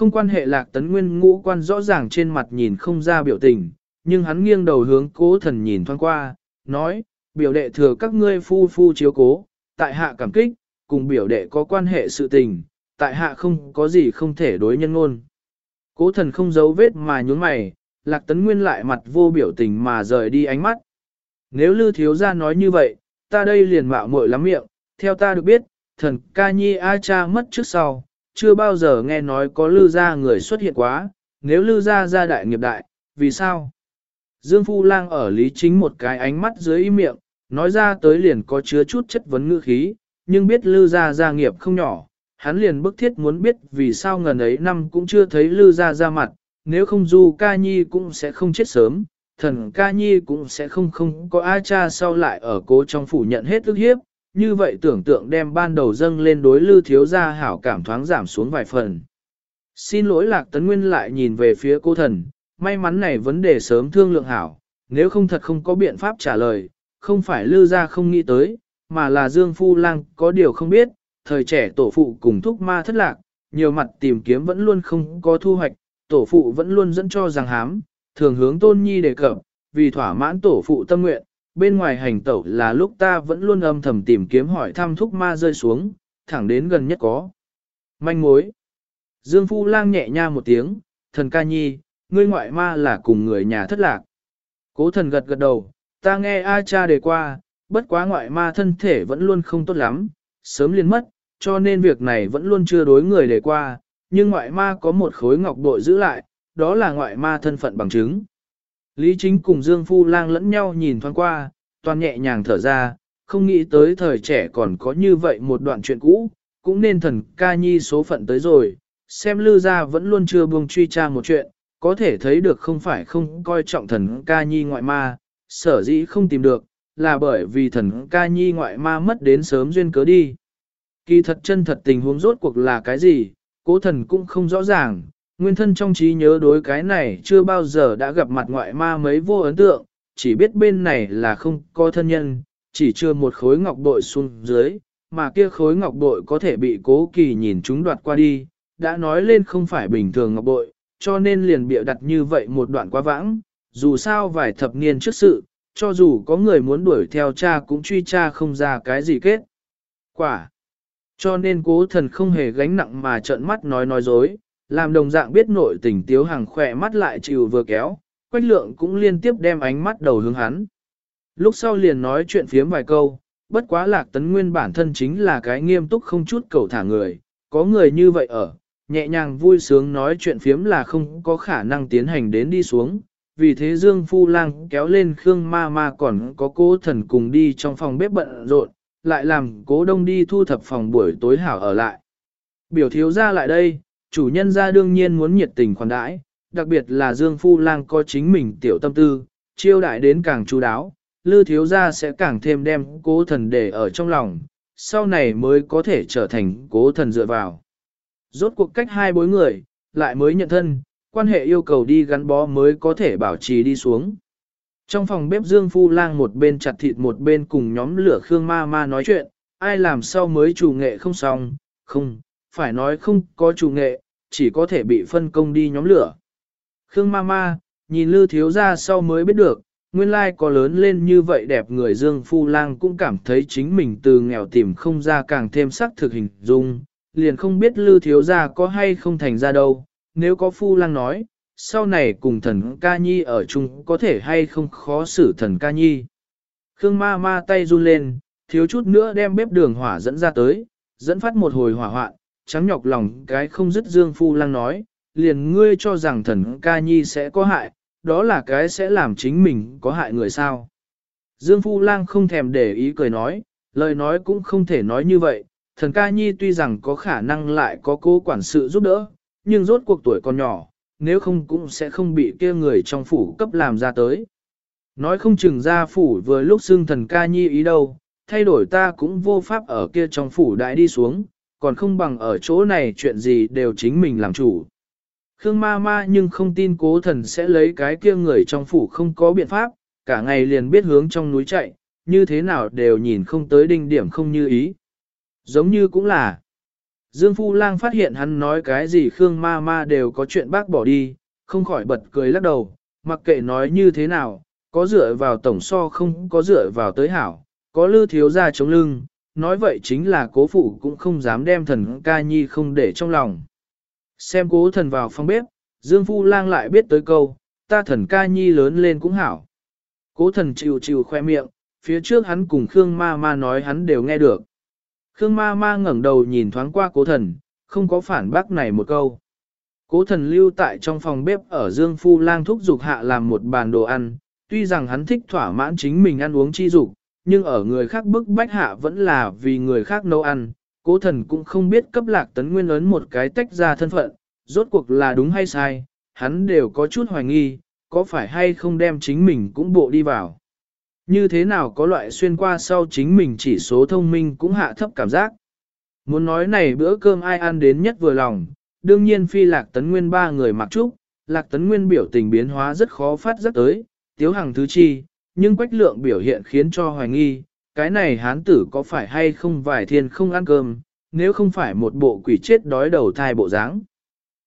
Không quan hệ lạc tấn nguyên ngũ quan rõ ràng trên mặt nhìn không ra biểu tình, nhưng hắn nghiêng đầu hướng cố thần nhìn thoáng qua, nói, biểu đệ thừa các ngươi phu phu chiếu cố, tại hạ cảm kích, cùng biểu đệ có quan hệ sự tình, tại hạ không có gì không thể đối nhân ngôn. Cố thần không giấu vết mà nhún mày, lạc tấn nguyên lại mặt vô biểu tình mà rời đi ánh mắt. Nếu lư thiếu gia nói như vậy, ta đây liền mạo muội lắm miệng, theo ta được biết, thần ca nhi A cha mất trước sau, chưa bao giờ nghe nói có lư gia người xuất hiện quá, nếu lư gia gia đại nghiệp đại, vì sao? Dương Phu Lang ở lý chính một cái ánh mắt dưới im miệng, nói ra tới liền có chứa chút chất vấn ngữ khí, nhưng biết lư gia gia nghiệp không nhỏ, hắn liền bức thiết muốn biết vì sao ngần ấy năm cũng chưa thấy lư gia ra mặt, nếu không du ca nhi cũng sẽ không chết sớm, thần ca nhi cũng sẽ không không có A cha sau lại ở cố trong phủ nhận hết ức hiếp, như vậy tưởng tượng đem ban đầu dâng lên đối lư thiếu gia hảo cảm thoáng giảm xuống vài phần. Xin lỗi lạc tấn nguyên lại nhìn về phía cô thần, may mắn này vấn đề sớm thương lượng hảo, nếu không thật không có biện pháp trả lời, không phải lư gia không nghĩ tới, mà là Dương Phu Lang có điều không biết, thời trẻ tổ phụ cùng thúc ma thất lạc, nhiều mặt tìm kiếm vẫn luôn không có thu hoạch, tổ phụ vẫn luôn dẫn cho rằng hám, thường hướng tôn nhi đề cập, vì thỏa mãn tổ phụ tâm nguyện, bên ngoài hành tẩu là lúc ta vẫn luôn âm thầm tìm kiếm hỏi thăm thúc ma rơi xuống, thẳng đến gần nhất có. Manh mối. Dương Phu Lang nhẹ nha một tiếng, thần ca nhi, ngươi ngoại ma là cùng người nhà thất lạc. Cố thần gật gật đầu, ta nghe A cha đề qua, bất quá ngoại ma thân thể vẫn luôn không tốt lắm, sớm liền mất, cho nên việc này vẫn luôn chưa đối người đề qua, nhưng ngoại ma có một khối ngọc bội giữ lại, đó là ngoại ma thân phận bằng chứng. Lý Chính cùng Dương Phu Lang lẫn nhau nhìn thoáng qua, toàn nhẹ nhàng thở ra, không nghĩ tới thời trẻ còn có như vậy một đoạn chuyện cũ, cũng nên thần ca nhi số phận tới rồi, xem lư gia vẫn luôn chưa buông truy tra một chuyện, có thể thấy được không phải không coi trọng thần ca nhi ngoại ma, sở dĩ không tìm được, là bởi vì thần ca nhi ngoại ma mất đến sớm duyên cớ đi. Kỳ thật chân thật tình huống rốt cuộc là cái gì, cố thần cũng không rõ ràng, nguyên thân trong trí nhớ đối cái này chưa bao giờ đã gặp mặt ngoại ma mấy vô ấn tượng, chỉ biết bên này là không có thân nhân, chỉ chưa một khối ngọc bội xuống dưới, mà kia khối ngọc bội có thể bị cố kỳ nhìn chúng đoạt qua đi, đã nói lên không phải bình thường ngọc bội, cho nên liền bịa đặt như vậy một đoạn quá vãng, dù sao vài thập niên trước sự, cho dù có người muốn đuổi theo cha cũng truy cha không ra cái gì kết. Quả. Cho nên cố thần không hề gánh nặng mà trợn mắt nói nói dối, làm đồng dạng biết nội tình tiếu hàng khỏe mắt lại chịu vừa kéo, quách lượng cũng liên tiếp đem ánh mắt đầu hướng hắn. Lúc sau liền nói chuyện phiếm vài câu, bất quá lạc tấn nguyên bản thân chính là cái nghiêm túc không chút cầu thả người, có người như vậy ở, nhẹ nhàng vui sướng nói chuyện phiếm là không có khả năng tiến hành đến đi xuống, vì thế Dương Phu Lang kéo lên Khương Ma Ma còn có cố thần cùng đi trong phòng bếp bận rộn, lại làm cố đông đi thu thập phòng buổi tối hảo ở lại. Biểu thiếu ra lại đây, chủ nhân ra đương nhiên muốn nhiệt tình khoản đãi, đặc biệt là Dương Phu Lang có chính mình tiểu tâm tư, chiêu đại đến càng chú đáo, lư thiếu gia sẽ càng thêm đem cố thần để ở trong lòng, sau này mới có thể trở thành cố thần dựa vào. Rốt cuộc cách hai bối người, lại mới nhận thân, quan hệ yêu cầu đi gắn bó mới có thể bảo trì đi xuống. Trong phòng bếp Dương Phu Lang một bên chặt thịt một bên cùng nhóm lửa Khương Ma Ma nói chuyện, ai làm sao mới chủ nghệ không xong, không, phải nói không có chủ nghệ, chỉ có thể bị phân công đi nhóm lửa. Khương Ma Ma, nhìn Lư Thiếu gia sau mới biết được, nguyên lai có lớn lên như vậy đẹp người Dương Phu Lang cũng cảm thấy chính mình từ nghèo tìm không ra càng thêm sắc thực hình dung, liền không biết Lư Thiếu gia có hay không thành ra đâu, nếu có Phu Lang nói, sau này cùng thần ca nhi ở chung có thể hay không khó xử thần ca nhi. Khương ma ma tay run lên, thiếu chút nữa đem bếp đường hỏa dẫn ra tới, dẫn phát một hồi hỏa hoạn, trắng nhọc lòng cái không dứt dương phu lang nói, liền ngươi cho rằng thần ca nhi sẽ có hại, đó là cái sẽ làm chính mình có hại người sao. Dương phu lang không thèm để ý cười nói, lời nói cũng không thể nói như vậy, thần ca nhi tuy rằng có khả năng lại có cố quản sự giúp đỡ, nhưng rốt cuộc tuổi còn nhỏ, nếu không cũng sẽ không bị kia người trong phủ cấp làm ra tới. Nói không chừng ra phủ vừa lúc xưng thần ca nhi ý đâu, thay đổi ta cũng vô pháp ở kia trong phủ đại đi xuống, còn không bằng ở chỗ này chuyện gì đều chính mình làm chủ. Khương ma ma nhưng không tin cố thần sẽ lấy cái kia người trong phủ không có biện pháp, cả ngày liền biết hướng trong núi chạy, như thế nào đều nhìn không tới đinh điểm không như ý. Giống như cũng là, Dương Phu Lang phát hiện hắn nói cái gì Khương ma ma đều có chuyện bác bỏ đi, không khỏi bật cười lắc đầu, mặc kệ nói như thế nào, có dựa vào tổng so không có dựa vào tới hảo, có lư thiếu ra chống lưng, nói vậy chính là cố phụ cũng không dám đem thần ca nhi không để trong lòng. Xem cố thần vào phòng bếp, Dương Phu Lang lại biết tới câu, ta thần ca nhi lớn lên cũng hảo. Cố thần chịu chịu khoe miệng, phía trước hắn cùng Khương ma ma nói hắn đều nghe được. Khương ma ma ngẩng đầu nhìn thoáng qua cố thần, không có phản bác này một câu. Cố thần lưu tại trong phòng bếp ở Dương Phu Lang thúc giục hạ làm một bàn đồ ăn, tuy rằng hắn thích thỏa mãn chính mình ăn uống chi dục, nhưng ở người khác bức bách hạ vẫn là vì người khác nấu ăn. Cố thần cũng không biết cấp lạc tấn nguyên ấn một cái tách ra thân phận, rốt cuộc là đúng hay sai, hắn đều có chút hoài nghi, có phải hay không đem chính mình cũng bộ đi vào. Như thế nào có loại xuyên qua sau chính mình chỉ số thông minh cũng hạ thấp cảm giác. Muốn nói này bữa cơm ai ăn đến nhất vừa lòng, đương nhiên phi lạc tấn nguyên ba người mặc trúc, lạc tấn nguyên biểu tình biến hóa rất khó phát rất tới, tiếu hàng thứ chi, nhưng quách lượng biểu hiện khiến cho hoài nghi, cái này hán tử có phải hay không vài thiên không ăn cơm, nếu không phải một bộ quỷ chết đói đầu thai bộ dáng.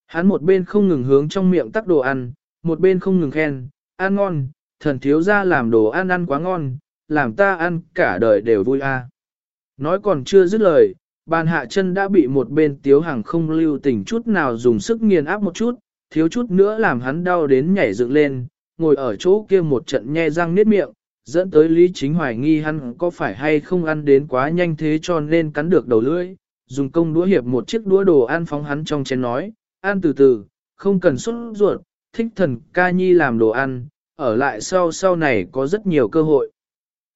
Hắn một bên không ngừng hướng trong miệng tắc đồ ăn, một bên không ngừng khen, ăn ngon, thần thiếu ra làm đồ ăn ăn quá ngon, làm ta ăn cả đời đều vui a. Nói còn chưa dứt lời, bàn hạ chân đã bị một bên tiếu hàng không lưu tình chút nào dùng sức nghiền áp một chút, thiếu chút nữa làm hắn đau đến nhảy dựng lên, ngồi ở chỗ kia một trận nhe răng niết miệng, dẫn tới Lý Chính hoài nghi hắn có phải hay không ăn đến quá nhanh thế cho nên cắn được đầu lưỡi, dùng công đũa hiệp một chiếc đũa đồ ăn phóng hắn trong chén nói, ăn từ từ, không cần xuất ruột, thích thần ca nhi làm đồ ăn, ở lại sau sau này có rất nhiều cơ hội.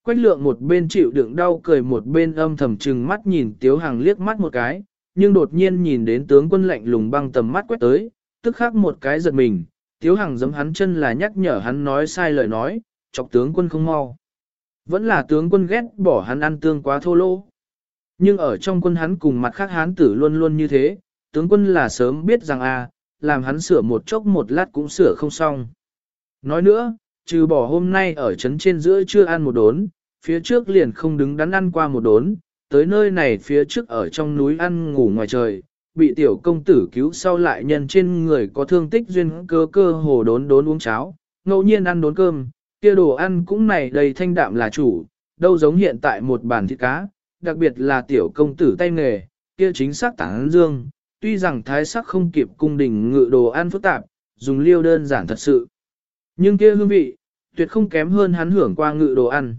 Quách lượng một bên chịu đựng đau cười một bên âm thầm trừng mắt nhìn Tiếu Hằng liếc mắt một cái, nhưng đột nhiên nhìn đến tướng quân lạnh lùng băng tầm mắt quét tới, tức khắc một cái giật mình, Tiếu Hằng giấm hắn chân là nhắc nhở hắn nói sai lời nói, chọc tướng quân không mau. Vẫn là tướng quân ghét bỏ hắn ăn tương quá thô lỗ. Nhưng ở trong quân hắn cùng mặt khác hán tử luôn luôn như thế, tướng quân là sớm biết rằng a, làm hắn sửa một chốc một lát cũng sửa không xong. Nói nữa, trừ bỏ hôm nay ở trấn trên giữa chưa ăn một đốn, phía trước liền không đứng đắn ăn qua một đốn, tới nơi này phía trước ở trong núi ăn ngủ ngoài trời, bị tiểu công tử cứu sau lại nhân trên người có thương tích duyên cơ cơ hồ đốn đốn uống cháo, ngẫu nhiên ăn đốn cơm, kia đồ ăn cũng này đầy thanh đạm là chủ, đâu giống hiện tại một bàn thịt cá, đặc biệt là tiểu công tử tay nghề, kia chính xác tảng dương, tuy rằng thái sắc không kịp cung đình ngự đồ ăn phức tạp, dùng liêu đơn giản thật sự. Nhưng kia hương vị, tuyệt không kém hơn hắn hưởng qua ngự đồ ăn.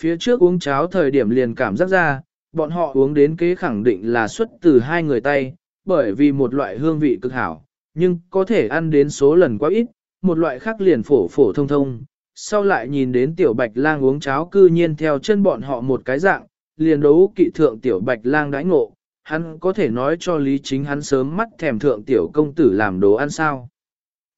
Phía trước uống cháo thời điểm liền cảm giác ra, bọn họ uống đến kế khẳng định là xuất từ hai người tay, bởi vì một loại hương vị cực hảo, nhưng có thể ăn đến số lần quá ít, một loại khác liền phổ phổ thông thông. Sau lại nhìn đến tiểu bạch lang uống cháo cư nhiên theo chân bọn họ một cái dạng, liền đấu kỵ thượng tiểu bạch lang đãi ngộ, hắn có thể nói cho lý chính hắn sớm mắt thèm thượng tiểu công tử làm đồ ăn sao.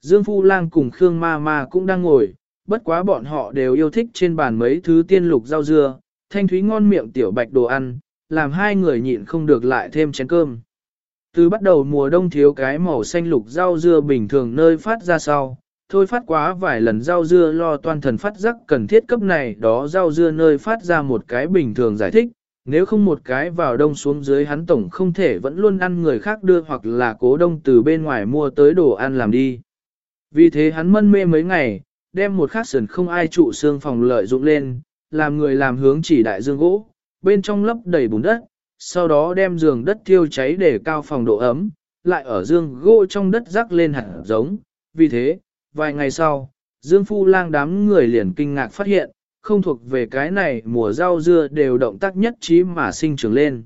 Dương Phu Lang cùng Khương Ma Ma cũng đang ngồi, bất quá bọn họ đều yêu thích trên bàn mấy thứ tiên lục rau dưa, thanh thúy ngon miệng tiểu bạch đồ ăn, làm hai người nhịn không được lại thêm chén cơm. Từ bắt đầu mùa đông thiếu cái màu xanh lục rau dưa bình thường nơi phát ra sau, thôi phát quá vài lần rau dưa lo toàn thần phát giác cần thiết cấp này đó rau dưa nơi phát ra một cái bình thường giải thích, nếu không một cái vào đông xuống dưới hắn tổng không thể vẫn luôn ăn người khác đưa hoặc là cố đông từ bên ngoài mua tới đồ ăn làm đi. Vì thế hắn mân mê mấy ngày, đem một khát sườn không ai trụ xương phòng lợi dụng lên, làm người làm hướng chỉ đại dương gỗ, bên trong lấp đầy bùn đất, sau đó đem giường đất thiêu cháy để cao phòng độ ấm, lại ở dương gỗ trong đất rắc lên hạt giống. Vì thế, vài ngày sau, Dương Phu lang đám người liền kinh ngạc phát hiện, không thuộc về cái này mùa rau dưa đều động tác nhất trí mà sinh trưởng lên.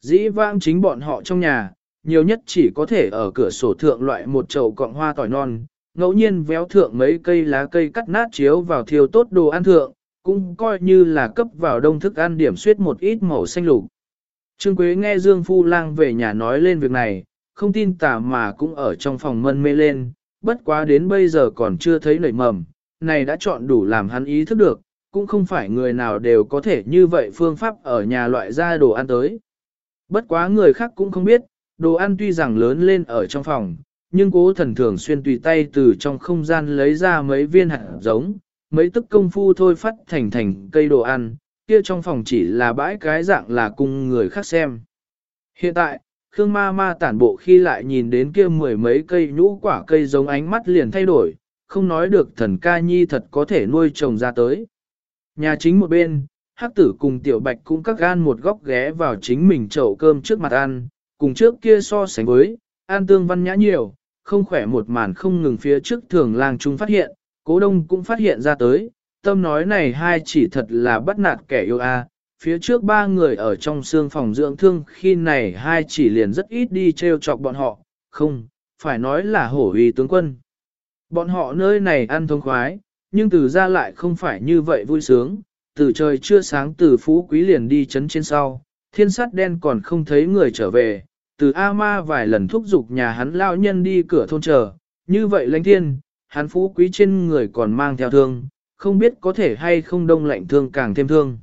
Dĩ vãng chính bọn họ trong nhà, nhiều nhất chỉ có thể ở cửa sổ thượng loại một chậu cọng hoa tỏi non, ngẫu nhiên véo thượng mấy cây lá cây cắt nát chiếu vào thiêu tốt đồ ăn thượng, cũng coi như là cấp vào đông thức ăn điểm suyết một ít màu xanh lục. Trương Quế nghe Dương Phu Lang về nhà nói lên việc này, không tin tà mà cũng ở trong phòng mân mê lên, bất quá đến bây giờ còn chưa thấy nảy mầm, này đã chọn đủ làm hắn ý thức được, cũng không phải người nào đều có thể như vậy phương pháp ở nhà loại ra đồ ăn tới. Bất quá người khác cũng không biết, đồ ăn tuy rằng lớn lên ở trong phòng, nhưng cố thần thường xuyên tùy tay từ trong không gian lấy ra mấy viên hạt giống, mấy tức công phu thôi phát thành thành cây đồ ăn, kia trong phòng chỉ là bãi cái dạng là cùng người khác xem. Hiện tại, Khương ma ma tản bộ khi lại nhìn đến kia mười mấy cây nhũ quả cây giống ánh mắt liền thay đổi, không nói được thần ca nhi thật có thể nuôi trồng ra tới. Nhà chính một bên, hắc tử cùng tiểu bạch cũng các gan một góc ghé vào chính mình chậu cơm trước mặt ăn, cùng trước kia so sánh với, an tương văn nhã nhiều, không khỏe một màn không ngừng phía trước thường lang chúng phát hiện, cố đông cũng phát hiện ra tới, tâm nói này hai chỉ thật là bắt nạt kẻ yêu a. Phía trước ba người ở trong xương phòng dưỡng thương khi này hai chỉ liền rất ít đi treo chọc bọn họ, không, phải nói là hổ uy tướng quân. Bọn họ nơi này ăn thông khoái, nhưng từ ra lại không phải như vậy vui sướng, từ trời chưa sáng từ phú quý liền đi chấn trên sau, thiên sát đen còn không thấy người trở về, từ A ma vài lần thúc giục nhà hắn lao nhân đi cửa thôn chờ, như vậy lãnh thiên, hắn phú quý trên người còn mang theo thương, không biết có thể hay không đông lạnh thương càng thêm thương.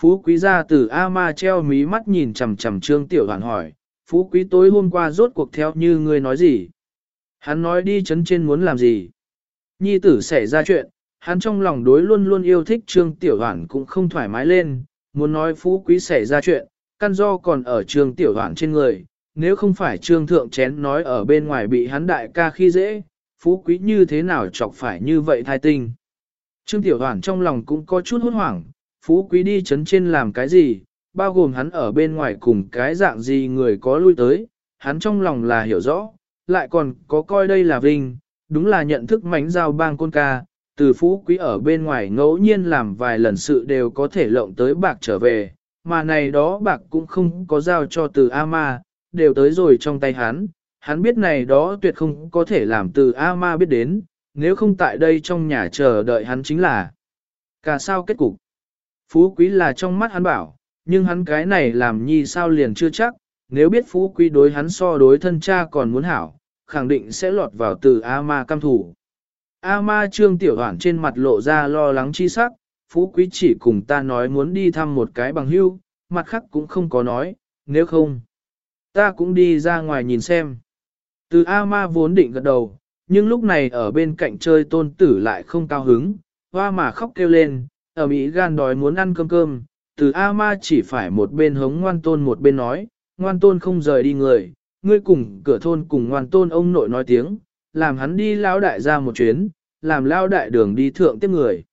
Phú quý ra từ A ma treo mí mắt nhìn chầm chầm trương tiểu hoàn hỏi, phú quý tối hôm qua rốt cuộc theo như ngươi nói gì? Hắn nói đi chấn trên muốn làm gì? Nhi tử xảy ra chuyện, hắn trong lòng đối luôn luôn yêu thích trương tiểu hoàn cũng không thoải mái lên, muốn nói phú quý xảy ra chuyện, căn do còn ở trương tiểu hoàn trên người, nếu không phải trương thượng chén nói ở bên ngoài bị hắn đại ca khi dễ, phú quý như thế nào chọc phải như vậy thai tinh. Trương tiểu hoàn trong lòng cũng có chút hốt hoảng, phú quý đi chấn trên làm cái gì, bao gồm hắn ở bên ngoài cùng cái dạng gì người có lui tới, hắn trong lòng là hiểu rõ, lại còn có coi đây là vinh, đúng là nhận thức mánh giao bang côn ca, từ phú quý ở bên ngoài ngẫu nhiên làm vài lần sự đều có thể lộng tới bạc trở về, mà này đó bạc cũng không có giao cho từ A-ma, đều tới rồi trong tay hắn, hắn biết này đó tuyệt không có thể làm từ A-ma biết đến, nếu không tại đây trong nhà chờ đợi hắn chính là cả sao kết cục. Phú quý là trong mắt hắn bảo, nhưng hắn cái này làm nhi sao liền chưa chắc, nếu biết phú quý đối hắn so đối thân cha còn muốn hảo, khẳng định sẽ lọt vào từ A-ma cam thủ. A-ma trương tiểu hoảng trên mặt lộ ra lo lắng chi sắc, phú quý chỉ cùng ta nói muốn đi thăm một cái bằng hưu, mặt khác cũng không có nói, nếu không, ta cũng đi ra ngoài nhìn xem. Từ A-ma vốn định gật đầu, nhưng lúc này ở bên cạnh chơi tôn tử lại không cao hứng, hoa mà khóc kêu lên, ở Mỹ gan đói muốn ăn cơm cơm, từ A-ma chỉ phải một bên hống ngoan tôn một bên nói, ngoan tôn không rời đi người, ngươi cùng cửa thôn cùng ngoan tôn ông nội nói tiếng, làm hắn đi lao đại ra một chuyến, làm lao đại đường đi thượng tiếp người.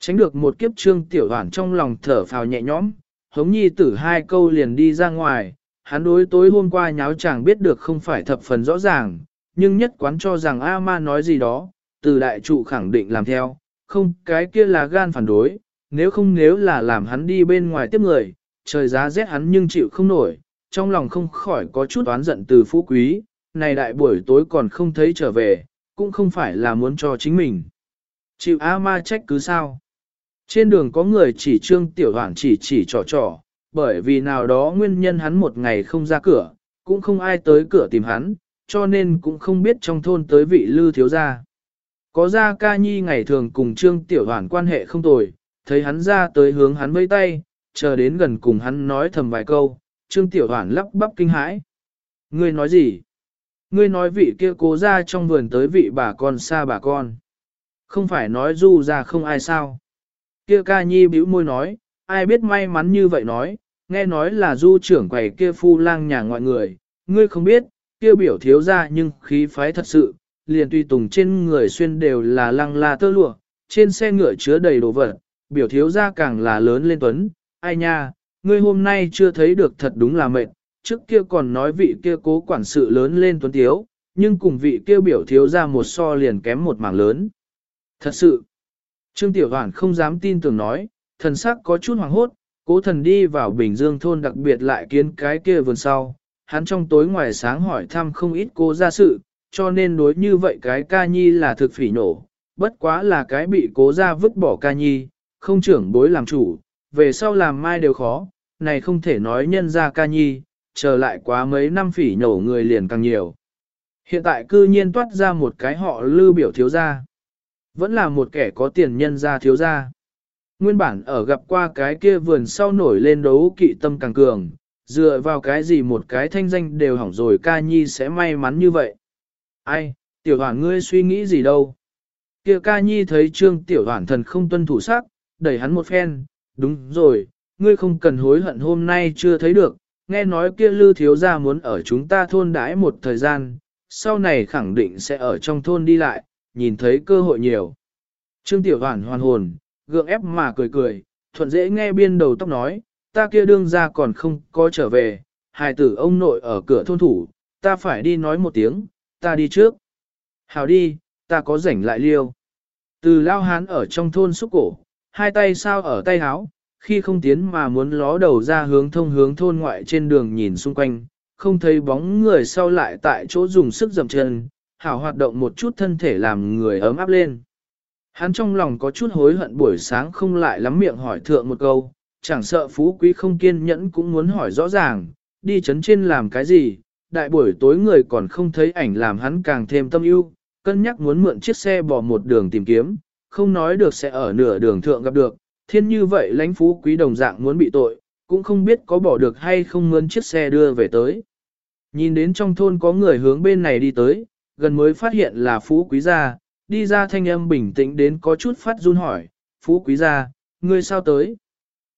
Tránh được một kiếp trương tiểu hoàn trong lòng thở phào nhẹ nhõm, hống nhi tử hai câu liền đi ra ngoài, hắn đối tối hôm qua nháo chàng biết được không phải thập phần rõ ràng, nhưng nhất quán cho rằng A-ma nói gì đó, từ đại trụ khẳng định làm theo, không cái kia là gan phản đối, nếu không nếu là làm hắn đi bên ngoài tiếp người, trời giá rét hắn nhưng chịu không nổi, trong lòng không khỏi có chút oán giận từ phú quý, này đại buổi tối còn không thấy trở về, cũng không phải là muốn cho chính mình. Chịu A-ma trách cứ sao? Trên đường có người chỉ trương tiểu hoảng chỉ chỉ trò trò, bởi vì nào đó nguyên nhân hắn một ngày không ra cửa, cũng không ai tới cửa tìm hắn, cho nên cũng không biết trong thôn tới vị lư thiếu gia. Có ra ca nhi ngày thường cùng trương tiểu hoàn quan hệ không tồi, thấy hắn ra tới hướng hắn vây tay, chờ đến gần cùng hắn nói thầm vài câu, trương tiểu hoàn lắp bắp kinh hãi. Ngươi nói gì? Ngươi nói vị kia cố ra trong vườn tới vị bà con xa bà con. Không phải nói du ra không ai sao. Kia ca nhi bĩu môi nói, ai biết may mắn như vậy nói, nghe nói là du trưởng quầy kia phu lang nhà ngoại người, ngươi không biết, kia biểu thiếu ra nhưng khí phái thật sự, liền tùy tùng trên người xuyên đều là lăng la tơ lụa, trên xe ngựa chứa đầy đồ vật, biểu thiếu ra càng là lớn lên tuấn, ai nha, ngươi hôm nay chưa thấy được thật đúng là mệt, trước kia còn nói vị kia cố quản sự lớn lên tuấn tiếu, nhưng cùng vị kia biểu thiếu ra một so liền kém một mảng lớn. Thật sự, Trương Tiểu Hoàn không dám tin tưởng nói, thần sắc có chút hoàng hốt, cố thần đi vào Bình Dương thôn đặc biệt lại kiến cái kia vườn sau, hắn trong tối ngoài sáng hỏi thăm không ít cô ra sự, cho nên đối như vậy cái ca nhi là thực phỉ nổ, bất quá là cái bị cố ra vứt bỏ ca nhi, không trưởng bối làm chủ, về sau làm mai đều khó, này không thể nói nhân ra ca nhi, chờ lại quá mấy năm phỉ nổ người liền càng nhiều. Hiện tại cư nhiên toát ra một cái họ lưu biểu thiếu gia. Vẫn là một kẻ có tiền nhân gia thiếu gia. Nguyên bản ở gặp qua cái kia vườn sau nổi lên đấu kỵ tâm càng cường, dựa vào cái gì một cái thanh danh đều hỏng rồi ca nhi sẽ may mắn như vậy. Ai, tiểu hoàn ngươi suy nghĩ gì đâu. Kia ca nhi thấy trương tiểu hoàn thần không tuân thủ sắc, đẩy hắn một phen, đúng rồi, ngươi không cần hối hận hôm nay chưa thấy được, nghe nói kia lư thiếu gia muốn ở chúng ta thôn đãi một thời gian, sau này khẳng định sẽ ở trong thôn đi lại, nhìn thấy cơ hội nhiều. Trương Tiểu Hoàn hoàn hồn, gượng ép mà cười cười, thuận dễ nghe biên đầu tóc nói, ta kia đương ra còn không có trở về, hài tử ông nội ở cửa thôn thủ, ta phải đi nói một tiếng, ta đi trước. Hào đi, ta có rảnh lại liêu. Từ lao hán ở trong thôn xúc cổ, hai tay sao ở tay háo, khi không tiến mà muốn ló đầu ra hướng thông hướng thôn ngoại trên đường nhìn xung quanh, không thấy bóng người sau lại tại chỗ dùng sức dầm chân, hảo hoạt động một chút thân thể làm người ấm áp lên. Hắn trong lòng có chút hối hận buổi sáng không lại lắm miệng hỏi thượng một câu, chẳng sợ phú quý không kiên nhẫn cũng muốn hỏi rõ ràng, đi chấn trên làm cái gì, đại buổi tối người còn không thấy ảnh làm hắn càng thêm tâm ưu, cân nhắc muốn mượn chiếc xe bỏ một đường tìm kiếm, không nói được sẽ ở nửa đường thượng gặp được, thiên như vậy lãnh phú quý đồng dạng muốn bị tội, cũng không biết có bỏ được hay không mướn chiếc xe đưa về tới. Nhìn đến trong thôn có người hướng bên này đi tới, gần mới phát hiện là phú quý gia, đi ra thanh âm bình tĩnh đến có chút phát run hỏi, phú quý gia, ngươi sao tới?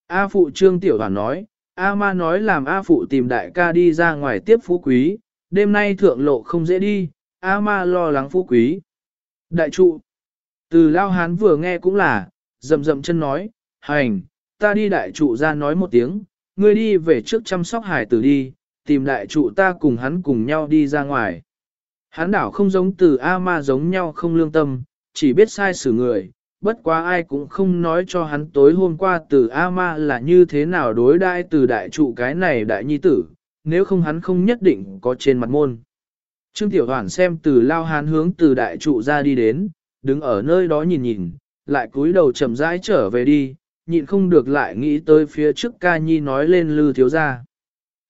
A phụ trương tiểu hoàn nói, A ma nói làm A phụ tìm đại ca đi ra ngoài tiếp phú quý, đêm nay thượng lộ không dễ đi, A ma lo lắng phú quý. Đại trụ, từ lao hán vừa nghe cũng là, rầm rầm chân nói, hành, ta đi đại trụ ra nói một tiếng, ngươi đi về trước chăm sóc hải tử đi, tìm đại trụ ta cùng hắn cùng nhau đi ra ngoài. Hắn đảo không giống từ A ma giống nhau không lương tâm, chỉ biết sai xử người, bất quá ai cũng không nói cho hắn tối hôm qua từ A ma là như thế nào đối đãi từ đại trụ cái này đại nhi tử, nếu không hắn không nhất định có trên mặt môn. Trương Tiểu Hoàn xem từ lao hán hướng từ đại trụ ra đi đến, đứng ở nơi đó nhìn nhìn, lại cúi đầu chậm rãi trở về đi, nhịn không được lại nghĩ tới phía trước ca nhi nói lên lư thiếu gia.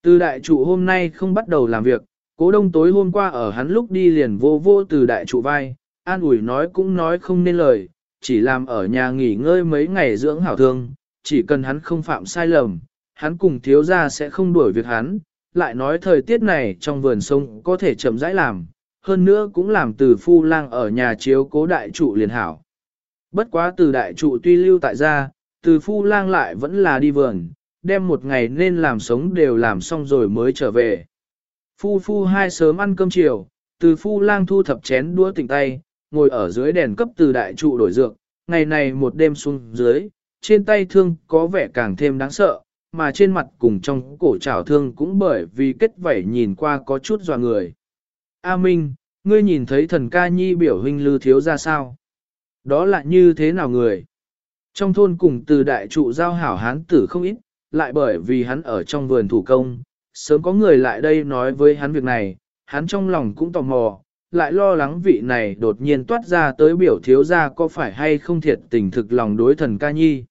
Từ đại trụ hôm nay không bắt đầu làm việc, cố đông tối hôm qua ở hắn lúc đi liền vô vô từ đại trụ vai, an ủi nói cũng nói không nên lời, chỉ làm ở nhà nghỉ ngơi mấy ngày dưỡng hảo thương, chỉ cần hắn không phạm sai lầm, hắn cùng thiếu gia sẽ không đuổi việc hắn, lại nói thời tiết này trong vườn sông có thể chậm rãi làm, hơn nữa cũng làm từ phu lang ở nhà chiếu cố đại trụ liền hảo. Bất quá từ đại trụ tuy lưu tại gia, từ phu lang lại vẫn là đi vườn, đem một ngày nên làm sống đều làm xong rồi mới trở về. Phu phu hai sớm ăn cơm chiều, từ phu lang thu thập chén đũa tỉnh tay, ngồi ở dưới đèn cấp từ đại trụ đổi dược, ngày này một đêm xuống dưới, trên tay thương có vẻ càng thêm đáng sợ, mà trên mặt cùng trong cổ trảo thương cũng bởi vì kết vảy nhìn qua có chút dò người. A Minh, ngươi nhìn thấy thần ca nhi biểu huynh lư thiếu ra sao? Đó là như thế nào người? Trong thôn cùng từ đại trụ giao hảo hán tử không ít, lại bởi vì hắn ở trong vườn thủ công, sớm có người lại đây nói với hắn việc này, hắn trong lòng cũng tò mò, lại lo lắng vị này đột nhiên toát ra tới biểu thiếu gia có phải hay không thiệt tình thực lòng đối thần ca nhi.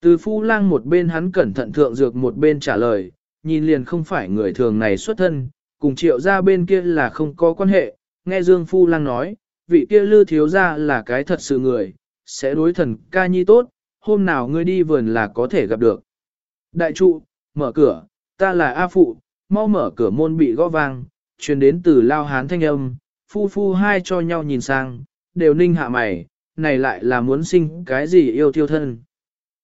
Từ phu lang một bên hắn cẩn thận thượng dược một bên trả lời, nhìn liền không phải người thường này xuất thân, cùng triệu gia bên kia là không có quan hệ, nghe Dương Phu Lang nói, vị kia lư thiếu gia là cái thật sự người, sẽ đối thần ca nhi tốt, hôm nào ngươi đi vườn là có thể gặp được. Đại trụ, mở cửa, ta là A Phụ, mau mở cửa môn bị gõ vang, truyền đến từ lao hán thanh âm, phu phu hai cho nhau nhìn sang, đều ninh hạ mày, này lại là muốn sinh cái gì yêu thiêu thân.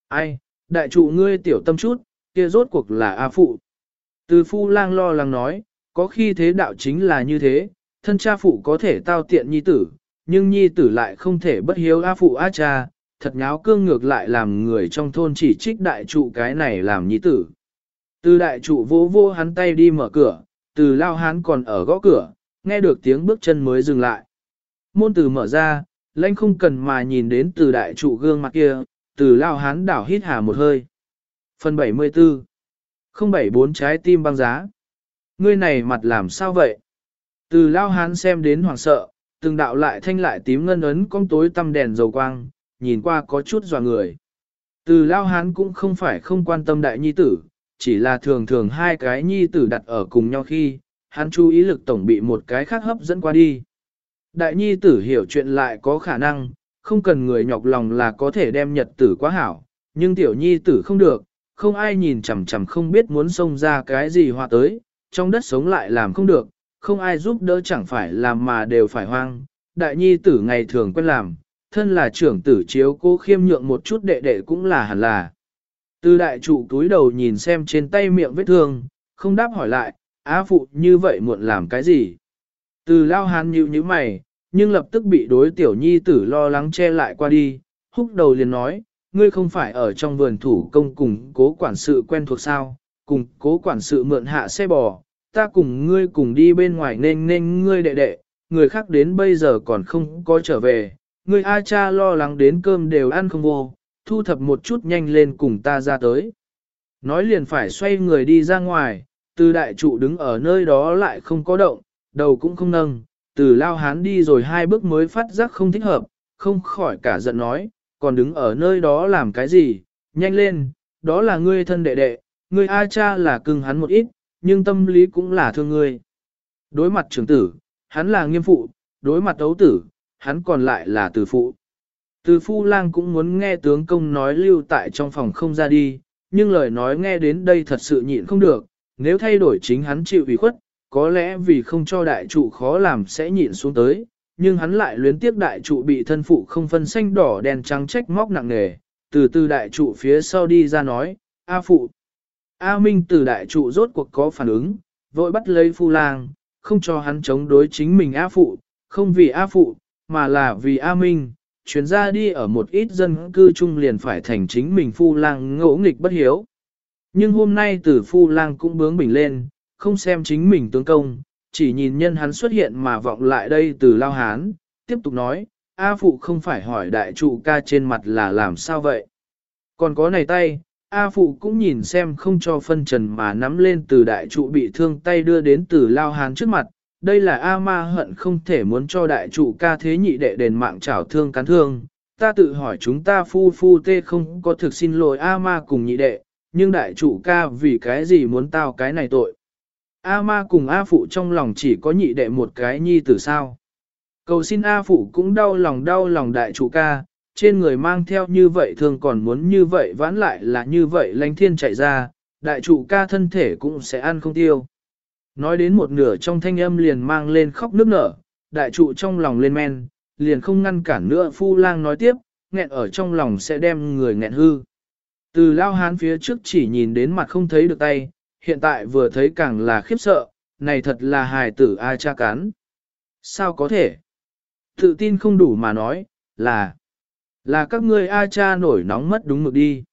Ai, đại trụ ngươi tiểu tâm chút, kia rốt cuộc là A Phụ. Từ phu lang lo lắng nói, có khi thế đạo chính là như thế, thân cha phụ có thể tao tiện nhi tử, nhưng nhi tử lại không thể bất hiếu A Phụ A cha, thật nháo cương ngược lại làm người trong thôn chỉ trích đại trụ cái này làm nhi tử. Từ đại trụ vô vô hắn tay đi mở cửa, từ lao hắn còn ở gõ cửa, nghe được tiếng bước chân mới dừng lại. Môn từ mở ra, lãnh không cần mà nhìn đến từ đại trụ gương mặt kia, từ lao hán đảo hít hà một hơi. Phần 74 074 trái tim băng giá. Ngươi này mặt làm sao vậy? Từ lao hán xem đến hoảng sợ, từng đạo lại thanh lại tím ngân ấn con tối tăm đèn dầu quang, nhìn qua có chút dò người. Từ lao hán cũng không phải không quan tâm đại nhi tử, chỉ là thường thường hai cái nhi tử đặt ở cùng nhau khi, hắn chú ý lực tổng bị một cái khác hấp dẫn qua đi. Đại nhi tử hiểu chuyện lại có khả năng, không cần người nhọc lòng là có thể đem nhật tử quá hảo, nhưng tiểu nhi tử không được, không ai nhìn chằm chằm không biết muốn xông ra cái gì hoa tới, trong đất sống lại làm không được, không ai giúp đỡ chẳng phải làm mà đều phải hoang. Đại nhi tử ngày thường quen làm, thân là trưởng tử chiếu cô khiêm nhượng một chút đệ đệ cũng là hẳn là. Từ đại trụ túi đầu nhìn xem trên tay miệng vết thương, không đáp hỏi lại, á phụ như vậy muộn làm cái gì. Từ lao hán nhíu như mày, nhưng lập tức bị đối tiểu nhi tử lo lắng che lại qua đi, húc đầu liền nói, ngươi không phải ở trong vườn thủ công cùng cố quản sự quen thuộc sao, cùng cố quản sự mượn hạ xe bò, ta cùng ngươi cùng đi bên ngoài nên nên ngươi đệ đệ, người khác đến bây giờ còn không có trở về, ngươi A cha lo lắng đến cơm đều ăn không vô, thu thập một chút nhanh lên cùng ta ra tới. Nói liền phải xoay người đi ra ngoài, từ đại trụ đứng ở nơi đó lại không có động, đầu cũng không nâng, từ lao hán đi rồi hai bước mới phát giác không thích hợp, không khỏi cả giận nói, còn đứng ở nơi đó làm cái gì, nhanh lên, đó là ngươi thân đệ đệ, ngươi A cha là cưng hắn một ít, nhưng tâm lý cũng là thương ngươi. Đối mặt trưởng tử, hắn là nghiêm phụ, đối mặt đấu tử, hắn còn lại là tử phụ. Từ phu lang cũng muốn nghe tướng công nói lưu tại trong phòng không ra đi, nhưng lời nói nghe đến đây thật sự nhịn không được, nếu thay đổi chính hắn chịu ủy khuất, có lẽ vì không cho đại trụ khó làm sẽ nhịn xuống tới, nhưng hắn lại luyến tiếc đại trụ bị thân phụ không phân xanh đỏ đen trắng trách móc nặng nề, từ từ đại trụ phía sau đi ra nói, A phụ. A Minh từ đại trụ rốt cuộc có phản ứng, vội bắt lấy phu lang, không cho hắn chống đối chính mình A phụ, không vì A phụ, mà là vì A Minh, chuyến ra đi ở một ít dân cư chung liền phải thành chính mình phu lang ngỗ nghịch bất hiếu. Nhưng hôm nay từ phu lang cũng bướng bình lên, không xem chính mình tướng công, chỉ nhìn nhân hắn xuất hiện mà vọng lại đây từ lao hán, tiếp tục nói, A phụ không phải hỏi đại trụ ca trên mặt là làm sao vậy. Còn có này tay, A phụ cũng nhìn xem không cho phân trần mà nắm lên từ đại trụ bị thương tay đưa đến từ lao hán trước mặt, đây là A ma hận không thể muốn cho đại trụ ca thế nhị đệ đền mạng trảo thương cán thương. Ta tự hỏi chúng ta phu phu tê không có thực xin lỗi A ma cùng nhị đệ, nhưng đại trụ ca vì cái gì muốn tao cái này tội. A ma cùng A phụ trong lòng chỉ có nhị đệ một cái nhi tử sao. Cầu xin A phụ cũng đau lòng đau lòng đại trụ ca, trên người mang theo như vậy thường còn muốn như vậy vãn lại là như vậy lánh thiên chạy ra, đại trụ ca thân thể cũng sẽ ăn không tiêu. Nói đến một nửa trong thanh âm liền mang lên khóc nước nở, đại trụ trong lòng lên men, liền không ngăn cản nữa phu lang nói tiếp, nghẹn ở trong lòng sẽ đem người nghẹn hư. Từ lao hán phía trước chỉ nhìn đến mặt không thấy được tay, hiện tại vừa thấy càng là khiếp sợ, này thật là hài tử ai cha cán. Sao có thể? Tự tin không đủ mà nói, là, là các ngươi A cha nổi nóng mất đúng mực đi.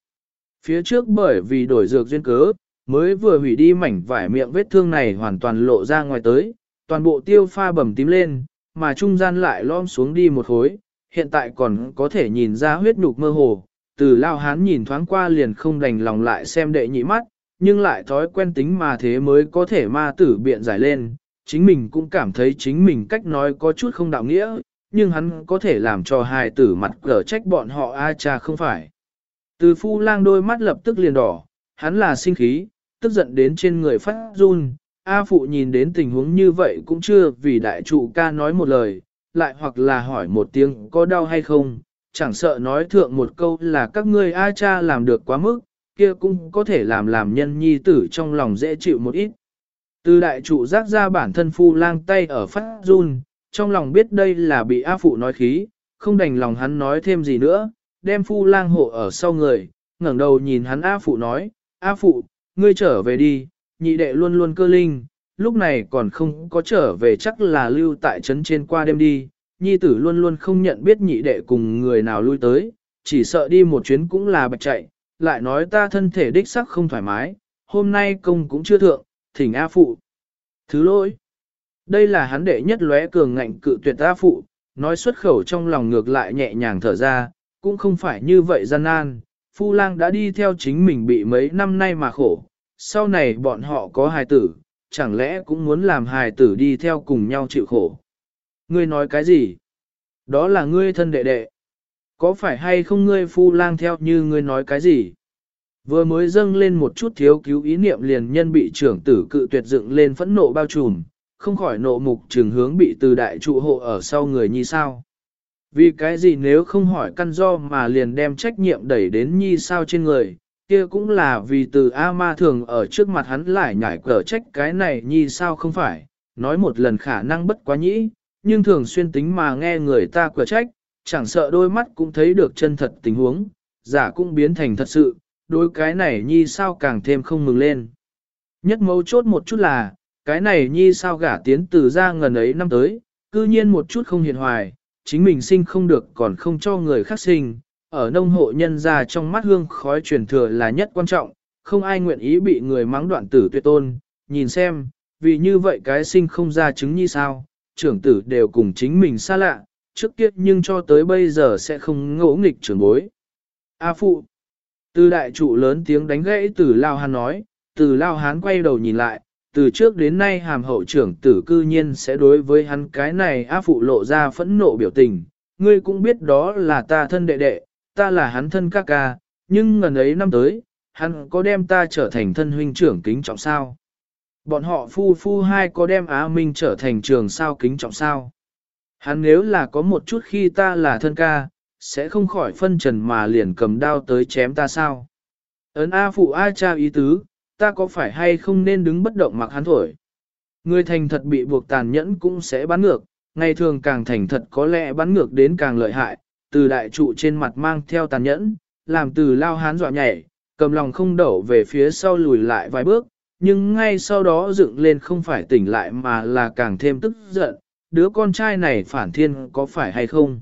Phía trước bởi vì đổi dược duyên cớ, mới vừa hủy đi mảnh vải miệng vết thương này hoàn toàn lộ ra ngoài tới, toàn bộ tiêu pha bầm tím lên, mà trung gian lại lom xuống đi một khối, hiện tại còn có thể nhìn ra huyết nhục mơ hồ. Từ lao hán nhìn thoáng qua liền không đành lòng lại xem đệ nhị mắt, nhưng lại thói quen tính mà thế mới có thể ma tử biện giải lên, chính mình cũng cảm thấy chính mình cách nói có chút không đạo nghĩa, nhưng hắn có thể làm cho hài tử mặt cờ trách bọn họ a cha không phải. Từ phu lang đôi mắt lập tức liền đỏ, hắn là sinh khí, tức giận đến trên người phát run, A phụ nhìn đến tình huống như vậy cũng chưa vì đại trụ ca nói một lời, lại hoặc là hỏi một tiếng có đau hay không, chẳng sợ nói thượng một câu là các ngươi A cha làm được quá mức, kia cũng có thể làm làm nhân nhi tử trong lòng dễ chịu một ít. Từ đại trụ giác ra bản thân phu lang tay ở phát run, trong lòng biết đây là bị A phụ nói khí, không đành lòng hắn nói thêm gì nữa, đem phu lang hộ ở sau người, ngẩng đầu nhìn hắn A phụ nói, A phụ, ngươi trở về đi, nhị đệ luôn luôn cơ linh, lúc này còn không có trở về chắc là lưu tại trấn trên qua đêm đi, nhi tử luôn luôn không nhận biết nhị đệ cùng người nào lui tới, chỉ sợ đi một chuyến cũng là bạch chạy, lại nói ta thân thể đích sắc không thoải mái, hôm nay công cũng chưa thượng, thỉnh A phụ. Thứ lỗi, đây là hắn đệ nhất lóe cường ngạnh cự tuyệt A phụ, nói xuất khẩu trong lòng ngược lại nhẹ nhàng thở ra, cũng không phải như vậy gian nan, Phu Lang đã đi theo chính mình bị mấy năm nay mà khổ, sau này bọn họ có hài tử, chẳng lẽ cũng muốn làm hài tử đi theo cùng nhau chịu khổ. Ngươi nói cái gì? Đó là ngươi thân đệ đệ. Có phải hay không ngươi Phu Lang theo như ngươi nói cái gì? Vừa mới dâng lên một chút thiếu cứu ý niệm liền nhân bị trưởng tử cự tuyệt dựng lên phẫn nộ bao trùm, không khỏi nộ mục trường hướng bị từ đại trụ hộ ở sau người như sao. Vì cái gì nếu không hỏi căn do mà liền đem trách nhiệm đẩy đến nhi sao trên người, kia cũng là vì từ A ma thường ở trước mặt hắn lại nhảy cờ trách cái này nhi sao không phải, nói một lần khả năng bất quá nhĩ, nhưng thường xuyên tính mà nghe người ta cờ trách, chẳng sợ đôi mắt cũng thấy được chân thật tình huống, giả cũng biến thành thật sự, đối cái này nhi sao càng thêm không mừng lên. Nhất mấu chốt một chút là, cái này nhi sao gả tiến từ ra ngần ấy năm tới, cư nhiên một chút không hiền hoài, chính mình sinh không được còn không cho người khác sinh, ở nông hộ nhân ra trong mắt hương khói truyền thừa là nhất quan trọng, không ai nguyện ý bị người mắng đoạn tử tuyệt tôn, nhìn xem, vì như vậy cái sinh không ra chứng như sao, trưởng tử đều cùng chính mình xa lạ, trước kia nhưng cho tới bây giờ sẽ không ngỗ nghịch trưởng bối. A phụ, từ đại trụ lớn tiếng đánh gãy từ Lao Hán nói, từ Lao Hán quay đầu nhìn lại, từ trước đến nay hàm hậu trưởng tử cư nhiên sẽ đối với hắn cái này A phụ lộ ra phẫn nộ biểu tình, ngươi cũng biết đó là ta thân đệ đệ, ta là hắn thân ca ca, nhưng ngần ấy năm tới, hắn có đem ta trở thành thân huynh trưởng kính trọng sao? Bọn họ phu phu hai có đem Á Minh trở thành trường sao kính trọng sao? Hắn nếu là có một chút khi ta là thân ca, sẽ không khỏi phân trần mà liền cầm đao tới chém ta sao? Ấn A phụ A cha ý tứ, ta có phải hay không nên đứng bất động mặc hắn thổi? Người thành thật bị buộc tàn nhẫn cũng sẽ bắn ngược, ngày thường càng thành thật có lẽ bắn ngược đến càng lợi hại, từ đại trụ trên mặt mang theo tàn nhẫn, làm từ lao hán dọa nhảy, cầm lòng không đậu về phía sau lùi lại vài bước, nhưng ngay sau đó dựng lên không phải tỉnh lại mà là càng thêm tức giận, đứa con trai này phản thiên có phải hay không.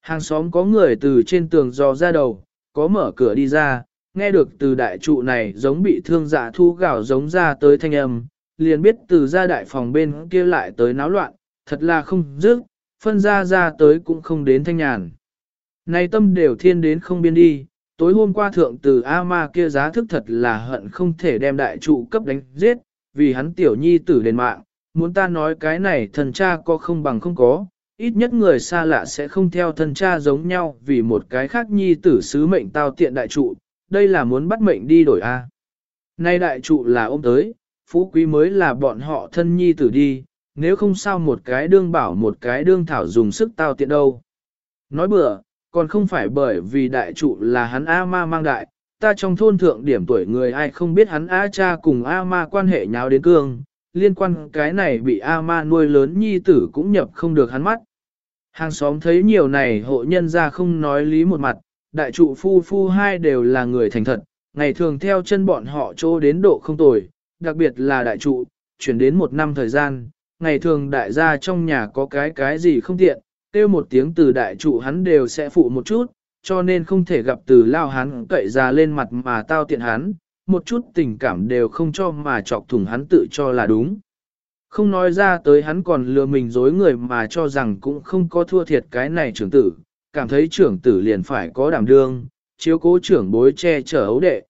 Hàng xóm có người từ trên tường dò ra đầu, có mở cửa đi ra, nghe được từ đại trụ này giống bị thương giả thu gạo giống ra tới thanh âm, liền biết từ ra đại phòng bên kia lại tới náo loạn, thật là không dứt, phân ra ra tới cũng không đến thanh nhàn. Này tâm đều thiên đến không biên đi, tối hôm qua thượng từ A-ma kia giá thức thật là hận không thể đem đại trụ cấp đánh giết, vì hắn tiểu nhi tử đền mạng, muốn ta nói cái này thần cha có không bằng không có, ít nhất người xa lạ sẽ không theo thần cha giống nhau vì một cái khác nhi tử sứ mệnh tao tiện đại trụ, đây là muốn bắt mệnh đi đổi A. Nay đại trụ là ôm tới, phú quý mới là bọn họ thân nhi tử đi, nếu không sao một cái đương bảo một cái đương thảo dùng sức tao tiện đâu. Nói bừa, còn không phải bởi vì đại trụ là hắn A ma mang đại, ta trong thôn thượng điểm tuổi người ai không biết hắn A cha cùng A ma quan hệ nháo đến cương, liên quan cái này bị A ma nuôi lớn nhi tử cũng nhập không được hắn mắt. Hàng xóm thấy nhiều này hộ nhân ra không nói lý một mặt, đại trụ phu phu hai đều là người thành thật, ngày thường theo chân bọn họ trô đến độ không tồi, đặc biệt là đại trụ, chuyển đến một năm thời gian, ngày thường đại gia trong nhà có cái cái gì không tiện, kêu một tiếng từ đại trụ hắn đều sẽ phụ một chút, cho nên không thể gặp từ lao hắn cậy ra lên mặt mà tao tiện hắn, một chút tình cảm đều không cho mà chọc thủng hắn tự cho là đúng. Không nói ra tới hắn còn lừa mình dối người mà cho rằng cũng không có thua thiệt cái này trưởng tử, cảm thấy trưởng tử liền phải có đảm đương, chiếu cố trưởng bối che chở ấu đệ.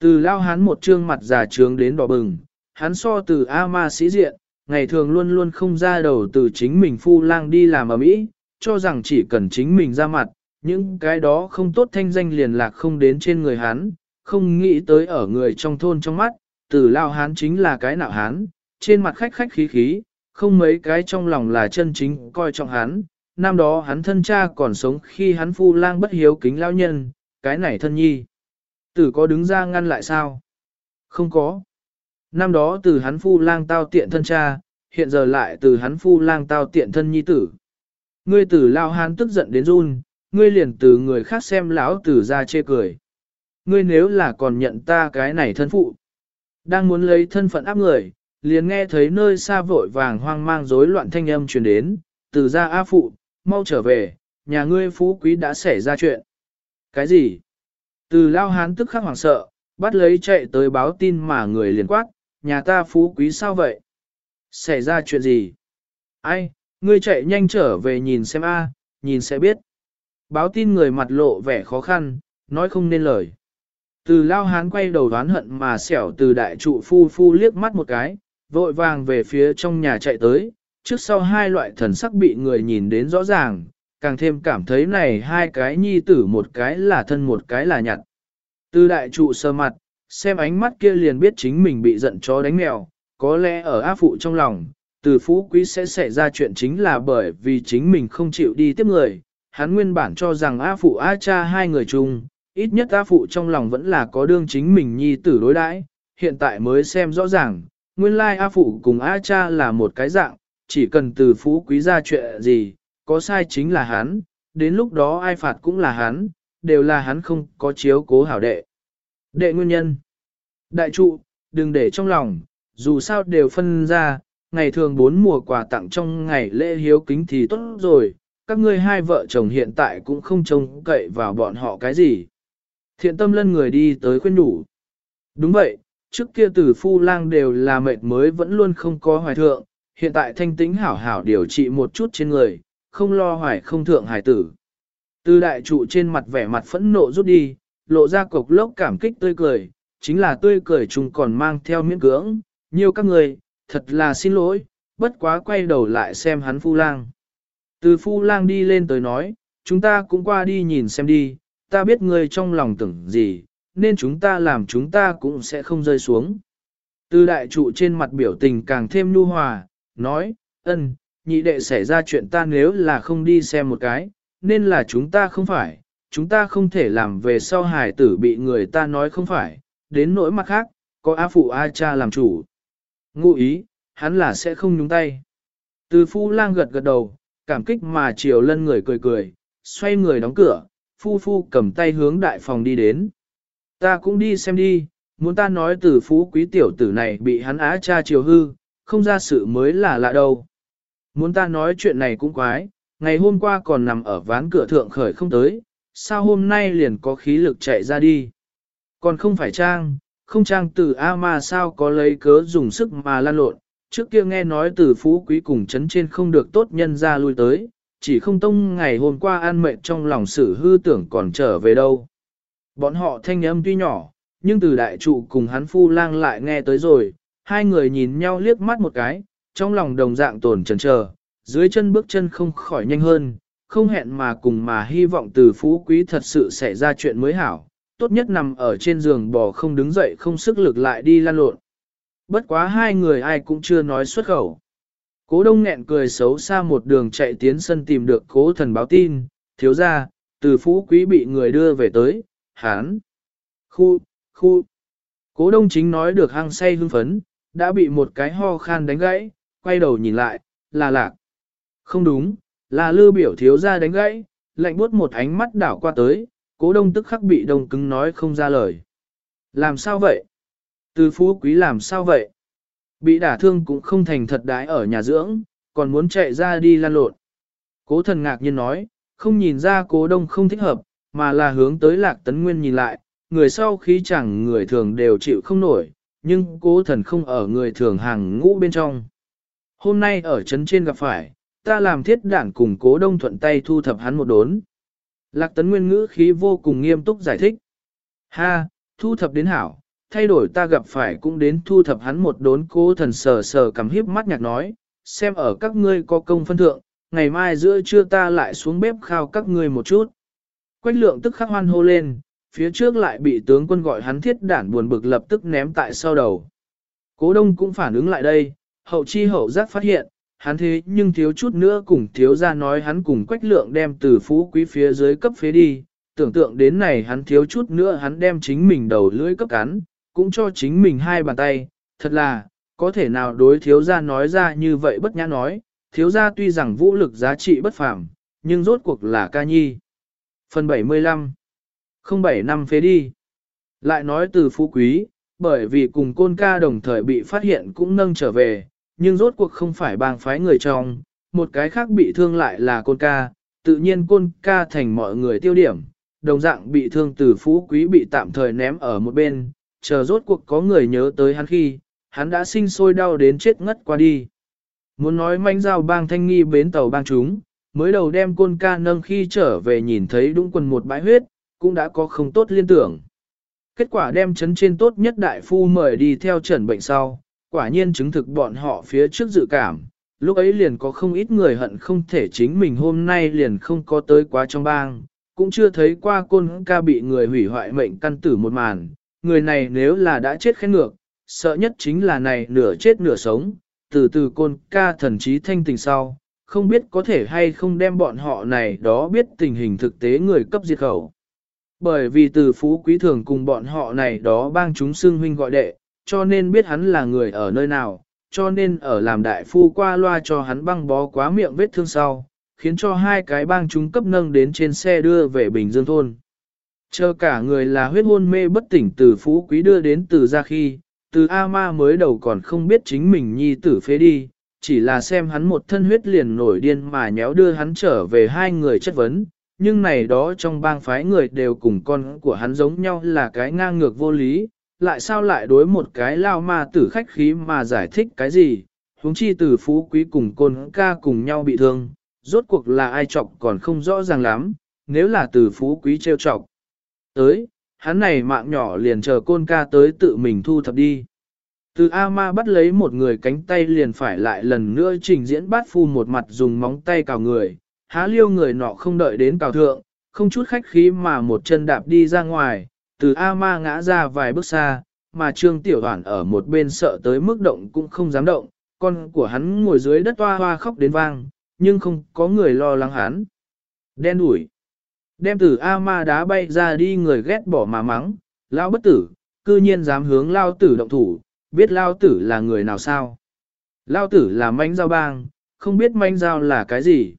Từ lao hắn một trương mặt già trướng đến đỏ bừng, hắn so từ A-ma sĩ diện, ngày thường luôn luôn không ra đầu từ chính mình phu lang đi làm ở Mỹ, cho rằng chỉ cần chính mình ra mặt, những cái đó không tốt thanh danh liền lạc không đến trên người hắn, không nghĩ tới ở người trong thôn trong mắt, từ lao hán chính là cái nạo hán, trên mặt khách khách khí khí, không mấy cái trong lòng là chân chính coi trọng hắn, năm đó hắn thân cha còn sống khi hắn phu lang bất hiếu kính lao nhân, cái này thân nhi. Tử có đứng ra ngăn lại sao? Không có. Năm đó từ hắn phu lang tao tiện thân cha, hiện giờ lại từ hắn phu lang tao tiện thân nhi tử. Ngươi tử lao hán tức giận đến run, ngươi liền từ người khác xem lão tử ra chê cười. Ngươi nếu là còn nhận ta cái này thân phụ, đang muốn lấy thân phận áp người, liền nghe thấy nơi xa vội vàng hoang mang rối loạn thanh âm truyền đến, từ ra A phụ, mau trở về, nhà ngươi phú quý đã xảy ra chuyện. Cái gì? Từ lao hán tức khắc hoảng sợ, bắt lấy chạy tới báo tin mà người liền quát, nhà ta phú quý sao vậy? Xảy ra chuyện gì? Ai, ngươi chạy nhanh trở về nhìn xem a, nhìn sẽ biết. Báo tin người mặt lộ vẻ khó khăn, nói không nên lời. Từ lao hán quay đầu đoán hận mà xẻo từ đại trụ phu phu liếc mắt một cái, vội vàng về phía trong nhà chạy tới, trước sau hai loại thần sắc bị người nhìn đến rõ ràng, càng thêm cảm thấy này hai cái nhi tử một cái là thân một cái là nhặt. Từ đại trụ sơ mặt, xem ánh mắt kia liền biết chính mình bị giận chó đánh mèo, có lẽ ở áp phụ trong lòng, từ phú quý sẽ xảy ra chuyện chính là bởi vì chính mình không chịu đi tiếp người. Hắn nguyên bản cho rằng A phụ A cha hai người chung, ít nhất A phụ trong lòng vẫn là có đương chính mình nhi tử đối đãi, hiện tại mới xem rõ ràng, nguyên lai A phụ cùng A cha là một cái dạng, chỉ cần từ phú quý ra chuyện gì, có sai chính là hắn, đến lúc đó ai phạt cũng là hắn, đều là hắn không có chiếu cố hảo đệ. Đệ nguyên nhân Đại trụ, đừng để trong lòng, dù sao đều phân ra, ngày thường bốn mùa quà tặng trong ngày lễ hiếu kính thì tốt rồi, các ngươi hai vợ chồng hiện tại cũng không trông cậy vào bọn họ cái gì. Thiện tâm lân người đi tới khuyên nhủ. Đúng vậy, trước kia tử phu lang đều là mệt mới vẫn luôn không có hoài thượng, hiện tại thanh tĩnh hảo hảo điều trị một chút trên người, không lo hoài không thượng hải tử. Từ đại trụ trên mặt vẻ mặt phẫn nộ rút đi, lộ ra cục lốc cảm kích tươi cười, chính là tươi cười chung còn mang theo miễn cưỡng, nhiều các người, thật là xin lỗi, bất quá quay đầu lại xem hắn phu lang. Từ phu lang đi lên tới nói, chúng ta cũng qua đi nhìn xem đi, ta biết ngươi trong lòng tưởng gì, nên chúng ta làm chúng ta cũng sẽ không rơi xuống. Từ đại trụ trên mặt biểu tình càng thêm nhu hòa, nói, ân, nhị đệ xảy ra chuyện ta nếu là không đi xem một cái, nên là chúng ta không phải, chúng ta không thể làm về sau hải tử bị người ta nói không phải, đến nỗi mặt khác, có A phụ A cha làm chủ. Ngụ ý, hắn là sẽ không nhúng tay. Từ phu lang gật gật đầu, cảm kích mà chiều lân người cười cười, xoay người đóng cửa, phu phu cầm tay hướng đại phòng đi đến. Ta cũng đi xem đi, muốn ta nói từ phú quý tiểu tử này bị hắn á cha chiều hư, không ra sự mới là lạ đâu. Muốn ta nói chuyện này cũng quái, ngày hôm qua còn nằm ở ván cửa thượng khởi không tới, sao hôm nay liền có khí lực chạy ra đi. Còn không phải trang, không trang từ A mà sao có lấy cớ dùng sức mà lan lộn, trước kia nghe nói từ phú quý cùng chấn trên không được tốt nhân ra lui tới, chỉ không tông ngày hôm qua an mệnh trong lòng sự hư tưởng còn trở về đâu. Bọn họ thanh âm tuy nhỏ, nhưng từ đại trụ cùng hắn phu lang lại nghe tới rồi, hai người nhìn nhau liếc mắt một cái, trong lòng đồng dạng tổn trần chờ, dưới chân bước chân không khỏi nhanh hơn, không hẹn mà cùng mà hy vọng từ phú quý thật sự xảy ra chuyện mới hảo, tốt nhất nằm ở trên giường bò không đứng dậy không sức lực lại đi lan lộn. Bất quá hai người ai cũng chưa nói xuất khẩu. Cố đông nghẹn cười xấu xa một đường chạy tiến sân tìm được cố thần báo tin, thiếu ra, từ phú quý bị người đưa về tới, hán. Khu, khu. Cố đông chính nói được hăng say hưng phấn, đã bị một cái ho khan đánh gãy, quay đầu nhìn lại, là lạc. Không đúng, là lư biểu thiếu ra đánh gãy, lạnh buốt một ánh mắt đảo qua tới, cố đông tức khắc bị đông cứng nói không ra lời. Làm sao vậy? Từ phú quý làm sao vậy? Bị đả thương cũng không thành thật đái ở nhà dưỡng, còn muốn chạy ra đi lan lộn. Cố thần ngạc nhiên nói, không nhìn ra cố đông không thích hợp, mà là hướng tới lạc tấn nguyên nhìn lại, người sau khi chẳng người thường đều chịu không nổi, nhưng cố thần không ở người thường hàng ngũ bên trong. Hôm nay ở trấn trên gặp phải, ta làm thiết đảng cùng cố đông thuận tay thu thập hắn một đốn. Lạc tấn nguyên ngữ khí vô cùng nghiêm túc giải thích. Ha, thu thập đến hảo, thay đổi ta gặp phải cũng đến thu thập hắn một đốn cố thần sờ sờ cầm hiếp mắt nhạc nói, xem ở các ngươi có công phân thượng, ngày mai giữa trưa ta lại xuống bếp khao các ngươi một chút. Quách lượng tức khắc hoan hô lên, phía trước lại bị tướng quân gọi hắn thiết đản buồn bực lập tức ném tại sau đầu. Cố đông cũng phản ứng lại đây, hậu chi hậu giác phát hiện, hắn thế nhưng thiếu chút nữa cùng thiếu ra nói hắn cùng quách lượng đem từ phú quý phía dưới cấp phế đi, tưởng tượng đến này hắn thiếu chút nữa hắn đem chính mình đầu lưỡi cấp cắn, cũng cho chính mình hai bàn tay, thật là, có thể nào đối thiếu gia nói ra như vậy bất nhã nói, thiếu gia tuy rằng vũ lực giá trị bất phàm, nhưng rốt cuộc là ca nhi. Phần 75 07 năm phế đi. Lại nói từ phú quý, bởi vì cùng côn ca đồng thời bị phát hiện cũng nâng trở về, nhưng rốt cuộc không phải bang phái người trong, một cái khác bị thương lại là côn ca, tự nhiên côn ca thành mọi người tiêu điểm, đồng dạng bị thương từ phú quý bị tạm thời ném ở một bên, chờ rốt cuộc có người nhớ tới hắn khi, hắn đã sinh sôi đau đến chết ngất qua đi. Muốn nói manh giao bang thanh nghi bến tàu bang chúng, mới đầu đem côn ca nâng khi trở về nhìn thấy đúng quần một bãi huyết, cũng đã có không tốt liên tưởng. Kết quả đem chấn trên tốt nhất đại phu mời đi theo trần bệnh sau, quả nhiên chứng thực bọn họ phía trước dự cảm, lúc ấy liền có không ít người hận không thể chính mình hôm nay liền không có tới quá trong bang, cũng chưa thấy qua côn ca bị người hủy hoại mệnh căn tử một màn, người này nếu là đã chết khét ngược, sợ nhất chính là này nửa chết nửa sống, từ từ côn ca thần trí thanh tình sau, không biết có thể hay không đem bọn họ này đó biết tình hình thực tế người cấp diệt khẩu. Bởi vì từ phú quý thường cùng bọn họ này đó bang chúng xưng huynh gọi đệ, cho nên biết hắn là người ở nơi nào, cho nên ở làm đại phu qua loa cho hắn băng bó quá miệng vết thương sau, khiến cho hai cái bang chúng cấp nâng đến trên xe đưa về Bình Dương Thôn. Chờ cả người là huyết hôn mê bất tỉnh từ phú quý đưa đến từ ra khi, từ A-ma mới đầu còn không biết chính mình nhi tử phế đi, chỉ là xem hắn một thân huyết liền nổi điên mà nhéo đưa hắn trở về hai người chất vấn, nhưng này đó trong bang phái người đều cùng con của hắn giống nhau là cái ngang ngược vô lý, lại sao lại đối một cái lao ma tử khách khí mà giải thích cái gì, huống chi từ phú quý cùng côn ca cùng nhau bị thương, rốt cuộc là ai chọc còn không rõ ràng lắm, nếu là từ phú quý trêu chọc. Tới, hắn này mạng nhỏ liền chờ côn ca tới tự mình thu thập đi. Từ A-ma bắt lấy một người cánh tay liền phải lại lần nữa trình diễn bát phu một mặt dùng móng tay cào người, há liêu người nọ không đợi đến cào thượng, không chút khách khí mà một chân đạp đi ra ngoài, từ A-ma ngã ra vài bước xa, mà trương tiểu hoàn ở một bên sợ tới mức động cũng không dám động, con của hắn ngồi dưới đất hoa hoa khóc đến vang, nhưng không có người lo lắng hắn. Đen đuổi. Đem từ A-ma đá bay ra đi người ghét bỏ mà mắng, lao bất tử, cư nhiên dám hướng lao tử động thủ, biết lao tử là người nào sao? Lao tử là manh giao bang, không biết manh giao là cái gì.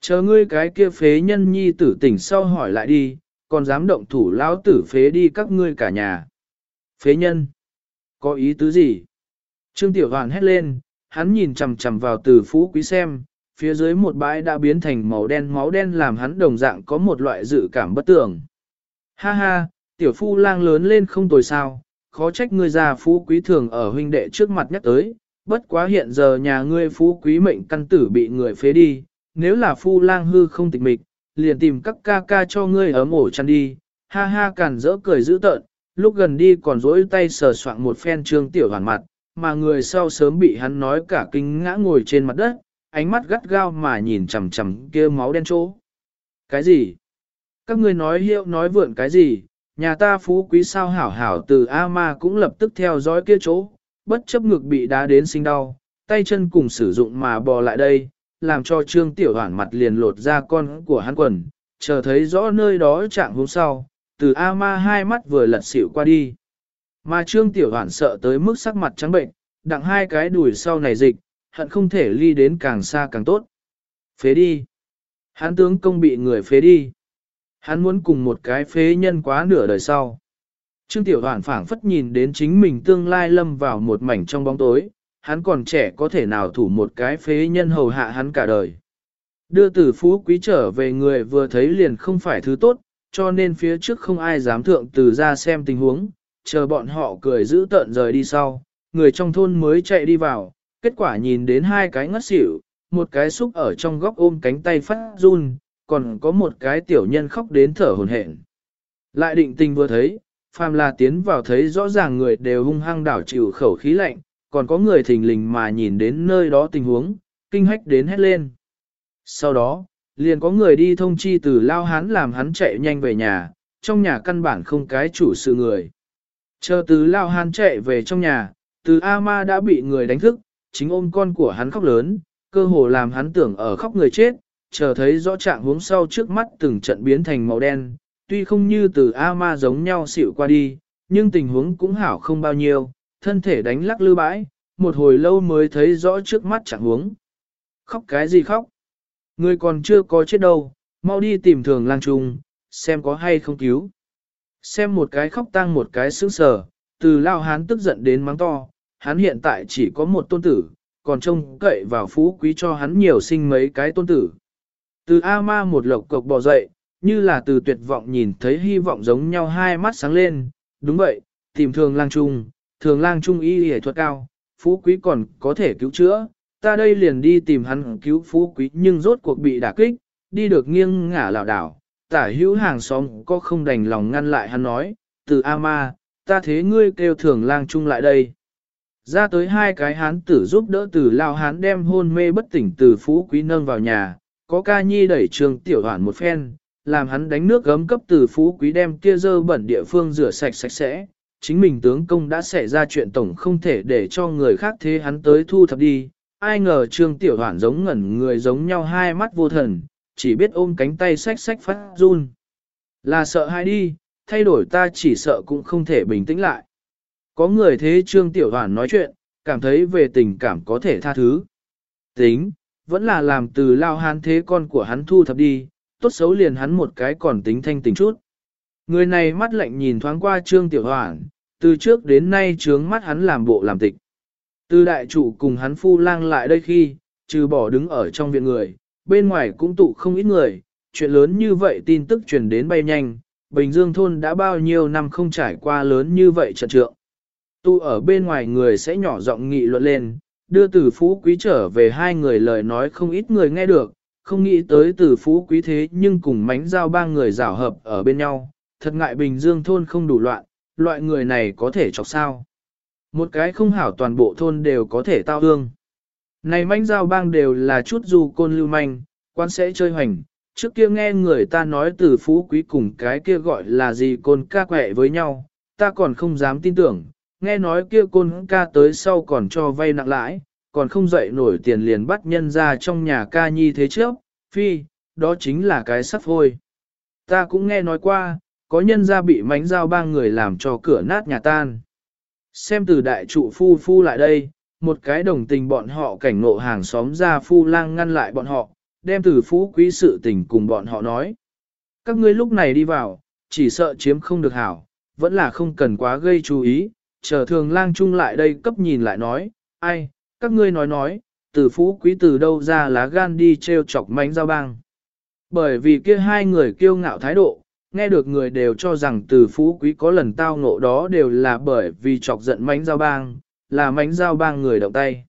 Chờ ngươi cái kia phế nhân nhi tử tỉnh sau hỏi lại đi, còn dám động thủ lao tử phế đi các ngươi cả nhà. Phế nhân, có ý tứ gì? Trương Tiểu Hoàn hét lên, hắn nhìn chằm chằm vào từ phú quý xem, phía dưới một bãi đã biến thành màu đen máu đen làm hắn đồng dạng có một loại dự cảm bất tưởng. Ha ha, tiểu phu lang lớn lên không tồi sao, khó trách ngươi già phú quý thường ở huynh đệ trước mặt nhắc tới, bất quá hiện giờ nhà ngươi phú quý mệnh căn tử bị người phế đi, nếu là phu lang hư không tịch mịch, liền tìm các ca ca cho ngươi ấm ổ chăn đi, ha ha cản rỡ cười dữ tợn, lúc gần đi còn dỗi tay sờ soạn một phen trương tiểu hoàn mặt, mà người sau sớm bị hắn nói cả kinh ngã ngồi trên mặt đất, ánh mắt gắt gao mà nhìn chằm chằm kia máu đen chỗ. Cái gì? Các ngươi nói hiệu nói vượn cái gì? Nhà ta phú quý sao hảo hảo từ A-ma cũng lập tức theo dõi kia chỗ, bất chấp ngực bị đá đến sinh đau, tay chân cùng sử dụng mà bò lại đây, làm cho trương tiểu hoản mặt liền lột ra con của hắn quần, chờ thấy rõ nơi đó trạng hôm sau, từ A-ma hai mắt vừa lật xỉu qua đi. Mà trương tiểu hoản sợ tới mức sắc mặt trắng bệnh, đặng hai cái đùi sau này dịch, hận không thể ly đến càng xa càng tốt. Phế đi. Hắn tướng công bị người phế đi. Hắn muốn cùng một cái phế nhân quá nửa đời sau. Trương Tiểu Hoàn phảng phất nhìn đến chính mình tương lai lâm vào một mảnh trong bóng tối, hắn còn trẻ có thể nào thủ một cái phế nhân hầu hạ hắn cả đời. Đưa tử phú quý trở về người vừa thấy liền không phải thứ tốt, cho nên phía trước không ai dám thượng từ ra xem tình huống, chờ bọn họ cười giữ tợn rời đi sau, người trong thôn mới chạy đi vào, kết quả nhìn đến hai cái ngất xỉu, một cái xúc ở trong góc ôm cánh tay phát run, còn có một cái tiểu nhân khóc đến thở hồn hển. Lại định tình vừa thấy, phàm là tiến vào thấy rõ ràng người đều hung hăng đảo chịu khẩu khí lạnh, còn có người thình lình mà nhìn đến nơi đó tình huống, kinh hách đến hét lên. Sau đó, liền có người đi thông chi từ lao hắn làm hắn chạy nhanh về nhà, trong nhà căn bản không cái chủ sự người. Chờ từ lao hán chạy về trong nhà, từ A-ma đã bị người đánh thức, chính ôm con của hắn khóc lớn, cơ hồ làm hắn tưởng ở khóc người chết, chờ thấy rõ trạng hướng sau trước mắt từng trận biến thành màu đen, tuy không như từ A-ma giống nhau xịu qua đi, nhưng tình huống cũng hảo không bao nhiêu, thân thể đánh lắc lư bãi, một hồi lâu mới thấy rõ trước mắt trạng huống. Khóc cái gì khóc? Người còn chưa có chết đâu, mau đi tìm thường lang trung, xem có hay không cứu. Xem một cái khóc tăng một cái sững sờ, từ lao hán tức giận đến mắng to, hắn hiện tại chỉ có một tôn tử, còn trông cậy vào phú quý cho hắn nhiều sinh mấy cái tôn tử. Từ A-ma một lộc cộc bò dậy, như là từ tuyệt vọng nhìn thấy hy vọng giống nhau hai mắt sáng lên, đúng vậy, tìm thường lang trung, thường lang trung y y thuật cao, phú quý còn có thể cứu chữa, ta đây liền đi tìm hắn cứu phú quý nhưng rốt cuộc bị đả kích, đi được nghiêng ngả lảo đảo, tả hữu hàng xóm có không đành lòng ngăn lại hắn nói, từ A-ma, ta thế ngươi kêu thường lang trung lại đây. Ra tới hai cái hán tử giúp đỡ từ lao hán đem hôn mê bất tỉnh từ phú quý nâng vào nhà, có ca nhi đẩy trường tiểu hoàn một phen, làm hắn đánh nước gấm cấp từ phú quý đem kia dơ bẩn địa phương rửa sạch sạch sẽ. Chính mình tướng công đã xảy ra chuyện tổng không thể để cho người khác thế hắn tới thu thập đi. Ai ngờ trương tiểu hoản giống ngẩn người giống nhau hai mắt vô thần, chỉ biết ôm cánh tay sách sách phát run. Là sợ hai đi, thay đổi ta chỉ sợ cũng không thể bình tĩnh lại. Có người thế Trương Tiểu hoản nói chuyện, cảm thấy về tình cảm có thể tha thứ. Tính, vẫn là làm từ lao hán thế con của hắn thu thập đi, tốt xấu liền hắn một cái còn tính thanh tình chút. Người này mắt lạnh nhìn thoáng qua Trương Tiểu Hoàn, từ trước đến nay trướng mắt hắn làm bộ làm tịch. Từ đại trụ cùng hắn phu lang lại đây khi, trừ bỏ đứng ở trong viện người, bên ngoài cũng tụ không ít người, chuyện lớn như vậy tin tức truyền đến bay nhanh, Bình Dương thôn đã bao nhiêu năm không trải qua lớn như vậy trận trượng. Tụ ở bên ngoài người sẽ nhỏ giọng nghị luận lên, đưa từ phú quý trở về hai người lời nói không ít người nghe được, không nghĩ tới từ phú quý thế nhưng cùng mánh giao ba người rảo hợp ở bên nhau, thật ngại Bình Dương thôn không đủ loạn, loại người này có thể chọc sao. Một cái không hảo toàn bộ thôn đều có thể tao hương. Này manh giao bang đều là chút du côn lưu manh, quan sẽ chơi hoành. Trước kia nghe người ta nói từ phú quý cùng cái kia gọi là gì côn ca quẹ với nhau, ta còn không dám tin tưởng, nghe nói kia côn ca tới sau còn cho vay nặng lãi, còn không dậy nổi tiền liền bắt nhân ra trong nhà ca nhi thế trước, phi, đó chính là cái sắp hôi. Ta cũng nghe nói qua, có nhân ra bị mánh dao ba người làm cho cửa nát nhà tan. Xem từ đại trụ phu phu lại đây, một cái đồng tình bọn họ cảnh ngộ hàng xóm ra phu lang ngăn lại bọn họ, đem từ phú quý sự tình cùng bọn họ nói. Các ngươi lúc này đi vào, chỉ sợ chiếm không được hảo, vẫn là không cần quá gây chú ý, chờ thường lang chung lại đây cấp nhìn lại nói, ai, các ngươi nói nói, từ phú quý từ đâu ra lá gan đi treo chọc mánh giao bang. Bởi vì kia hai người kiêu ngạo thái độ, nghe được người đều cho rằng từ phú quý có lần tao ngộ đó đều là bởi vì chọc giận mánh giao bang, là mánh giao bang người động tay.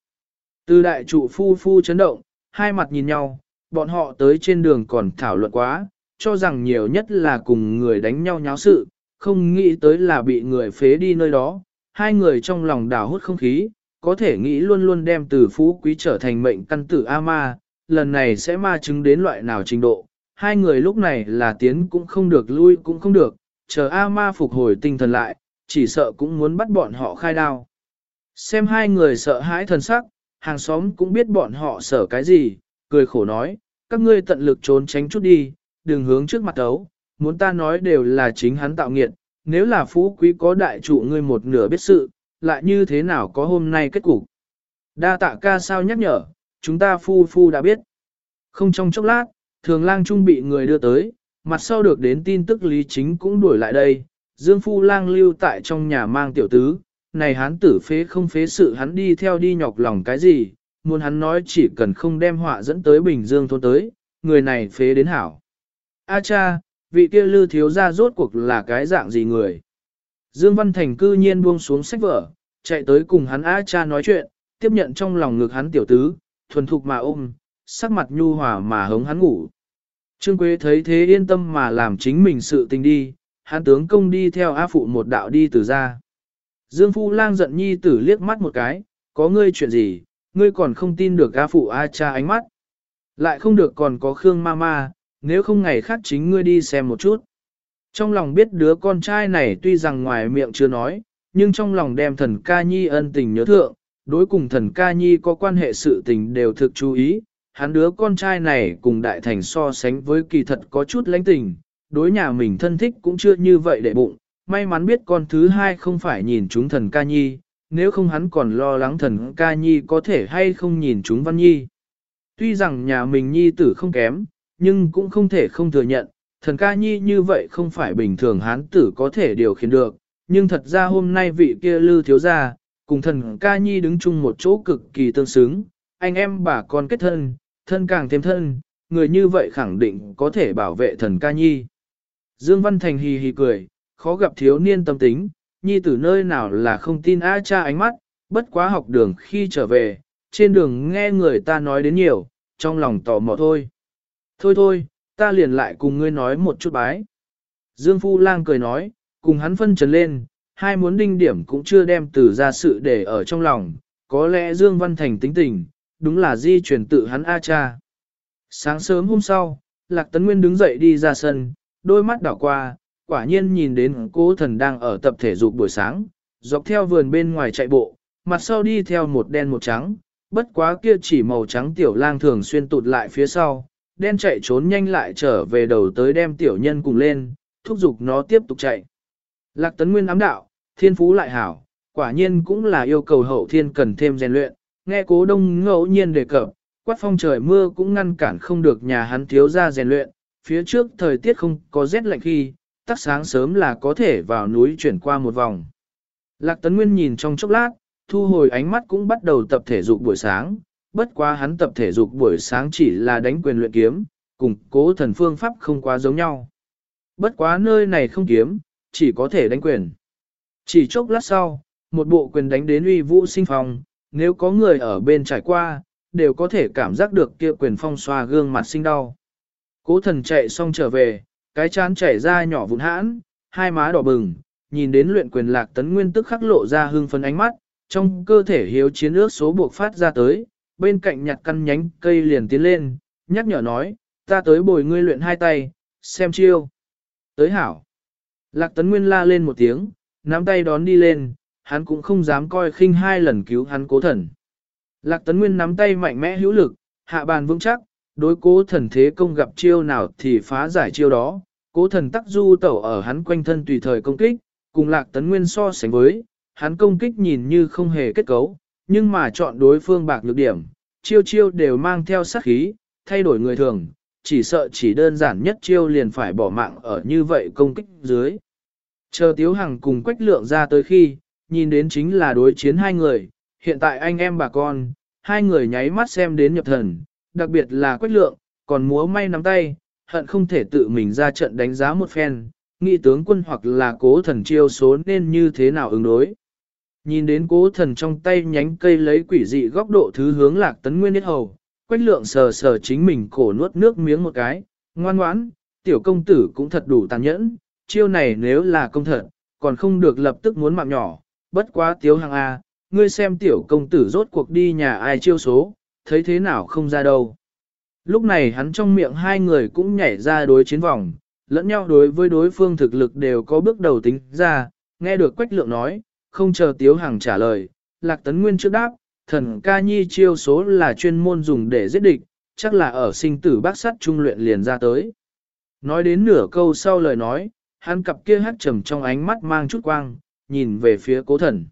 Từ đại trụ phu phu chấn động, hai mặt nhìn nhau, bọn họ tới trên đường còn thảo luận quá, cho rằng nhiều nhất là cùng người đánh nhau nháo sự, không nghĩ tới là bị người phế đi nơi đó, hai người trong lòng đào hút không khí, có thể nghĩ luôn luôn đem từ phú quý trở thành mệnh căn tử A-ma, lần này sẽ ma chứng đến loại nào trình độ. Hai người lúc này là tiến cũng không được lui cũng không được, chờ A-ma phục hồi tinh thần lại, chỉ sợ cũng muốn bắt bọn họ khai đao. Xem hai người sợ hãi thần sắc, hàng xóm cũng biết bọn họ sợ cái gì, cười khổ nói, các ngươi tận lực trốn tránh chút đi, đừng hướng trước mặt ấu, muốn ta nói đều là chính hắn tạo nghiệt, nếu là phú quý có đại trụ ngươi một nửa biết sự, lại như thế nào có hôm nay kết cục. Đa tạ ca sao nhắc nhở, chúng ta phu phu đã biết. Không trong chốc lát, thường lang trung bị người đưa tới, mặt sau được đến tin tức lý chính cũng đuổi lại đây, dương phu lang lưu tại trong nhà mang tiểu tứ, này hắn tử phế không phế sự hắn đi theo đi nhọc lòng cái gì, muốn hắn nói chỉ cần không đem họa dẫn tới Bình Dương thôn tới, người này phế đến hảo. A cha, vị kia lư thiếu ra rốt cuộc là cái dạng gì người? Dương Văn Thành cư nhiên buông xuống sách vở, chạy tới cùng hắn A cha nói chuyện, tiếp nhận trong lòng ngực hắn tiểu tứ, thuần thục mà ôm, sắc mặt nhu hòa mà hống hắn ngủ. Trương Quế thấy thế yên tâm mà làm chính mình sự tình đi, hắn tướng công đi theo A phụ một đạo đi từ ra. Dương Phu lang giận nhi tử liếc mắt một cái, có ngươi chuyện gì, ngươi còn không tin được A phụ A cha ánh mắt. Lại không được còn có Khương ma ma, nếu không ngày khác chính ngươi đi xem một chút. Trong lòng biết đứa con trai này tuy rằng ngoài miệng chưa nói, nhưng trong lòng đem thần ca nhi ân tình nhớ thượng, đối cùng thần ca nhi có quan hệ sự tình đều thực chú ý, hắn đứa con trai này cùng đại thành so sánh với kỳ thật có chút lãnh tình, đối nhà mình thân thích cũng chưa như vậy để bụng, may mắn biết con thứ hai không phải nhìn chúng thần ca nhi, nếu không hắn còn lo lắng thần ca nhi có thể hay không nhìn chúng văn nhi. Tuy rằng nhà mình nhi tử không kém, nhưng cũng không thể không thừa nhận, thần ca nhi như vậy không phải bình thường hán tử có thể điều khiển được, nhưng thật ra hôm nay vị kia lư thiếu gia, cùng thần ca nhi đứng chung một chỗ cực kỳ tương xứng, anh em bà con kết thân, thân càng thêm thân, người như vậy khẳng định có thể bảo vệ thần ca nhi. Dương Văn Thành hì hì cười, khó gặp thiếu niên tâm tính, nhi tử nơi nào là không tin A cha ánh mắt, bất quá học đường khi trở về, trên đường nghe người ta nói đến nhiều, trong lòng tò mò thôi. Thôi thôi, ta liền lại cùng ngươi nói một chút bái. Dương Phu Lang cười nói, cùng hắn phân trần lên, hai muốn đinh điểm cũng chưa đem từ ra sự để ở trong lòng, có lẽ Dương Văn Thành tính tình, đúng là di chuyển tự hắn A cha. Sáng sớm hôm sau, Lạc Tấn Nguyên đứng dậy đi ra sân, đôi mắt đảo qua, quả nhiên nhìn đến cố thần đang ở tập thể dục buổi sáng, dọc theo vườn bên ngoài chạy bộ, mặt sau đi theo một đen một trắng, bất quá kia chỉ màu trắng tiểu lang thường xuyên tụt lại phía sau, đen chạy trốn nhanh lại trở về đầu tới đem tiểu nhân cùng lên, thúc giục nó tiếp tục chạy. Lạc tấn nguyên ám đạo, thiên phú lại hảo, quả nhiên cũng là yêu cầu hậu thiên cần thêm rèn luyện, nghe cố đông ngẫu nhiên đề cập, quát phong trời mưa cũng ngăn cản không được nhà hắn thiếu ra rèn luyện, phía trước thời tiết không có rét lạnh khi, tắt sáng sớm là có thể vào núi chuyển qua một vòng. Lạc Tấn Nguyên nhìn trong chốc lát, thu hồi ánh mắt cũng bắt đầu tập thể dục buổi sáng, bất quá hắn tập thể dục buổi sáng chỉ là đánh quyền luyện kiếm, cùng cố thần phương pháp không quá giống nhau. Bất quá nơi này không kiếm, chỉ có thể đánh quyền. Chỉ chốc lát sau, một bộ quyền đánh đến uy vũ sinh phong, nếu có người ở bên trải qua, đều có thể cảm giác được kia quyền phong xoa gương mặt sinh đau. Cố thần chạy xong trở về, cái chán chảy ra nhỏ vụn hãn, hai má đỏ bừng, nhìn đến luyện quyền lạc tấn nguyên tức khắc lộ ra hưng phấn ánh mắt, trong cơ thể hiếu chiến ước số buộc phát ra tới, bên cạnh nhặt căn nhánh cây liền tiến lên, nhắc nhở nói, ta tới bồi ngươi luyện hai tay, xem chiêu. Tới hảo. Lạc tấn nguyên la lên một tiếng, nắm tay đón đi lên, hắn cũng không dám coi khinh hai lần cứu hắn cố thần. Lạc tấn nguyên nắm tay mạnh mẽ hữu lực, hạ bàn vững chắc, đối cố thần thế công gặp chiêu nào thì phá giải chiêu đó. Cố thần tắc du tẩu ở hắn quanh thân tùy thời công kích, cùng lạc tấn nguyên so sánh với, hắn công kích nhìn như không hề kết cấu, nhưng mà chọn đối phương bạc nhược điểm, chiêu chiêu đều mang theo sát khí, thay đổi người thường, chỉ sợ chỉ đơn giản nhất chiêu liền phải bỏ mạng ở như vậy công kích dưới. Chờ Tiếu Hằng cùng Quách Lượng ra tới khi, nhìn đến chính là đối chiến hai người, hiện tại anh em bà con, hai người nháy mắt xem đến nhập thần, đặc biệt là Quách Lượng, còn múa may nắm tay, hận không thể tự mình ra trận đánh giá một phen, nghĩ tướng quân hoặc là cố thần chiêu số nên như thế nào ứng đối. Nhìn đến cố thần trong tay nhánh cây lấy quỷ dị góc độ thứ hướng lạc tấn nguyên nhất hầu, quách lượng sờ sờ chính mình cổ nuốt nước miếng một cái, ngoan ngoãn, tiểu công tử cũng thật đủ tàn nhẫn, chiêu này nếu là công thật, còn không được lập tức muốn mạng nhỏ, bất quá tiếu hàng A, à, ngươi xem tiểu công tử rốt cuộc đi nhà ai chiêu số, thấy thế nào không ra đâu. Lúc này hắn trong miệng hai người cũng nhảy ra đối chiến vòng, lẫn nhau đối với đối phương thực lực đều có bước đầu tính ra, nghe được Quách Lượng nói, không chờ Tiếu Hằng trả lời, Lạc Tấn Nguyên trước đáp, thần ca nhi chiêu số là chuyên môn dùng để giết địch, chắc là ở sinh tử bác sắt trung luyện liền ra tới. Nói đến nửa câu sau lời nói, hắn cặp kia hát trầm trong ánh mắt mang chút quang, nhìn về phía cố thần.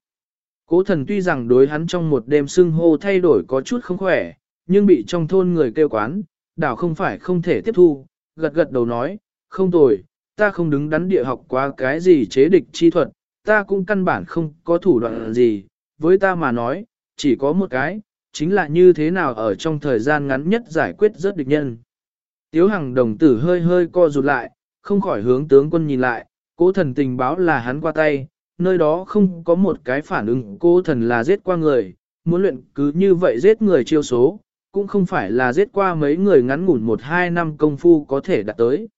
Cố thần tuy rằng đối hắn trong một đêm sưng hô thay đổi có chút không khỏe, nhưng bị trong thôn người kêu quán, đảo không phải không thể tiếp thu, gật gật đầu nói, không tồi, ta không đứng đắn địa học qua cái gì chế địch chi thuật, ta cũng căn bản không có thủ đoạn gì, với ta mà nói, chỉ có một cái, chính là như thế nào ở trong thời gian ngắn nhất giải quyết rớt địch nhân. Tiếu Hằng đồng tử hơi hơi co rụt lại, không khỏi hướng tướng quân nhìn lại, cố thần tình báo là hắn qua tay, nơi đó không có một cái phản ứng cố thần là giết qua người, muốn luyện cứ như vậy giết người chiêu số, cũng không phải là giết qua mấy người ngắn ngủn một hai năm công phu có thể đạt tới.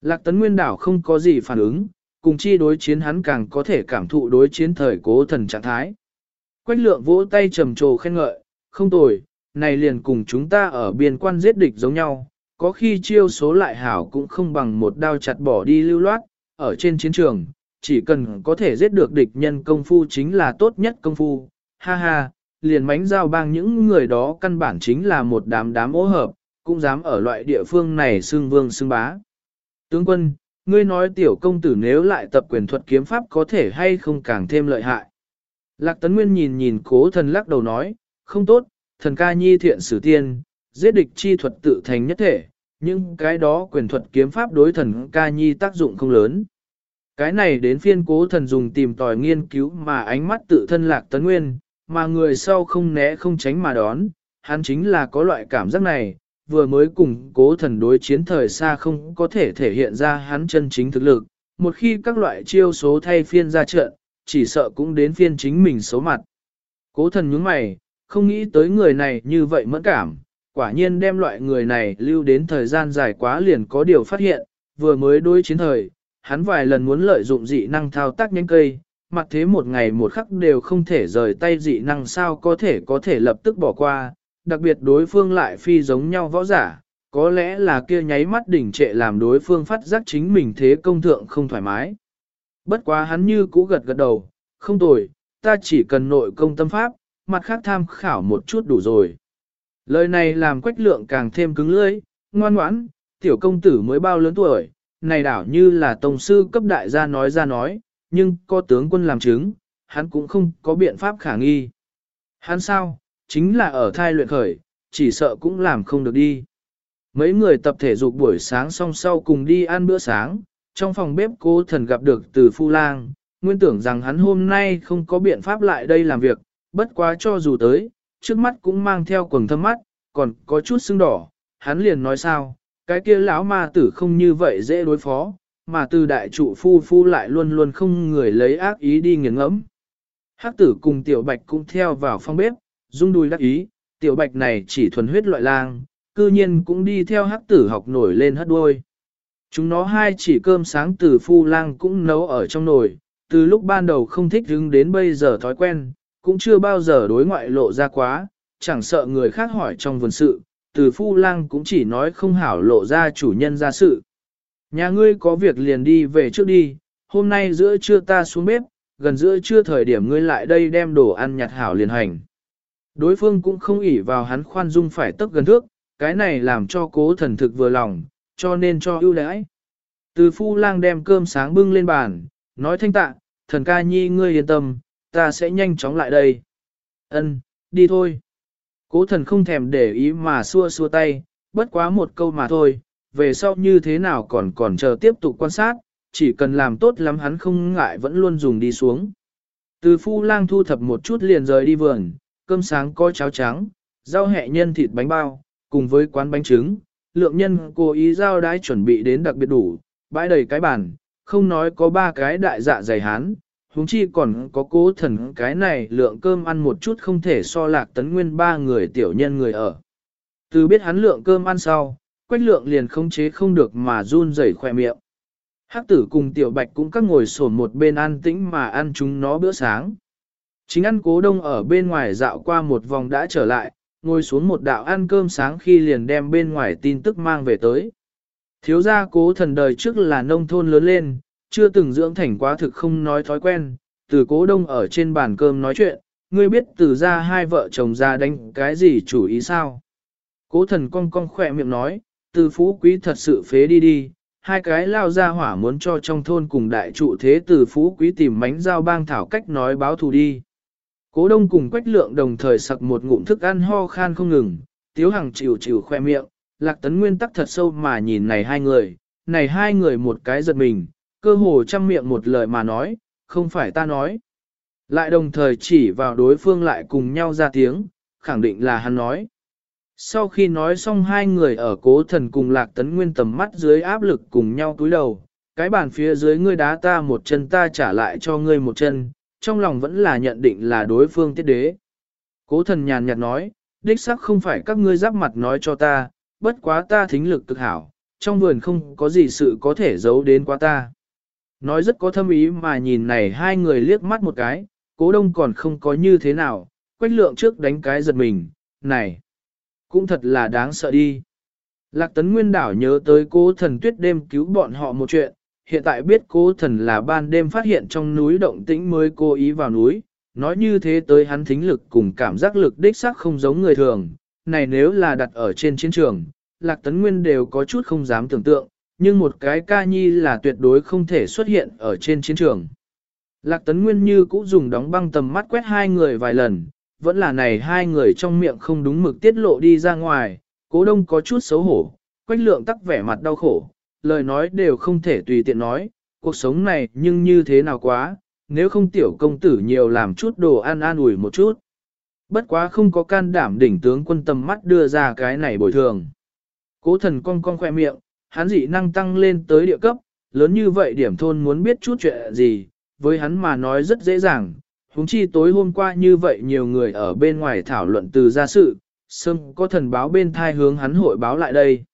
Lạc tấn nguyên đảo không có gì phản ứng, cùng chi đối chiến hắn càng có thể cảm thụ đối chiến thời cố thần trạng thái. Quách lượng vỗ tay trầm trồ khen ngợi, không tồi, này liền cùng chúng ta ở biên quan giết địch giống nhau, có khi chiêu số lại hảo cũng không bằng một đao chặt bỏ đi lưu loát, ở trên chiến trường, chỉ cần có thể giết được địch nhân công phu chính là tốt nhất công phu, ha ha, liền mánh giao bang những người đó căn bản chính là một đám đám ố hợp, cũng dám ở loại địa phương này xương vương xương bá. Tướng quân, ngươi nói tiểu công tử nếu lại tập quyền thuật kiếm pháp có thể hay không càng thêm lợi hại. Lạc Tấn Nguyên nhìn nhìn cố thần lắc đầu nói, không tốt, thần ca nhi thiện sử tiên, giết địch chi thuật tự thành nhất thể, nhưng cái đó quyền thuật kiếm pháp đối thần ca nhi tác dụng không lớn. Cái này đến phiên cố thần dùng tìm tòi nghiên cứu mà ánh mắt tự thân Lạc Tấn Nguyên, mà người sau không né không tránh mà đón, hắn chính là có loại cảm giác này, vừa mới cùng cố thần đối chiến thời xa không có thể thể hiện ra hắn chân chính thực lực, một khi các loại chiêu số thay phiên ra trận, chỉ sợ cũng đến phiên chính mình xấu mặt. Cố thần nhướng mày, không nghĩ tới người này như vậy mẫn cảm, quả nhiên đem loại người này lưu đến thời gian dài quá liền có điều phát hiện, vừa mới đối chiến thời, hắn vài lần muốn lợi dụng dị năng thao tác nhánh cây, mặt thế một ngày một khắc đều không thể rời tay dị năng sao có thể có thể lập tức bỏ qua, đặc biệt đối phương lại phi giống nhau võ giả, có lẽ là kia nháy mắt đỉnh trệ làm đối phương phát giác chính mình thế công thượng không thoải mái. Bất quá hắn như cũ gật gật đầu, không tồi, ta chỉ cần nội công tâm pháp, mặt khác tham khảo một chút đủ rồi. Lời này làm quách lượng càng thêm cứng lưỡi, ngoan ngoãn, tiểu công tử mới bao lớn tuổi, này đảo như là tổng sư cấp đại gia nói ra nói, nhưng có tướng quân làm chứng, hắn cũng không có biện pháp khả nghi. Hắn sao, chính là ở thai luyện khởi, chỉ sợ cũng làm không được đi. Mấy người tập thể dục buổi sáng xong sau cùng đi ăn bữa sáng, trong phòng bếp cố thần gặp được từ phu lang, nguyên tưởng rằng hắn hôm nay không có biện pháp lại đây làm việc, bất quá cho dù tới, trước mắt cũng mang theo quần thâm mắt, còn có chút sưng đỏ, hắn liền nói sao, cái kia lão ma tử không như vậy dễ đối phó, mà từ đại trụ phu phu lại luôn luôn không người lấy ác ý đi nghiền ngẫm. Hắc tử cùng tiểu bạch cũng theo vào phòng bếp, rung đùi đắc ý, tiểu bạch này chỉ thuần huyết loại lang, cư nhiên cũng đi theo hắc tử học nổi lên hất đuôi. Chúng nó hai chỉ cơm sáng từ phu lang cũng nấu ở trong nồi, từ lúc ban đầu không thích hứng đến bây giờ thói quen, cũng chưa bao giờ đối ngoại lộ ra quá, chẳng sợ người khác hỏi trong vườn sự, từ phu lang cũng chỉ nói không hảo lộ ra chủ nhân ra sự. Nhà ngươi có việc liền đi về trước đi, hôm nay giữa trưa ta xuống bếp, gần giữa trưa thời điểm ngươi lại đây đem đồ ăn nhặt hảo liền hành. Đối phương cũng không ỉ vào hắn khoan dung phải tấp gần thước, cái này làm cho cố thần thực vừa lòng, cho nên cho ưu đãi. Từ phu lang đem cơm sáng bưng lên bàn, nói thanh tạ, thần ca nhi ngươi yên tâm, ta sẽ nhanh chóng lại đây. Ân, đi thôi. Cố thần không thèm để ý mà xua xua tay, bất quá một câu mà thôi, về sau như thế nào còn còn chờ tiếp tục quan sát, chỉ cần làm tốt lắm hắn không ngại vẫn luôn dùng đi xuống. Từ phu lang thu thập một chút liền rời đi vườn, cơm sáng có cháo trắng, rau hẹ nhân thịt bánh bao, cùng với quán bánh trứng, lượng nhân cố ý giao đái chuẩn bị đến đặc biệt đủ, bãi đầy cái bàn, không nói có ba cái đại dạ dày hán, huống chi còn có cố thần cái này lượng cơm ăn một chút không thể so lạc tấn nguyên ba người tiểu nhân người ở. Từ biết hắn lượng cơm ăn sau, quách lượng liền không chế không được mà run rẩy khoe miệng. Hắc tử cùng tiểu bạch cũng các ngồi sổn một bên ăn tĩnh mà ăn chúng nó bữa sáng. Chính ăn cố đông ở bên ngoài dạo qua một vòng đã trở lại, ngồi xuống một đạo ăn cơm sáng khi liền đem bên ngoài tin tức mang về tới. Thiếu gia cố thần đời trước là nông thôn lớn lên, chưa từng dưỡng thành quá thực không nói thói quen, từ cố đông ở trên bàn cơm nói chuyện, ngươi biết từ ra hai vợ chồng ra đánh cái gì chủ ý sao? Cố thần cong cong khỏe miệng nói, từ phú quý thật sự phế đi đi, hai cái lao ra hỏa muốn cho trong thôn cùng đại trụ thế từ phú quý tìm mánh giao bang thảo cách nói báo thù đi. Cố đông cùng quách lượng đồng thời sặc một ngụm thức ăn ho khan không ngừng, tiếu hằng chịu chịu khoe miệng, lạc tấn nguyên tắc thật sâu mà nhìn này hai người, này hai người một cái giật mình, cơ hồ chăm miệng một lời mà nói, không phải ta nói. Lại đồng thời chỉ vào đối phương lại cùng nhau ra tiếng, khẳng định là hắn nói. Sau khi nói xong hai người ở cố thần cùng lạc tấn nguyên tầm mắt dưới áp lực cùng nhau túi đầu, cái bàn phía dưới ngươi đá ta một chân ta trả lại cho ngươi một chân, trong lòng vẫn là nhận định là đối phương tiết đế. Cố thần nhàn nhạt nói, đích xác không phải các ngươi giáp mặt nói cho ta, bất quá ta thính lực cực hảo, trong vườn không có gì sự có thể giấu đến quá ta. Nói rất có thâm ý mà nhìn này hai người liếc mắt một cái, cố đông còn không có như thế nào, quách lượng trước đánh cái giật mình, này, cũng thật là đáng sợ đi. Lạc tấn nguyên đảo nhớ tới cố thần tuyết đêm cứu bọn họ một chuyện, hiện tại biết cố thần là ban đêm phát hiện trong núi động tĩnh mới cố ý vào núi, nói như thế tới hắn thính lực cùng cảm giác lực đích xác không giống người thường, này nếu là đặt ở trên chiến trường, Lạc Tấn Nguyên đều có chút không dám tưởng tượng, nhưng một cái ca nhi là tuyệt đối không thể xuất hiện ở trên chiến trường. Lạc Tấn Nguyên như cũng dùng đóng băng tầm mắt quét hai người vài lần, vẫn là này hai người trong miệng không đúng mực tiết lộ đi ra ngoài, cố đông có chút xấu hổ, quách lượng tắc vẻ mặt đau khổ, lời nói đều không thể tùy tiện nói, cuộc sống này nhưng như thế nào quá, nếu không tiểu công tử nhiều làm chút đồ ăn an ủi một chút. Bất quá không có can đảm đỉnh tướng quân tầm mắt đưa ra cái này bồi thường. Cố thần cong cong khoe miệng, hắn dị năng tăng lên tới địa cấp, lớn như vậy điểm thôn muốn biết chút chuyện gì, với hắn mà nói rất dễ dàng. Húng chi tối hôm qua như vậy nhiều người ở bên ngoài thảo luận từ gia sự, sâm có thần báo bên thai hướng hắn hội báo lại đây.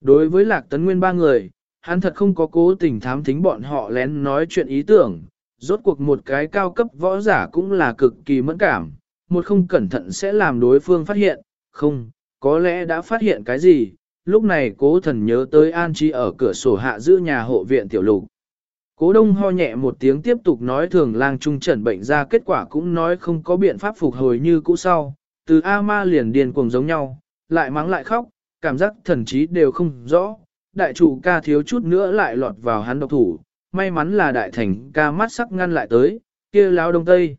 Đối với lạc tấn nguyên ba người, hắn thật không có cố tình thám thính bọn họ lén nói chuyện ý tưởng, rốt cuộc một cái cao cấp võ giả cũng là cực kỳ mẫn cảm, một không cẩn thận sẽ làm đối phương phát hiện, không, có lẽ đã phát hiện cái gì, lúc này cố thần nhớ tới an trí ở cửa sổ hạ giữ nhà hộ viện tiểu lục. Cố đông ho nhẹ một tiếng tiếp tục nói thường lang trung trần bệnh ra kết quả cũng nói không có biện pháp phục hồi như cũ sau, từ A ma liền điền cuồng giống nhau, lại mắng lại khóc, cảm giác thần trí đều không rõ, đại chủ ca thiếu chút nữa lại lọt vào hắn độc thủ, may mắn là đại thành ca mắt sắc ngăn lại tới, kia láo đông tây.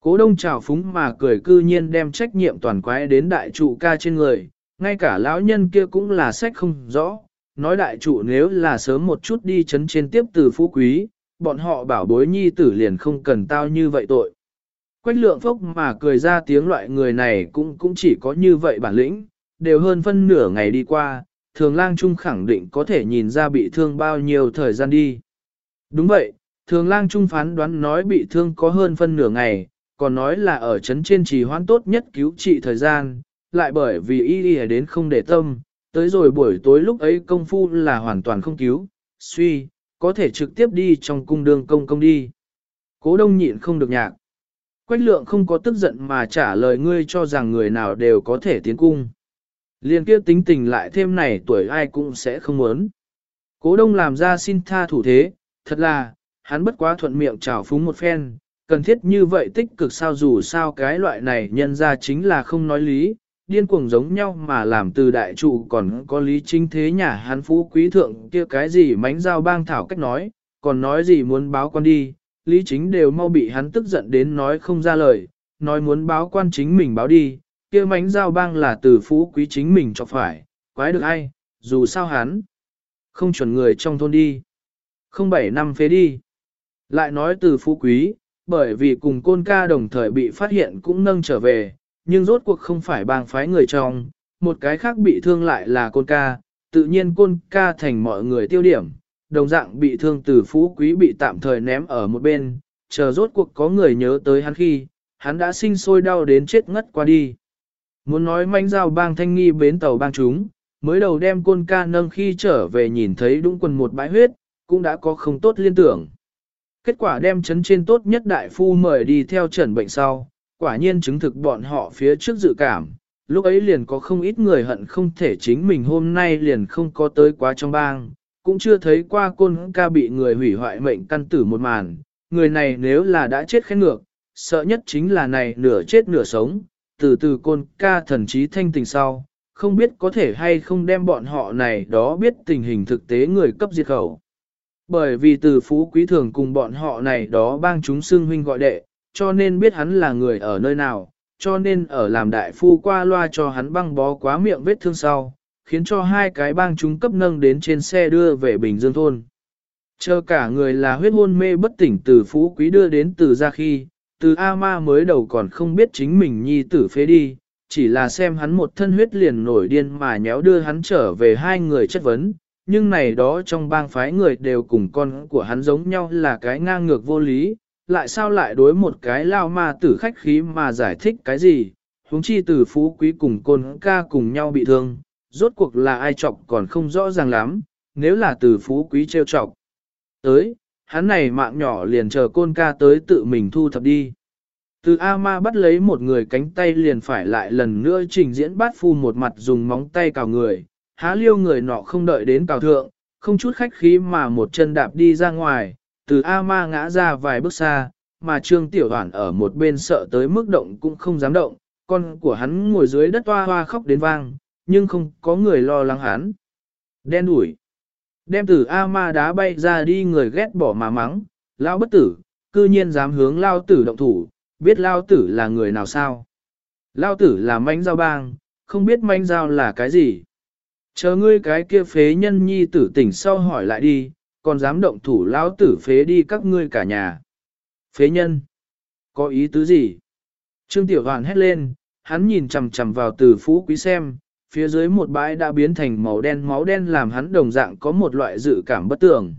Cố đông trào phúng mà cười cư nhiên đem trách nhiệm toàn quái đến đại trụ ca trên người, ngay cả lão nhân kia cũng là sách không rõ, nói đại trụ nếu là sớm một chút đi chấn trên tiếp từ phú quý, bọn họ bảo bối nhi tử liền không cần tao như vậy tội. Quách lượng phốc mà cười ra tiếng loại người này cũng cũng chỉ có như vậy bản lĩnh, đều hơn phân nửa ngày đi qua, thường lang trung khẳng định có thể nhìn ra bị thương bao nhiêu thời gian đi. Đúng vậy, thường lang trung phán đoán nói bị thương có hơn phân nửa ngày, còn nói là ở chấn trên trì hoãn tốt nhất cứu trị thời gian, lại bởi vì y đi đến không để tâm, tới rồi buổi tối lúc ấy công phu là hoàn toàn không cứu, suy, có thể trực tiếp đi trong cung đường công công đi. Cố đông nhịn không được nhạc. Quách lượng không có tức giận mà trả lời ngươi cho rằng người nào đều có thể tiến cung. Liên kia tính tình lại thêm này tuổi ai cũng sẽ không muốn. Cố đông làm ra xin tha thủ thế, thật là, hắn bất quá thuận miệng chào phúng một phen, cần thiết như vậy tích cực sao dù sao cái loại này nhân ra chính là không nói lý, điên cuồng giống nhau mà làm từ đại trụ còn có lý chính thế nhà hắn phú quý thượng kia cái gì mánh giao bang thảo cách nói, còn nói gì muốn báo quan đi, lý chính đều mau bị hắn tức giận đến nói không ra lời, nói muốn báo quan chính mình báo đi, kia mánh giao bang là từ phú quý chính mình cho phải, quái được ai, dù sao hắn không chuẩn người trong thôn đi, không bảy năm phế đi. Lại nói từ phú quý, bởi vì cùng côn ca đồng thời bị phát hiện cũng nâng trở về, nhưng rốt cuộc không phải bang phái người trong, một cái khác bị thương lại là côn ca, tự nhiên côn ca thành mọi người tiêu điểm, đồng dạng bị thương từ phú quý bị tạm thời ném ở một bên, chờ rốt cuộc có người nhớ tới hắn khi, hắn đã sinh sôi đau đến chết ngất qua đi. Muốn nói manh giao bang thanh nghi bến tàu bang chúng, mới đầu đem côn ca nâng khi trở về nhìn thấy đúng quần một bãi huyết, cũng đã có không tốt liên tưởng. Kết quả đem chấn trên tốt nhất đại phu mời đi theo trần bệnh sau, quả nhiên chứng thực bọn họ phía trước dự cảm, lúc ấy liền có không ít người hận không thể chính mình hôm nay liền không có tới quá trong bang, cũng chưa thấy qua côn ca bị người hủy hoại mệnh căn tử một màn, người này nếu là đã chết khét ngược, sợ nhất chính là này nửa chết nửa sống, từ từ côn ca thần trí thanh tình sau, không biết có thể hay không đem bọn họ này đó biết tình hình thực tế người cấp diệt khẩu. Bởi vì từ phú quý thường cùng bọn họ này đó bang chúng xưng huynh gọi đệ, cho nên biết hắn là người ở nơi nào, cho nên ở làm đại phu qua loa cho hắn băng bó quá miệng vết thương sau, khiến cho hai cái bang chúng cấp nâng đến trên xe đưa về Bình Dương thôn. Chờ cả người là huyết hôn mê bất tỉnh từ phú quý đưa đến từ ra khi, từ A ma mới đầu còn không biết chính mình nhi tử phế đi, chỉ là xem hắn một thân huyết liền nổi điên mà nhéo đưa hắn trở về hai người chất vấn, nhưng này đó trong bang phái người đều cùng con của hắn giống nhau là cái ngang ngược vô lý, lại sao lại đối một cái lao ma tử khách khí mà giải thích cái gì, huống chi từ phú quý cùng côn ca cùng nhau bị thương, rốt cuộc là ai chọc còn không rõ ràng lắm, nếu là từ phú quý trêu chọc. Tới, hắn này mạng nhỏ liền chờ côn ca tới tự mình thu thập đi. Từ A-ma bắt lấy một người cánh tay liền phải lại lần nữa trình diễn bát phu một mặt dùng móng tay cào người, há liêu người nọ không đợi đến cào thượng, không chút khách khí mà một chân đạp đi ra ngoài, từ A-ma ngã ra vài bước xa, mà trương tiểu hoàn ở một bên sợ tới mức động cũng không dám động, con của hắn ngồi dưới đất hoa hoa khóc đến vang, nhưng không có người lo lắng hắn. Đen đuổi. Đem từ A-ma đá bay ra đi người ghét bỏ mà mắng, lao bất tử, cư nhiên dám hướng lao tử động thủ, biết lao tử là người nào sao? Lao tử là manh giao bang, không biết manh giao là cái gì. Chờ ngươi cái kia phế nhân nhi tử tỉnh sau hỏi lại đi, còn dám động thủ lao tử phế đi các ngươi cả nhà. Phế nhân, có ý tứ gì? Trương Tiểu Hoàn hét lên, hắn nhìn chằm chằm vào từ phú quý xem, phía dưới một bãi đã biến thành màu đen máu đen làm hắn đồng dạng có một loại dự cảm bất tưởng.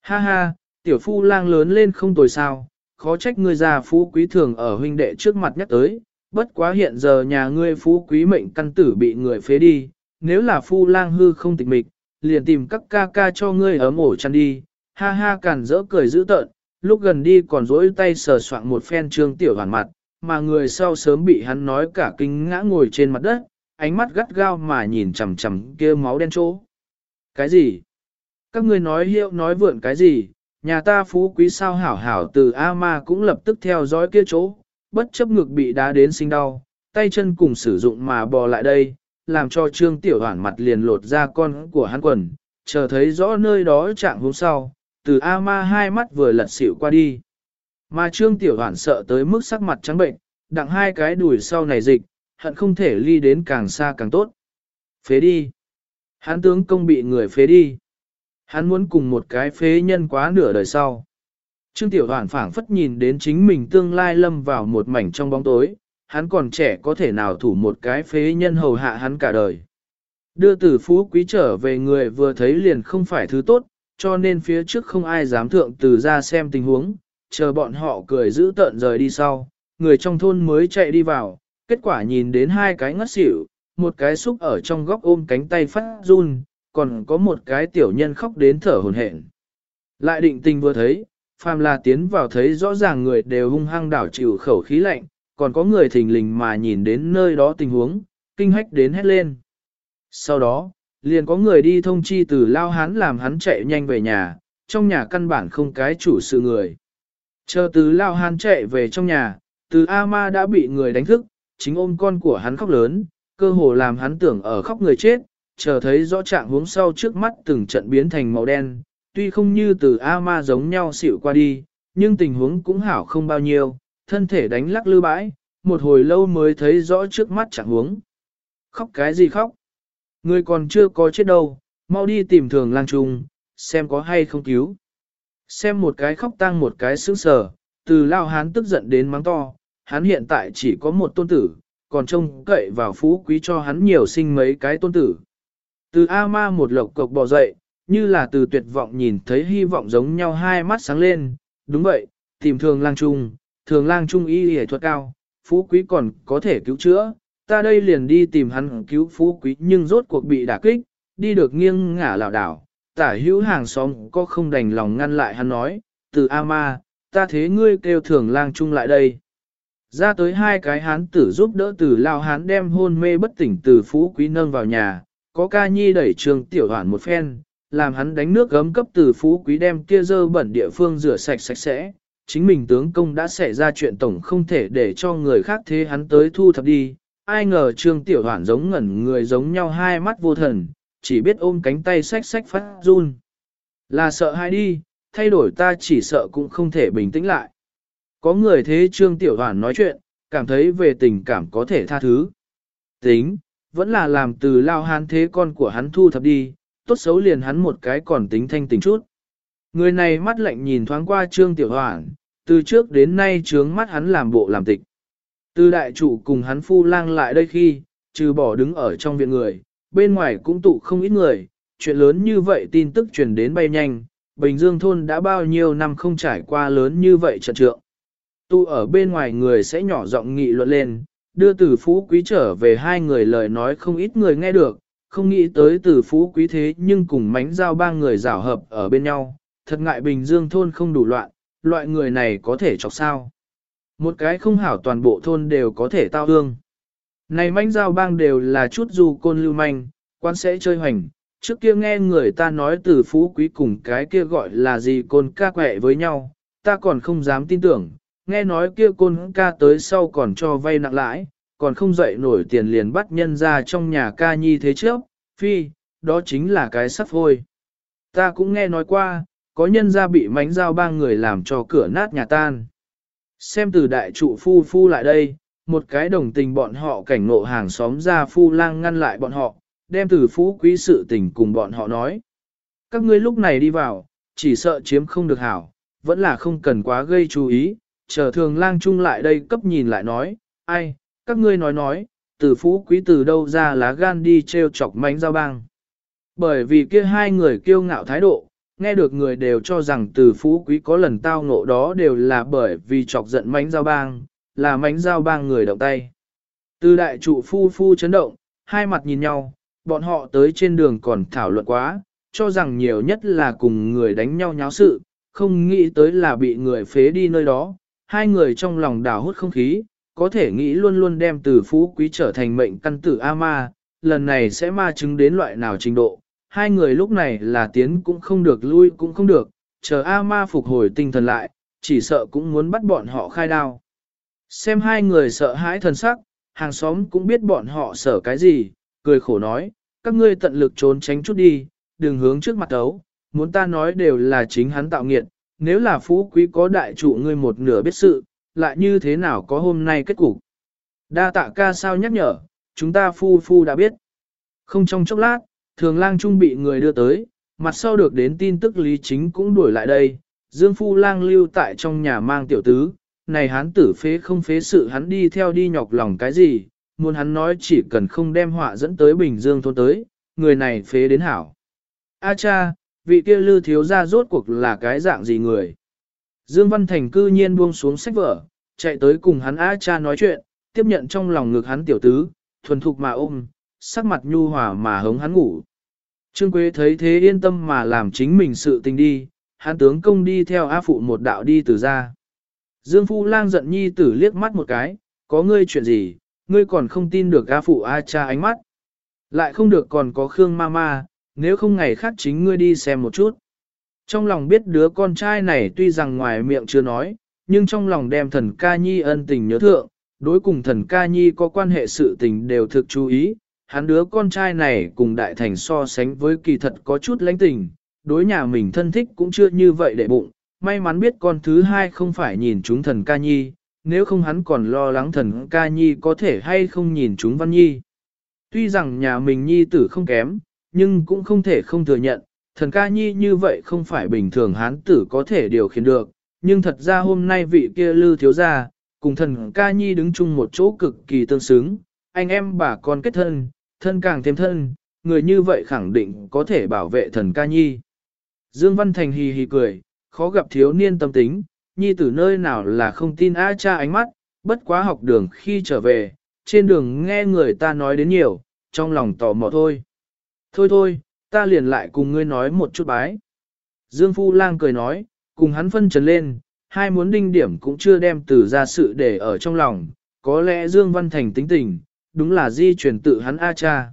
Ha ha, tiểu phu lang lớn lên không tồi sao, khó trách ngươi già phú quý thường ở huynh đệ trước mặt nhắc tới, bất quá hiện giờ nhà ngươi phú quý mệnh căn tử bị người phế đi, nếu là phu lang hư không tịch mịch, liền tìm các ca ca cho ngươi ấm ổ chăn đi, ha ha cản rỡ cười dữ tợn, lúc gần đi còn dỗi tay sờ soạn một phen trương tiểu hoàn mặt, mà người sau sớm bị hắn nói cả kinh ngã ngồi trên mặt đất, ánh mắt gắt gao mà nhìn chằm chằm kia máu đen chỗ. Cái gì? Các ngươi nói hiệu nói vượn cái gì? Nhà ta phú quý sao hảo hảo từ A ma cũng lập tức theo dõi kia chỗ, bất chấp ngực bị đá đến sinh đau, tay chân cùng sử dụng mà bò lại đây, làm cho trương tiểu hoàn mặt liền lột ra con của hắn quần, chờ thấy rõ nơi đó trạng hôm sau, từ A ma hai mắt vừa lật xỉu qua đi. Mà trương tiểu hoàn sợ tới mức sắc mặt trắng bệnh, đặng hai cái đùi sau này dịch, hận không thể ly đến càng xa càng tốt. Phế đi. Hắn tướng công bị người phế đi. Hắn muốn cùng một cái phế nhân quá nửa đời sau. Trương Tiểu Hoàn phảng phất nhìn đến chính mình tương lai lâm vào một mảnh trong bóng tối, hắn còn trẻ có thể nào thủ một cái phế nhân hầu hạ hắn cả đời. Đưa tử phú quý trở về người vừa thấy liền không phải thứ tốt, cho nên phía trước không ai dám thượng từ ra xem tình huống, chờ bọn họ cười giữ tợn rời đi sau, người trong thôn mới chạy đi vào, kết quả nhìn đến hai cái ngất xỉu, một cái xúc ở trong góc ôm cánh tay phát run, còn có một cái tiểu nhân khóc đến thở hồn hển. Lại định tình vừa thấy, phàm là tiến vào thấy rõ ràng người đều hung hăng đảo chịu khẩu khí lạnh, còn có người thình lình mà nhìn đến nơi đó tình huống, kinh hách đến hét lên. Sau đó, liền có người đi thông chi từ lao hắn làm hắn chạy nhanh về nhà, trong nhà căn bản không cái chủ sự người. Chờ từ lao hán chạy về trong nhà, từ A-ma đã bị người đánh thức, chính ôm con của hắn khóc lớn, cơ hồ làm hắn tưởng ở khóc người chết, chờ thấy rõ trạng hướng sau trước mắt từng trận biến thành màu đen, tuy không như từ A-ma giống nhau xịu qua đi, nhưng tình huống cũng hảo không bao nhiêu, thân thể đánh lắc lư bãi, một hồi lâu mới thấy rõ trước mắt trạng huống. Khóc cái gì khóc? Người còn chưa có chết đâu, mau đi tìm thường lang trung, xem có hay không cứu. Xem một cái khóc tang một cái sững sờ, từ lao hán tức giận đến mắng to, hắn hiện tại chỉ có một tôn tử, còn trông cậy vào phú quý cho hắn nhiều sinh mấy cái tôn tử. Từ A-ma một lộc cộc bò dậy, như là từ tuyệt vọng nhìn thấy hy vọng giống nhau hai mắt sáng lên, đúng vậy, tìm thường lang trung, thường lang trung y y thuật cao, phú quý còn có thể cứu chữa, ta đây liền đi tìm hắn cứu phú quý nhưng rốt cuộc bị đả kích, đi được nghiêng ngả lảo đảo, tả hữu hàng xóm có không đành lòng ngăn lại hắn nói, từ A-ma, ta thế ngươi kêu thường lang trung lại đây. Ra tới hai cái hán tử giúp đỡ từ lao hán đem hôn mê bất tỉnh từ phú quý nâng vào nhà, có ca nhi đẩy trường tiểu hoản một phen, làm hắn đánh nước gấm cấp từ phú quý đem kia dơ bẩn địa phương rửa sạch sạch sẽ. Chính mình tướng công đã xảy ra chuyện tổng không thể để cho người khác thế hắn tới thu thập đi. Ai ngờ trương tiểu hoản giống ngẩn người giống nhau hai mắt vô thần, chỉ biết ôm cánh tay sách sách phát run. Là sợ hai đi, thay đổi ta chỉ sợ cũng không thể bình tĩnh lại. Có người thế trương tiểu hoản nói chuyện, cảm thấy về tình cảm có thể tha thứ. Tính, vẫn là làm từ lao hán thế con của hắn thu thập đi, tốt xấu liền hắn một cái còn tính thanh tình chút. Người này mắt lạnh nhìn thoáng qua trương tiểu hoảng, từ trước đến nay trướng mắt hắn làm bộ làm tịch. Từ đại chủ cùng hắn phu lang lại đây khi, trừ bỏ đứng ở trong viện người, bên ngoài cũng tụ không ít người, chuyện lớn như vậy tin tức truyền đến bay nhanh, Bình Dương thôn đã bao nhiêu năm không trải qua lớn như vậy trận trượng. Tụ ở bên ngoài người sẽ nhỏ giọng nghị luận lên, đưa từ phú quý trở về hai người lời nói không ít người nghe được, không nghĩ tới từ phú quý thế nhưng cùng mánh giao ba người rảo hợp ở bên nhau, thật ngại Bình Dương thôn không đủ loạn, loại người này có thể chọc sao. Một cái không hảo toàn bộ thôn đều có thể tao hương. Này manh giao bang đều là chút du côn lưu manh, quan sẽ chơi hoành, trước kia nghe người ta nói từ phú quý cùng cái kia gọi là gì côn ca quẹ với nhau, ta còn không dám tin tưởng, nghe nói kia côn ca tới sau còn cho vay nặng lãi, còn không dậy nổi tiền liền bắt nhân ra trong nhà ca nhi thế trước, phi, đó chính là cái sắp hôi. Ta cũng nghe nói qua, có nhân ra bị mánh dao ba người làm cho cửa nát nhà tan. Xem từ đại trụ phu phu lại đây, một cái đồng tình bọn họ cảnh ngộ hàng xóm ra phu lang ngăn lại bọn họ, đem từ phú quý sự tình cùng bọn họ nói. Các ngươi lúc này đi vào, chỉ sợ chiếm không được hảo, vẫn là không cần quá gây chú ý, chờ thường lang chung lại đây cấp nhìn lại nói, ai, các ngươi nói nói, từ phú quý từ đâu ra lá gan đi treo chọc mánh giao bang. Bởi vì kia hai người kiêu ngạo thái độ, nghe được người đều cho rằng từ phú quý có lần tao ngộ đó đều là bởi vì chọc giận mánh giao bang, là mánh giao bang người động tay. Từ đại trụ phu phu chấn động, hai mặt nhìn nhau, bọn họ tới trên đường còn thảo luận quá, cho rằng nhiều nhất là cùng người đánh nhau nháo sự, không nghĩ tới là bị người phế đi nơi đó, hai người trong lòng đảo hút không khí, có thể nghĩ luôn luôn đem từ phú quý trở thành mệnh căn tử A-ma, lần này sẽ ma chứng đến loại nào trình độ. Hai người lúc này là tiến cũng không được lui cũng không được, chờ A-ma phục hồi tinh thần lại, chỉ sợ cũng muốn bắt bọn họ khai đao. Xem hai người sợ hãi thần sắc, hàng xóm cũng biết bọn họ sợ cái gì, cười khổ nói, các ngươi tận lực trốn tránh chút đi, đừng hướng trước mặt đấu, muốn ta nói đều là chính hắn tạo nghiệt, nếu là phú quý có đại trụ ngươi một nửa biết sự, lại như thế nào có hôm nay kết cục. Đa tạ ca sao nhắc nhở, chúng ta phu phu đã biết. Không trong chốc lát, thường lang trung bị người đưa tới, mặt sau được đến tin tức lý chính cũng đuổi lại đây, Dương Phu lang lưu tại trong nhà mang tiểu tứ, này hắn tử phế không phế sự hắn đi theo đi nhọc lòng cái gì, muốn hắn nói chỉ cần không đem họa dẫn tới Bình Dương thôn tới, người này phế đến hảo. A cha, vị kia lư thiếu ra rốt cuộc là cái dạng gì người? Dương Văn Thành cư nhiên buông xuống sách vở, chạy tới cùng hắn A cha nói chuyện, tiếp nhận trong lòng ngực hắn tiểu tứ, thuần thục mà ôm, sắc mặt nhu hòa mà hống hắn ngủ. Trương Quế thấy thế yên tâm mà làm chính mình sự tình đi, hắn tướng công đi theo A Phụ một đạo đi từ ra. Dương Phu lang giận nhi tử liếc mắt một cái, có ngươi chuyện gì, ngươi còn không tin được A Phụ A cha ánh mắt. Lại không được còn có Khương ma ma, nếu không ngày khác chính ngươi đi xem một chút. Trong lòng biết đứa con trai này tuy rằng ngoài miệng chưa nói, nhưng trong lòng đem thần ca nhi ân tình nhớ thượng, đối cùng thần ca nhi có quan hệ sự tình đều thực chú ý, hắn đứa con trai này cùng đại thành so sánh với kỳ thật có chút lãnh tình, đối nhà mình thân thích cũng chưa như vậy để bụng, may mắn biết con thứ hai không phải nhìn chúng thần ca nhi, nếu không hắn còn lo lắng thần ca nhi có thể hay không nhìn chúng văn nhi. Tuy rằng nhà mình nhi tử không kém, nhưng cũng không thể không thừa nhận, thần ca nhi như vậy không phải bình thường hán tử có thể điều khiển được, nhưng thật ra hôm nay vị kia lư thiếu gia, cùng thần ca nhi đứng chung một chỗ cực kỳ tương xứng, anh em bà con kết thân, thân càng thêm thân, người như vậy khẳng định có thể bảo vệ thần ca nhi. Dương Văn Thành hì hì cười, khó gặp thiếu niên tâm tính, nhi từ nơi nào là không tin A cha ánh mắt, bất quá học đường khi trở về, trên đường nghe người ta nói đến nhiều, trong lòng tò mò thôi. Thôi thôi, ta liền lại cùng ngươi nói một chút bái. Dương Phu Lang cười nói, cùng hắn phân trần lên, hai muốn đinh điểm cũng chưa đem từ ra sự để ở trong lòng, có lẽ Dương Văn Thành tính tình, đúng là di chuyển tự hắn A cha.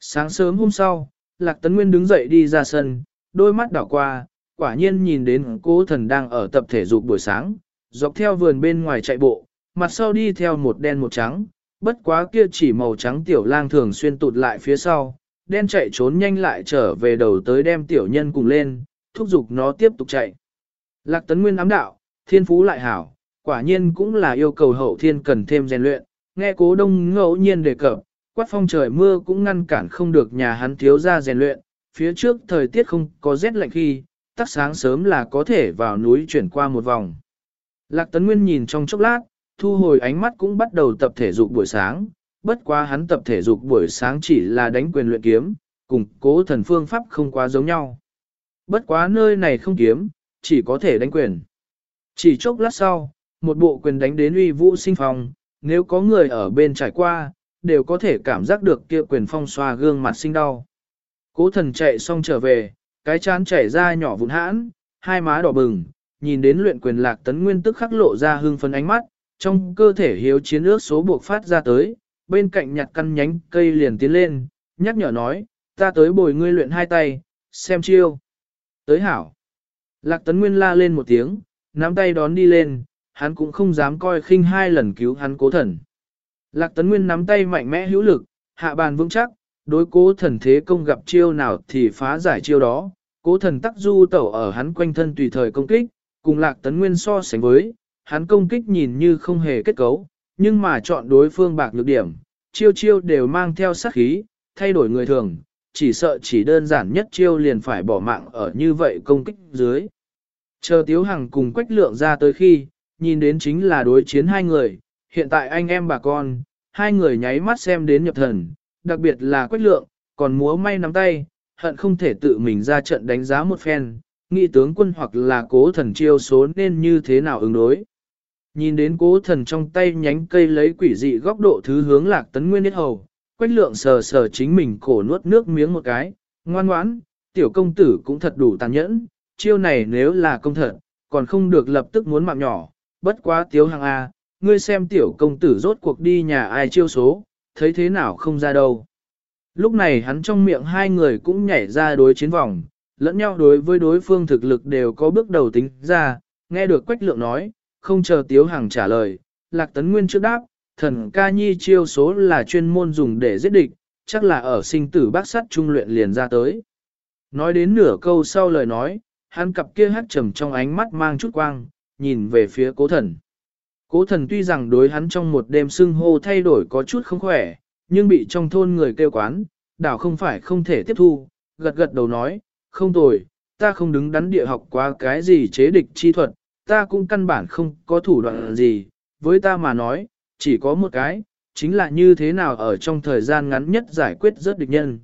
Sáng sớm hôm sau, Lạc Tấn Nguyên đứng dậy đi ra sân, đôi mắt đảo qua, quả nhiên nhìn đến cố thần đang ở tập thể dục buổi sáng, dọc theo vườn bên ngoài chạy bộ, mặt sau đi theo một đen một trắng, bất quá kia chỉ màu trắng tiểu lang thường xuyên tụt lại phía sau, đen chạy trốn nhanh lại trở về đầu tới đem tiểu nhân cùng lên, thúc giục nó tiếp tục chạy. Lạc Tấn Nguyên ám đạo, thiên phú lại hảo, quả nhiên cũng là yêu cầu hậu thiên cần thêm rèn luyện, nghe cố đông ngẫu nhiên đề cập, quát phong trời mưa cũng ngăn cản không được nhà hắn thiếu ra rèn luyện, phía trước thời tiết không có rét lạnh khi, tắt sáng sớm là có thể vào núi chuyển qua một vòng. Lạc Tấn Nguyên nhìn trong chốc lát, thu hồi ánh mắt cũng bắt đầu tập thể dục buổi sáng, bất quá hắn tập thể dục buổi sáng chỉ là đánh quyền luyện kiếm, cùng cố thần phương pháp không quá giống nhau. Bất quá nơi này không kiếm, chỉ có thể đánh quyền. Chỉ chốc lát sau, một bộ quyền đánh đến uy vũ sinh phong, nếu có người ở bên trải qua, đều có thể cảm giác được kia quyền phong xoa gương mặt sinh đau. Cố thần chạy xong trở về, cái chán chảy ra nhỏ vụn hãn, hai má đỏ bừng, nhìn đến luyện quyền lạc tấn nguyên tức khắc lộ ra hương phấn ánh mắt, trong cơ thể hiếu chiến ước số buộc phát ra tới, bên cạnh nhặt căn nhánh cây liền tiến lên, nhắc nhở nói, ta tới bồi ngươi luyện hai tay, xem chiêu. Tới hảo. Lạc tấn nguyên la lên một tiếng, nắm tay đón đi lên, hắn cũng không dám coi khinh hai lần cứu hắn cố thần. Lạc tấn nguyên nắm tay mạnh mẽ hữu lực, hạ bàn vững chắc, đối cố thần thế công gặp chiêu nào thì phá giải chiêu đó. Cố thần tắc du tẩu ở hắn quanh thân tùy thời công kích, cùng lạc tấn nguyên so sánh với, hắn công kích nhìn như không hề kết cấu, nhưng mà chọn đối phương bạc nhược điểm, chiêu chiêu đều mang theo sát khí, thay đổi người thường, chỉ sợ chỉ đơn giản nhất chiêu liền phải bỏ mạng ở như vậy công kích dưới. Chờ Tiếu Hằng cùng Quách Lượng ra tới khi, nhìn đến chính là đối chiến hai người, hiện tại anh em bà con, hai người nháy mắt xem đến nhập thần, đặc biệt là Quách Lượng, còn múa may nắm tay, hận không thể tự mình ra trận đánh giá một phen, nghị tướng quân hoặc là cố thần chiêu số nên như thế nào ứng đối. Nhìn đến cố thần trong tay nhánh cây lấy quỷ dị góc độ thứ hướng lạc tấn nguyên nhất hầu, quách lượng sờ sờ chính mình cổ nuốt nước miếng một cái, ngoan ngoãn, tiểu công tử cũng thật đủ tàn nhẫn, chiêu này nếu là công thật, còn không được lập tức muốn mạng nhỏ, bất quá tiếu hàng A, à, ngươi xem tiểu công tử rốt cuộc đi nhà ai chiêu số, thấy thế nào không ra đâu. Lúc này hắn trong miệng hai người cũng nhảy ra đối chiến vòng, lẫn nhau đối với đối phương thực lực đều có bước đầu tính ra, nghe được Quách Lượng nói, không chờ Tiếu Hằng trả lời, Lạc Tấn Nguyên trước đáp, thần ca nhi chiêu số là chuyên môn dùng để giết địch, chắc là ở sinh tử bác sát trung luyện liền ra tới. Nói đến nửa câu sau lời nói, hắn cặp kia hát trầm trong ánh mắt mang chút quang, nhìn về phía cố thần. Cố thần tuy rằng đối hắn trong một đêm sưng hô thay đổi có chút không khỏe, nhưng bị trong thôn người kêu quán, đảo không phải không thể tiếp thu, gật gật đầu nói, không tồi, ta không đứng đắn địa học quá cái gì chế địch chi thuật, ta cũng căn bản không có thủ đoạn gì, với ta mà nói, chỉ có một cái, chính là như thế nào ở trong thời gian ngắn nhất giải quyết rớt địch nhân.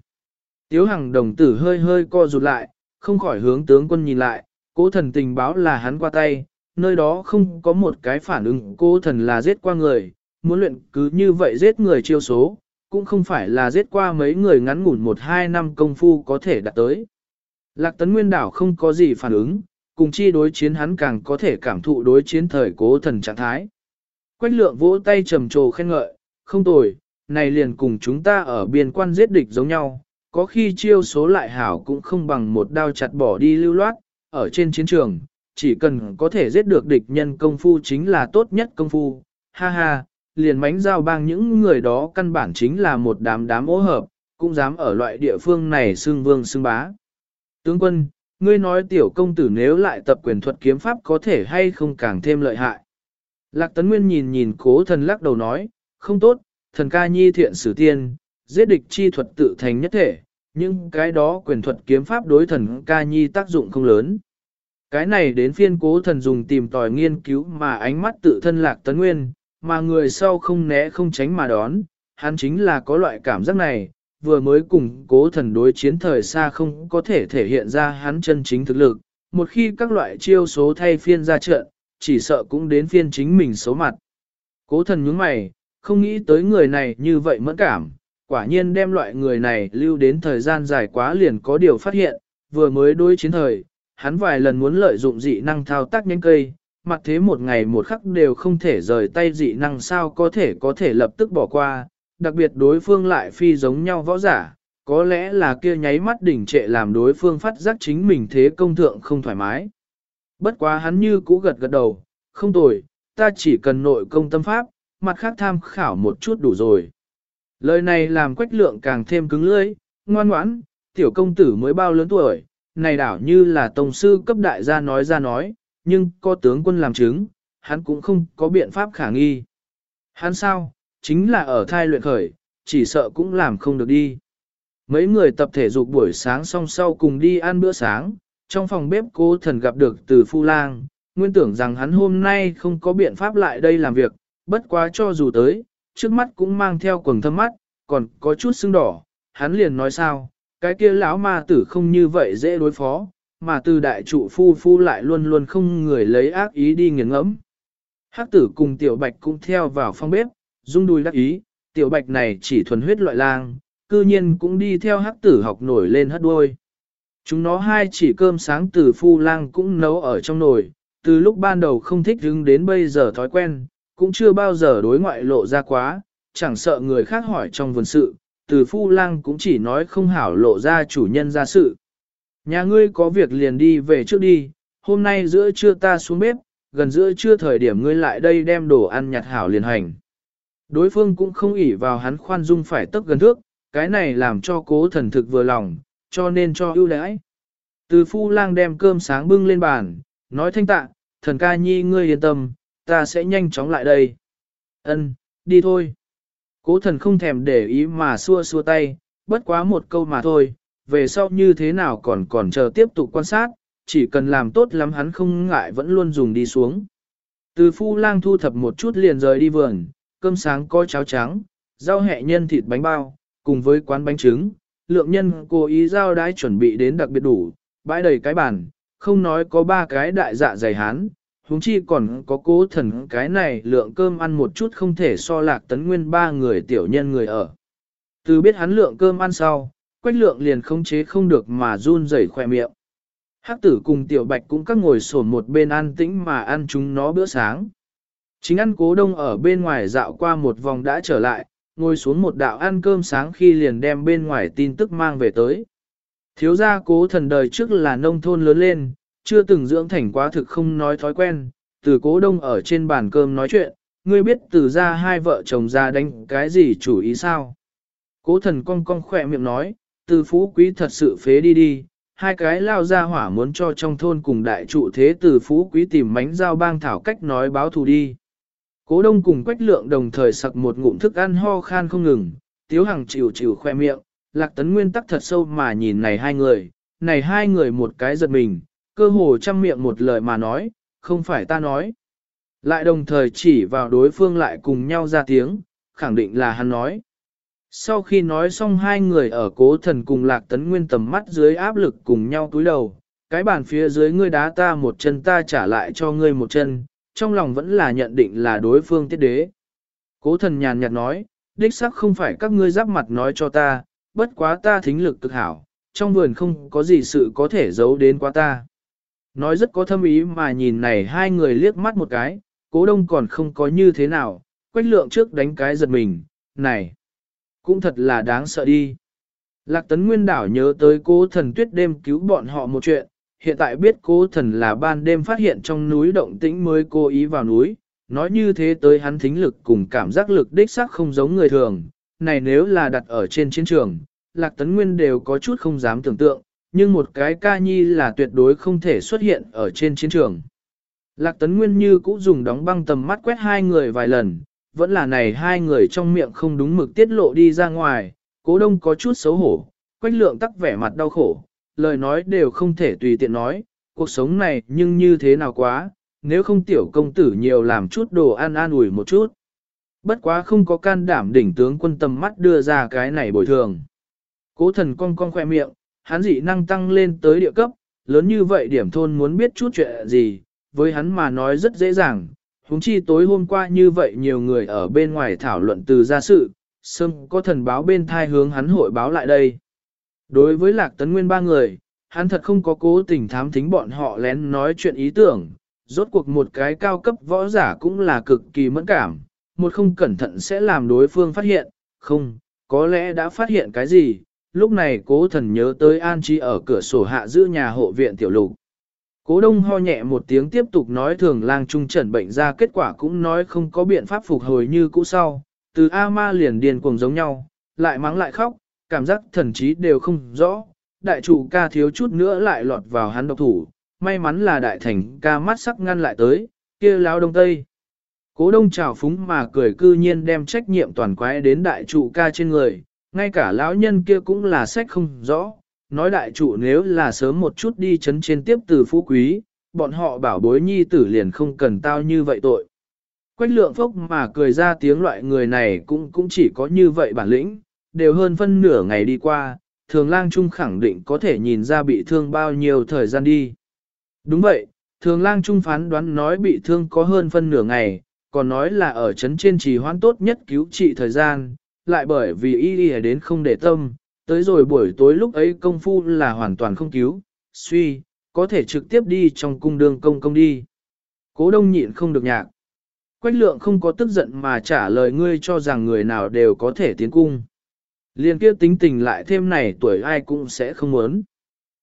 Tiếu Hằng đồng tử hơi hơi co rụt lại, không khỏi hướng tướng quân nhìn lại, cố thần tình báo là hắn qua tay, nơi đó không có một cái phản ứng cố thần là giết qua người, muốn luyện cứ như vậy giết người chiêu số, cũng không phải là giết qua mấy người ngắn ngủn một hai năm công phu có thể đạt tới. Lạc tấn nguyên đảo không có gì phản ứng, cùng chi đối chiến hắn càng có thể cảm thụ đối chiến thời cố thần trạng thái. Quách lượng vỗ tay trầm trồ khen ngợi, không tồi, này liền cùng chúng ta ở biên quan giết địch giống nhau, có khi chiêu số lại hảo cũng không bằng một đao chặt bỏ đi lưu loát, ở trên chiến trường, chỉ cần có thể giết được địch nhân công phu chính là tốt nhất công phu, ha ha, liền mánh giao bang những người đó căn bản chính là một đám đám ố hợp, cũng dám ở loại địa phương này xương vương xương bá. Tướng quân, ngươi nói tiểu công tử nếu lại tập quyền thuật kiếm pháp có thể hay không càng thêm lợi hại. Lạc Tấn Nguyên nhìn nhìn cố thần lắc đầu nói, không tốt, thần ca nhi thiện sử tiên, giết địch chi thuật tự thành nhất thể, nhưng cái đó quyền thuật kiếm pháp đối thần ca nhi tác dụng không lớn. Cái này đến phiên cố thần dùng tìm tòi nghiên cứu mà ánh mắt tự thân Lạc Tấn Nguyên, mà người sau không né không tránh mà đón, hắn chính là có loại cảm giác này, vừa mới cùng cố thần đối chiến thời xa không có thể thể hiện ra hắn chân chính thực lực, một khi các loại chiêu số thay phiên ra trận, chỉ sợ cũng đến phiên chính mình xấu mặt. Cố thần nhướng mày, không nghĩ tới người này như vậy mẫn cảm, quả nhiên đem loại người này lưu đến thời gian dài quá liền có điều phát hiện, vừa mới đối chiến thời, hắn vài lần muốn lợi dụng dị năng thao tác nhánh cây, mặt thế một ngày một khắc đều không thể rời tay dị năng sao có thể có thể lập tức bỏ qua, đặc biệt đối phương lại phi giống nhau võ giả, có lẽ là kia nháy mắt đỉnh trệ làm đối phương phát giác chính mình thế công thượng không thoải mái. Bất quá hắn như cũ gật gật đầu, không tồi, ta chỉ cần nội công tâm pháp, mặt khác tham khảo một chút đủ rồi. Lời này làm quách lượng càng thêm cứng lưỡi, ngoan ngoãn, tiểu công tử mới bao lớn tuổi, này đảo như là tổng sư cấp đại gia nói ra nói, nhưng có tướng quân làm chứng, hắn cũng không có biện pháp khả nghi. Hắn sao, chính là ở thai luyện khởi, chỉ sợ cũng làm không được đi. Mấy người tập thể dục buổi sáng xong sau cùng đi ăn bữa sáng, trong phòng bếp cố thần gặp được từ phu lang, nguyên tưởng rằng hắn hôm nay không có biện pháp lại đây làm việc, bất quá cho dù tới, trước mắt cũng mang theo quần thâm mắt, còn có chút sưng đỏ, hắn liền nói sao, cái kia lão ma tử không như vậy dễ đối phó, mà từ đại trụ phu phu lại luôn luôn không người lấy ác ý đi nghiền ngẫm. Hắc tử cùng tiểu bạch cũng theo vào phòng bếp, rung đùi đắc ý, tiểu bạch này chỉ thuần huyết loại lang, cư nhiên cũng đi theo hắc tử học nổi lên hất đuôi. Chúng nó hai chỉ cơm sáng từ phu lang cũng nấu ở trong nồi, từ lúc ban đầu không thích hứng đến bây giờ thói quen, cũng chưa bao giờ đối ngoại lộ ra quá, chẳng sợ người khác hỏi trong vườn sự, từ phu lang cũng chỉ nói không hảo lộ ra chủ nhân ra sự. Nhà ngươi có việc liền đi về trước đi, hôm nay giữa trưa ta xuống bếp, gần giữa trưa thời điểm ngươi lại đây đem đồ ăn nhặt hảo liền hành. Đối phương cũng không ỉ vào hắn khoan dung phải tức gần thước, cái này làm cho cố thần thực vừa lòng, cho nên cho ưu đãi. Từ phu lang đem cơm sáng bưng lên bàn, nói thanh tạ, thần ca nhi ngươi yên tâm, ta sẽ nhanh chóng lại đây. Ân, đi thôi. Cố thần không thèm để ý mà xua xua tay, bất quá một câu mà thôi, về sau như thế nào còn còn chờ tiếp tục quan sát, chỉ cần làm tốt lắm hắn không ngại vẫn luôn dùng đi xuống. Từ phu lang thu thập một chút liền rời đi vườn, cơm sáng có cháo trắng, rau hẹ nhân thịt bánh bao, cùng với quán bánh trứng, lượng nhân cố ý giao đái chuẩn bị đến đặc biệt đủ, bãi đầy cái bàn, không nói có ba cái đại dạ dày hán, huống chi còn có cố thần cái này lượng cơm ăn một chút không thể so lạc tấn nguyên ba người tiểu nhân người ở. Từ biết hắn lượng cơm ăn sau, quách lượng liền không chế không được mà run rẩy khoe miệng. Hắc tử cùng tiểu bạch cũng các ngồi sổn một bên ăn tĩnh mà ăn chúng nó bữa sáng. Chính ăn cố đông ở bên ngoài dạo qua một vòng đã trở lại, ngồi xuống một đạo ăn cơm sáng khi liền đem bên ngoài tin tức mang về tới. Thiếu gia cố thần đời trước là nông thôn lớn lên, chưa từng dưỡng thành quá thực không nói thói quen, từ cố đông ở trên bàn cơm nói chuyện, ngươi biết từ ra hai vợ chồng ra đánh cái gì chủ ý sao? Cố thần cong cong khỏe miệng nói, từ phú quý thật sự phế đi đi, hai cái lao ra hỏa muốn cho trong thôn cùng đại trụ thế từ phú quý tìm mánh giao bang thảo cách nói báo thù đi. Cố đông cùng quách lượng đồng thời sặc một ngụm thức ăn ho khan không ngừng, tiếu hằng chịu chịu khoe miệng, lạc tấn nguyên tắc thật sâu mà nhìn này hai người, này hai người một cái giật mình, cơ hồ chăm miệng một lời mà nói, không phải ta nói. Lại đồng thời chỉ vào đối phương lại cùng nhau ra tiếng, khẳng định là hắn nói. Sau khi nói xong hai người ở cố thần cùng lạc tấn nguyên tầm mắt dưới áp lực cùng nhau túi đầu, cái bàn phía dưới ngươi đá ta một chân ta trả lại cho ngươi một chân, trong lòng vẫn là nhận định là đối phương tiết đế. Cố thần nhàn nhạt nói, đích xác không phải các ngươi giáp mặt nói cho ta, bất quá ta thính lực cực hảo, trong vườn không có gì sự có thể giấu đến quá ta. Nói rất có thâm ý mà nhìn này hai người liếc mắt một cái, cố đông còn không có như thế nào, quách lượng trước đánh cái giật mình, này, cũng thật là đáng sợ đi. Lạc tấn nguyên đảo nhớ tới cố thần tuyết đêm cứu bọn họ một chuyện, hiện tại biết cố thần là ban đêm phát hiện trong núi động tĩnh mới cố ý vào núi, nói như thế tới hắn thính lực cùng cảm giác lực đích xác không giống người thường, này nếu là đặt ở trên chiến trường, Lạc Tấn Nguyên đều có chút không dám tưởng tượng, nhưng một cái ca nhi là tuyệt đối không thể xuất hiện ở trên chiến trường. Lạc Tấn Nguyên như cũng dùng đóng băng tầm mắt quét hai người vài lần, vẫn là này hai người trong miệng không đúng mực tiết lộ đi ra ngoài, cố đông có chút xấu hổ, quách lượng tắc vẻ mặt đau khổ, lời nói đều không thể tùy tiện nói, cuộc sống này nhưng như thế nào quá, nếu không tiểu công tử nhiều làm chút đồ ăn an ủi một chút. Bất quá không có can đảm đỉnh tướng quân tầm mắt đưa ra cái này bồi thường. Cố thần cong cong khoe miệng, hắn dị năng tăng lên tới địa cấp, lớn như vậy điểm thôn muốn biết chút chuyện gì, với hắn mà nói rất dễ dàng. Húng chi tối hôm qua như vậy nhiều người ở bên ngoài thảo luận từ gia sự, sâm có thần báo bên thai hướng hắn hội báo lại đây. Đối với lạc tấn nguyên ba người, hắn thật không có cố tình thám thính bọn họ lén nói chuyện ý tưởng, rốt cuộc một cái cao cấp võ giả cũng là cực kỳ mẫn cảm, một không cẩn thận sẽ làm đối phương phát hiện, không, có lẽ đã phát hiện cái gì, lúc này cố thần nhớ tới an trí ở cửa sổ hạ giữ nhà hộ viện tiểu lục. Cố đông ho nhẹ một tiếng tiếp tục nói thường lang trung trần bệnh ra kết quả cũng nói không có biện pháp phục hồi như cũ sau, từ A ma liền điền cuồng giống nhau, lại mắng lại khóc, cảm giác thần trí đều không rõ, đại chủ ca thiếu chút nữa lại lọt vào hắn độc thủ, may mắn là đại thành ca mắt sắc ngăn lại tới, kia láo đông tây. Cố đông trào phúng mà cười cư nhiên đem trách nhiệm toàn quái đến đại trụ ca trên người, ngay cả lão nhân kia cũng là sách không rõ, nói đại trụ nếu là sớm một chút đi chấn trên tiếp từ phú quý, bọn họ bảo bối nhi tử liền không cần tao như vậy tội. Quách lượng phốc mà cười ra tiếng loại người này cũng cũng chỉ có như vậy bản lĩnh, đều hơn phân nửa ngày đi qua, thường lang trung khẳng định có thể nhìn ra bị thương bao nhiêu thời gian đi. Đúng vậy, thường lang trung phán đoán nói bị thương có hơn phân nửa ngày, còn nói là ở chấn trên trì hoãn tốt nhất cứu trị thời gian, lại bởi vì y đi đến không để tâm, tới rồi buổi tối lúc ấy công phu là hoàn toàn không cứu, suy, có thể trực tiếp đi trong cung đường công công đi. Cố đông nhịn không được nhạc. Quách lượng không có tức giận mà trả lời ngươi cho rằng người nào đều có thể tiến cung. Liên kia tính tình lại thêm này tuổi ai cũng sẽ không muốn.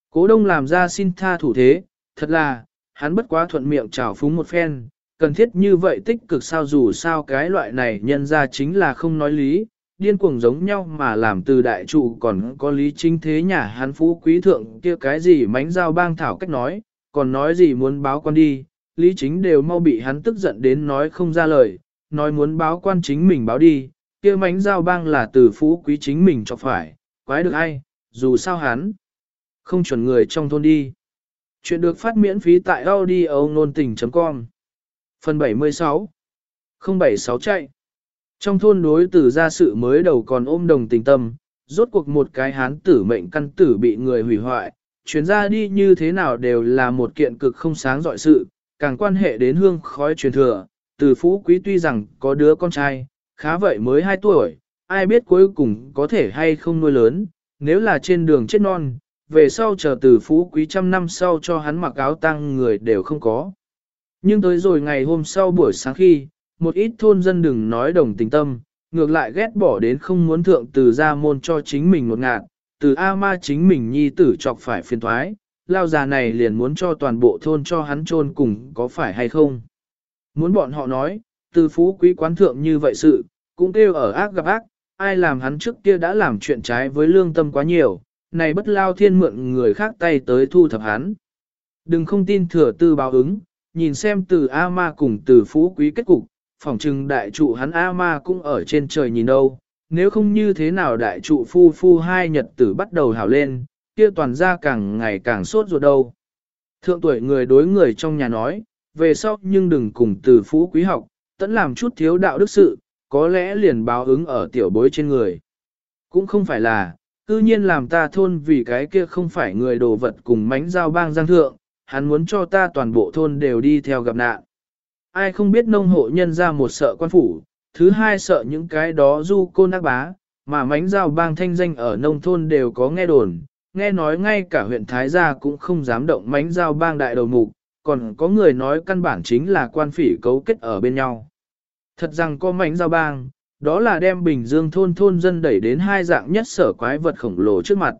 Cố đông làm ra xin tha thủ thế, thật là, hắn bất quá thuận miệng chào phúng một phen, cần thiết như vậy tích cực sao dù sao cái loại này nhân ra chính là không nói lý, điên cuồng giống nhau mà làm từ đại trụ còn có lý chính thế nhà hắn phú quý thượng kia cái gì mánh giao bang thảo cách nói, còn nói gì muốn báo quan đi, lý chính đều mau bị hắn tức giận đến nói không ra lời, nói muốn báo quan chính mình báo đi, kia mánh giao bang là từ phú quý chính mình cho phải, quái được ai, dù sao hắn không chuẩn người trong thôn đi. Chuyện được phát miễn phí tại audio nôn tình.com Phần 76 076 chạy. Trong thôn đối tử ra sự mới đầu còn ôm đồng tình tâm, rốt cuộc một cái hán tử mệnh căn tử bị người hủy hoại, chuyển ra đi như thế nào đều là một kiện cực không sáng dọi sự, càng quan hệ đến hương khói truyền thừa. Từ phú quý tuy rằng có đứa con trai, khá vậy mới 2 tuổi, ai biết cuối cùng có thể hay không nuôi lớn, nếu là trên đường chết non, về sau chờ từ phú quý trăm năm sau cho hắn mặc áo tăng người đều không có. Nhưng tới rồi ngày hôm sau buổi sáng khi, một ít thôn dân đừng nói đồng tình tâm, ngược lại ghét bỏ đến không muốn thượng từ ra môn cho chính mình một ngạt, từ A ma chính mình nhi tử chọc phải phiền thoái, lao già này liền muốn cho toàn bộ thôn cho hắn chôn cùng có phải hay không. Muốn bọn họ nói, từ phú quý quán thượng như vậy sự, cũng kêu ở ác gặp ác, ai làm hắn trước kia đã làm chuyện trái với lương tâm quá nhiều, này bất lao thiên mượn người khác tay tới thu thập hắn. Đừng không tin thừa tư báo ứng, nhìn xem từ A-ma cùng từ phú quý kết cục, phỏng trừng đại trụ hắn A-ma cũng ở trên trời nhìn đâu, nếu không như thế nào đại trụ phu phu hai nhật tử bắt đầu hảo lên, kia toàn ra càng ngày càng sốt ruột đâu. Thượng tuổi người đối người trong nhà nói, về sau nhưng đừng cùng từ phú quý học, tẫn làm chút thiếu đạo đức sự, có lẽ liền báo ứng ở tiểu bối trên người. Cũng không phải là, tự nhiên làm ta thôn vì cái kia không phải người đồ vật cùng mánh giao bang giang thượng, hắn muốn cho ta toàn bộ thôn đều đi theo gặp nạn. Ai không biết nông hộ nhân ra một sợ quan phủ, thứ hai sợ những cái đó du côn ác bá, mà mánh giao bang thanh danh ở nông thôn đều có nghe đồn, nghe nói ngay cả huyện Thái Gia cũng không dám động mánh giao bang đại đầu mục, còn có người nói căn bản chính là quan phỉ cấu kết ở bên nhau. Thật rằng có mánh giao bang, đó là đem Bình Dương thôn thôn dân đẩy đến hai dạng nhất sở quái vật khổng lồ trước mặt.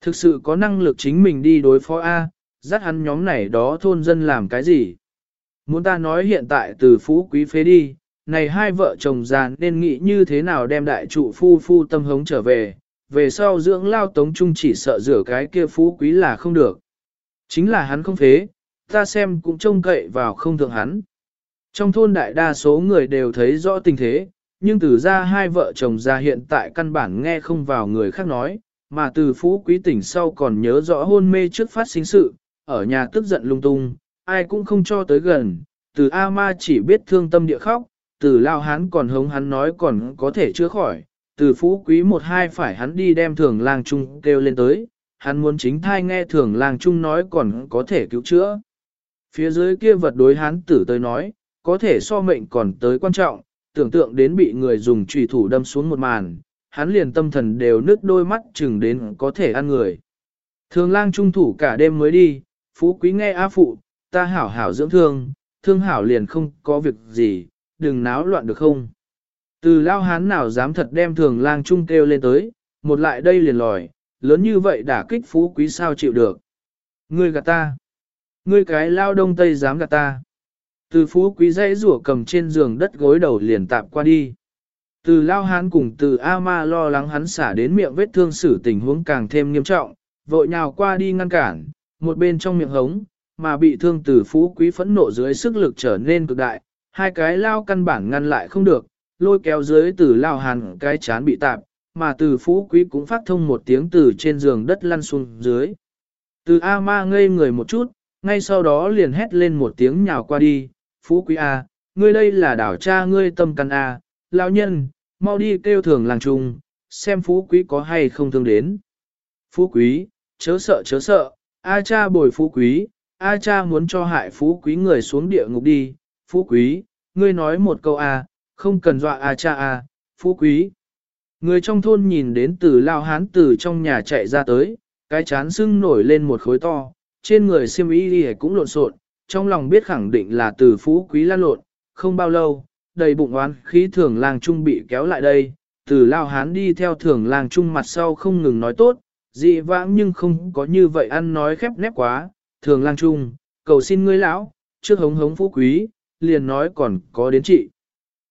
Thực sự có năng lực chính mình đi đối phó A, dắt hắn nhóm này đó thôn dân làm cái gì? Muốn ta nói hiện tại từ phú quý phế đi, này hai vợ chồng già nên nghĩ như thế nào đem đại trụ phu phu tâm hống trở về, về sau dưỡng lao tống trung chỉ sợ rửa cái kia phú quý là không được. Chính là hắn không phế, ta xem cũng trông cậy vào không thượng hắn. Trong thôn đại đa số người đều thấy rõ tình thế, nhưng từ ra hai vợ chồng già hiện tại căn bản nghe không vào người khác nói, mà từ phú quý tỉnh sau còn nhớ rõ hôn mê trước phát sinh sự, ở nhà tức giận lung tung, ai cũng không cho tới gần, từ A-ma chỉ biết thương tâm địa khóc, từ lao hán còn hống hắn nói còn có thể chữa khỏi, từ phú quý một hai phải hắn đi đem thường lang trung kêu lên tới, hắn muốn chính thai nghe thường lang trung nói còn có thể cứu chữa. Phía dưới kia vật đối hắn tử tới nói, có thể so mệnh còn tới quan trọng, tưởng tượng đến bị người dùng trùy thủ đâm xuống một màn, hắn liền tâm thần đều nứt đôi mắt chừng đến có thể ăn người. Thường lang trung thủ cả đêm mới đi, phú quý nghe á phụ, ta hảo hảo dưỡng thương, thương hảo liền không có việc gì, đừng náo loạn được không. Từ lao hán nào dám thật đem thường lang trung kêu lên tới, một lại đây liền lòi, lớn như vậy đả kích phú quý sao chịu được. Ngươi gạt ta. Ngươi cái lao đông tây dám gạt ta. Từ phú quý dãy rủa cầm trên giường đất gối đầu liền tạp qua đi. Từ lao hán cùng từ A-ma lo lắng hắn xả đến miệng vết thương xử tình huống càng thêm nghiêm trọng, vội nhào qua đi ngăn cản, một bên trong miệng hống, mà bị thương từ phú quý phẫn nộ dưới sức lực trở nên cực đại, hai cái lao căn bản ngăn lại không được, lôi kéo dưới từ lao hàn cái chán bị tạp, mà từ phú quý cũng phát thông một tiếng từ trên giường đất lăn xuống dưới. Từ A-ma ngây người một chút, ngay sau đó liền hét lên một tiếng nhào qua đi, phú quý A, ngươi đây là đảo cha ngươi tâm căn A, lão nhân, mau đi kêu thường làng trung, xem phú quý có hay không thương đến. Phú quý, chớ sợ chớ sợ, A cha bồi phú quý, A cha muốn cho hại phú quý người xuống địa ngục đi, phú quý, ngươi nói một câu A, không cần dọa A cha A, phú quý. Người trong thôn nhìn đến từ lao hán từ trong nhà chạy ra tới, cái chán sưng nổi lên một khối to, trên người xiêm y đi cũng lộn xộn, trong lòng biết khẳng định là từ phú quý lan lộn, không bao lâu, đầy bụng oán khí thường lang trung bị kéo lại đây, từ lao hán đi theo thường lang trung mặt sau không ngừng nói tốt, dị vãng nhưng không có như vậy ăn nói khép nép quá, thường lang trung, cầu xin ngươi lão, trước hống hống phú quý, liền nói còn có đến trị.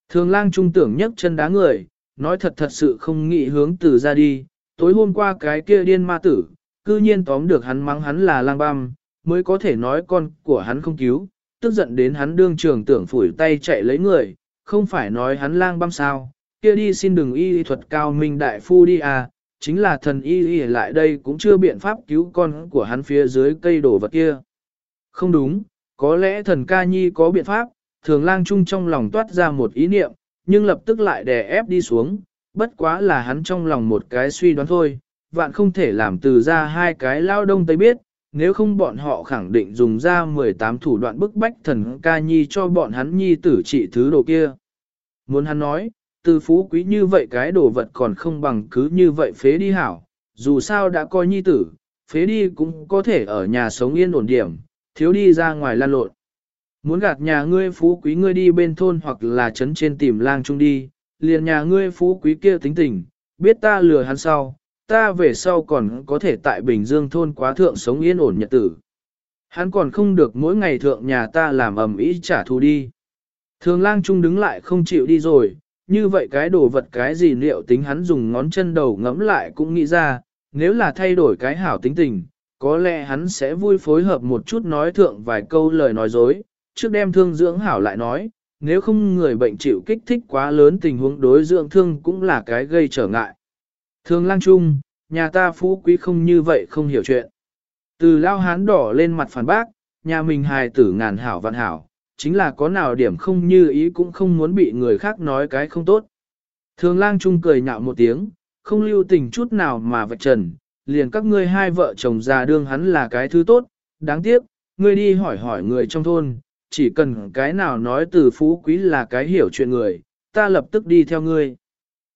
Thường lang trung tưởng nhấc chân đá người, nói thật thật sự không nghĩ hướng từ ra đi, tối hôm qua cái kia điên ma tử, cư nhiên tóm được hắn mắng hắn là lang băm, mới có thể nói con của hắn không cứu, tức giận đến hắn đương trường tưởng phủi tay chạy lấy người, không phải nói hắn lang băm sao, kia đi xin đừng y thuật cao minh đại phu đi à, chính là thần y y lại đây cũng chưa biện pháp cứu con của hắn phía dưới cây đổ vật kia. Không đúng, có lẽ thần ca nhi có biện pháp, thường lang chung trong lòng toát ra một ý niệm, nhưng lập tức lại đè ép đi xuống, bất quá là hắn trong lòng một cái suy đoán thôi, vạn không thể làm từ ra hai cái lao đông tây biết, nếu không bọn họ khẳng định dùng ra 18 thủ đoạn bức bách thần ca nhi cho bọn hắn nhi tử trị thứ đồ kia. Muốn hắn nói, từ phú quý như vậy cái đồ vật còn không bằng cứ như vậy phế đi hảo, dù sao đã coi nhi tử, phế đi cũng có thể ở nhà sống yên ổn điểm, thiếu đi ra ngoài lan lộn. Muốn gạt nhà ngươi phú quý ngươi đi bên thôn hoặc là trấn trên tìm lang trung đi, liền nhà ngươi phú quý kia tính tình, biết ta lừa hắn sau, ta về sau còn có thể tại Bình Dương thôn quá thượng sống yên ổn nhật tử. Hắn còn không được mỗi ngày thượng nhà ta làm ầm ĩ trả thù đi. Thường lang trung đứng lại không chịu đi rồi, như vậy cái đồ vật cái gì liệu tính hắn dùng ngón chân đầu ngẫm lại cũng nghĩ ra, nếu là thay đổi cái hảo tính tình, có lẽ hắn sẽ vui phối hợp một chút nói thượng vài câu lời nói dối, trước đem thương dưỡng hảo lại nói, nếu không người bệnh chịu kích thích quá lớn tình huống đối dưỡng thương cũng là cái gây trở ngại. Thường lang trung, nhà ta phú quý không như vậy không hiểu chuyện. Từ lao hán đỏ lên mặt phản bác, nhà mình hài tử ngàn hảo vạn hảo, chính là có nào điểm không như ý cũng không muốn bị người khác nói cái không tốt. Thường lang trung cười nhạo một tiếng, không lưu tình chút nào mà vạch trần, liền các ngươi hai vợ chồng già đương hắn là cái thứ tốt, đáng tiếc, ngươi đi hỏi hỏi người trong thôn, chỉ cần cái nào nói từ phú quý là cái hiểu chuyện người, ta lập tức đi theo ngươi.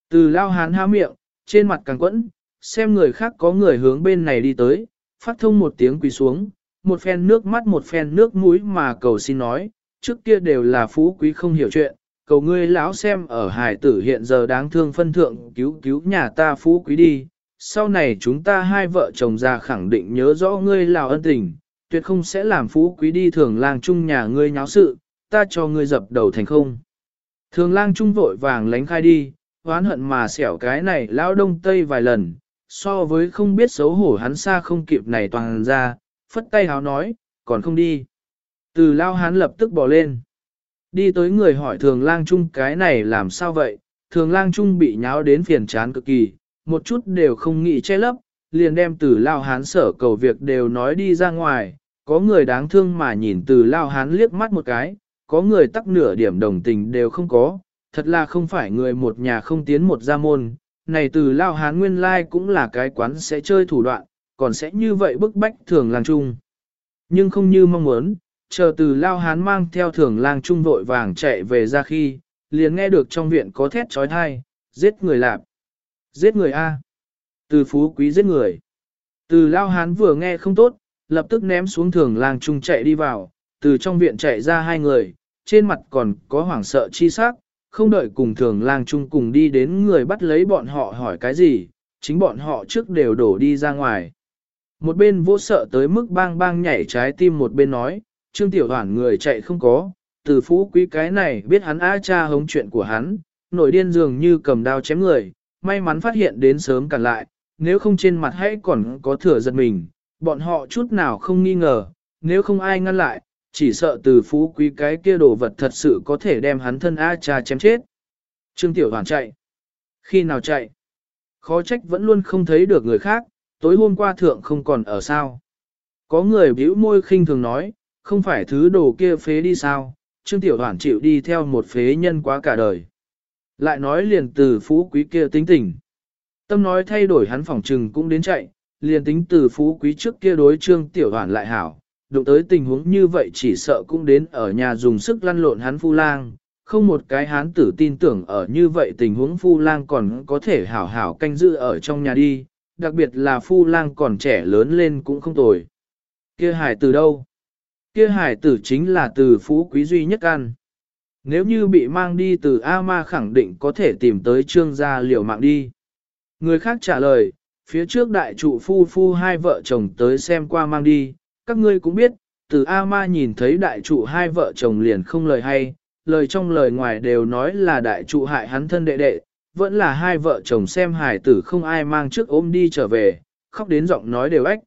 Từ lao hán há miệng, trên mặt càng quẫn, xem người khác có người hướng bên này đi tới, phát thông một tiếng quỳ xuống, một phen nước mắt một phen nước mũi mà cầu xin nói, trước kia đều là phú quý không hiểu chuyện, cầu ngươi lão xem ở hải tử hiện giờ đáng thương phân thượng cứu cứu nhà ta phú quý đi, sau này chúng ta hai vợ chồng già khẳng định nhớ rõ ngươi lào ân tình, tuyệt không sẽ làm phú quý đi thường lang chung nhà ngươi nháo sự, ta cho ngươi dập đầu thành không. Thường lang trung vội vàng lánh khai đi, oán hận mà xẻo cái này lão đông tây vài lần, so với không biết xấu hổ hắn xa không kịp này toàn ra, phất tay háo nói, còn không đi. Từ lao Hán lập tức bỏ lên. Đi tới người hỏi thường lang trung cái này làm sao vậy, thường lang trung bị nháo đến phiền chán cực kỳ, một chút đều không nghĩ che lấp, liền đem từ lao hán sở cầu việc đều nói đi ra ngoài, có người đáng thương mà nhìn từ lao hán liếc mắt một cái, có người tắc nửa điểm đồng tình đều không có, thật là không phải người một nhà không tiến một gia môn, này từ lao hán nguyên lai cũng là cái quán sẽ chơi thủ đoạn, còn sẽ như vậy bức bách thường lang trung. Nhưng không như mong muốn, chờ từ lao hán mang theo thường lang trung vội vàng chạy về ra khi, liền nghe được trong viện có thét trói thai, giết người lạp, giết người A. Từ phú quý giết người. Từ lao hán vừa nghe không tốt, lập tức ném xuống thường lang trung chạy đi vào, từ trong viện chạy ra hai người, trên mặt còn có hoảng sợ chi sắc, không đợi cùng thường lang trung cùng đi đến người bắt lấy bọn họ hỏi cái gì, chính bọn họ trước đều đổ đi ra ngoài. Một bên vô sợ tới mức bang bang nhảy trái tim một bên nói, trương tiểu Hoản người chạy không có, từ phú quý cái này biết hắn á cha hống chuyện của hắn, nổi điên dường như cầm đao chém người, may mắn phát hiện đến sớm cản lại, nếu không trên mặt hãy còn có thừa giật mình, bọn họ chút nào không nghi ngờ, nếu không ai ngăn lại, chỉ sợ từ phú quý cái kia đồ vật thật sự có thể đem hắn thân A cha chém chết. Trương Tiểu Hoàn chạy. Khi nào chạy? Khó trách vẫn luôn không thấy được người khác, tối hôm qua thượng không còn ở sao. Có người bĩu môi khinh thường nói, không phải thứ đồ kia phế đi sao, Trương Tiểu Hoản chịu đi theo một phế nhân quá cả đời. Lại nói liền từ phú quý kia tính tình. Tâm nói thay đổi hắn phòng trừng cũng đến chạy, liền tính từ phú quý trước kia đối Trương Tiểu Hoản lại hảo, đụng tới tình huống như vậy chỉ sợ cũng đến ở nhà dùng sức lăn lộn hắn phu lang, không một cái hán tử tin tưởng ở như vậy tình huống phu lang còn có thể hảo hảo canh giữ ở trong nhà đi, đặc biệt là phu lang còn trẻ lớn lên cũng không tồi. Kia hải từ đâu? Kia hải tử chính là từ phú quý duy nhất ăn. Nếu như bị mang đi từ A-ma khẳng định có thể tìm tới trương gia liều mạng đi. Người khác trả lời, phía trước đại trụ phu phu hai vợ chồng tới xem qua mang đi, các ngươi cũng biết, từ A-ma nhìn thấy đại trụ hai vợ chồng liền không lời hay, lời trong lời ngoài đều nói là đại trụ hại hắn thân đệ đệ, vẫn là hai vợ chồng xem hải tử không ai mang trước ôm đi trở về, khóc đến giọng nói đều ếch.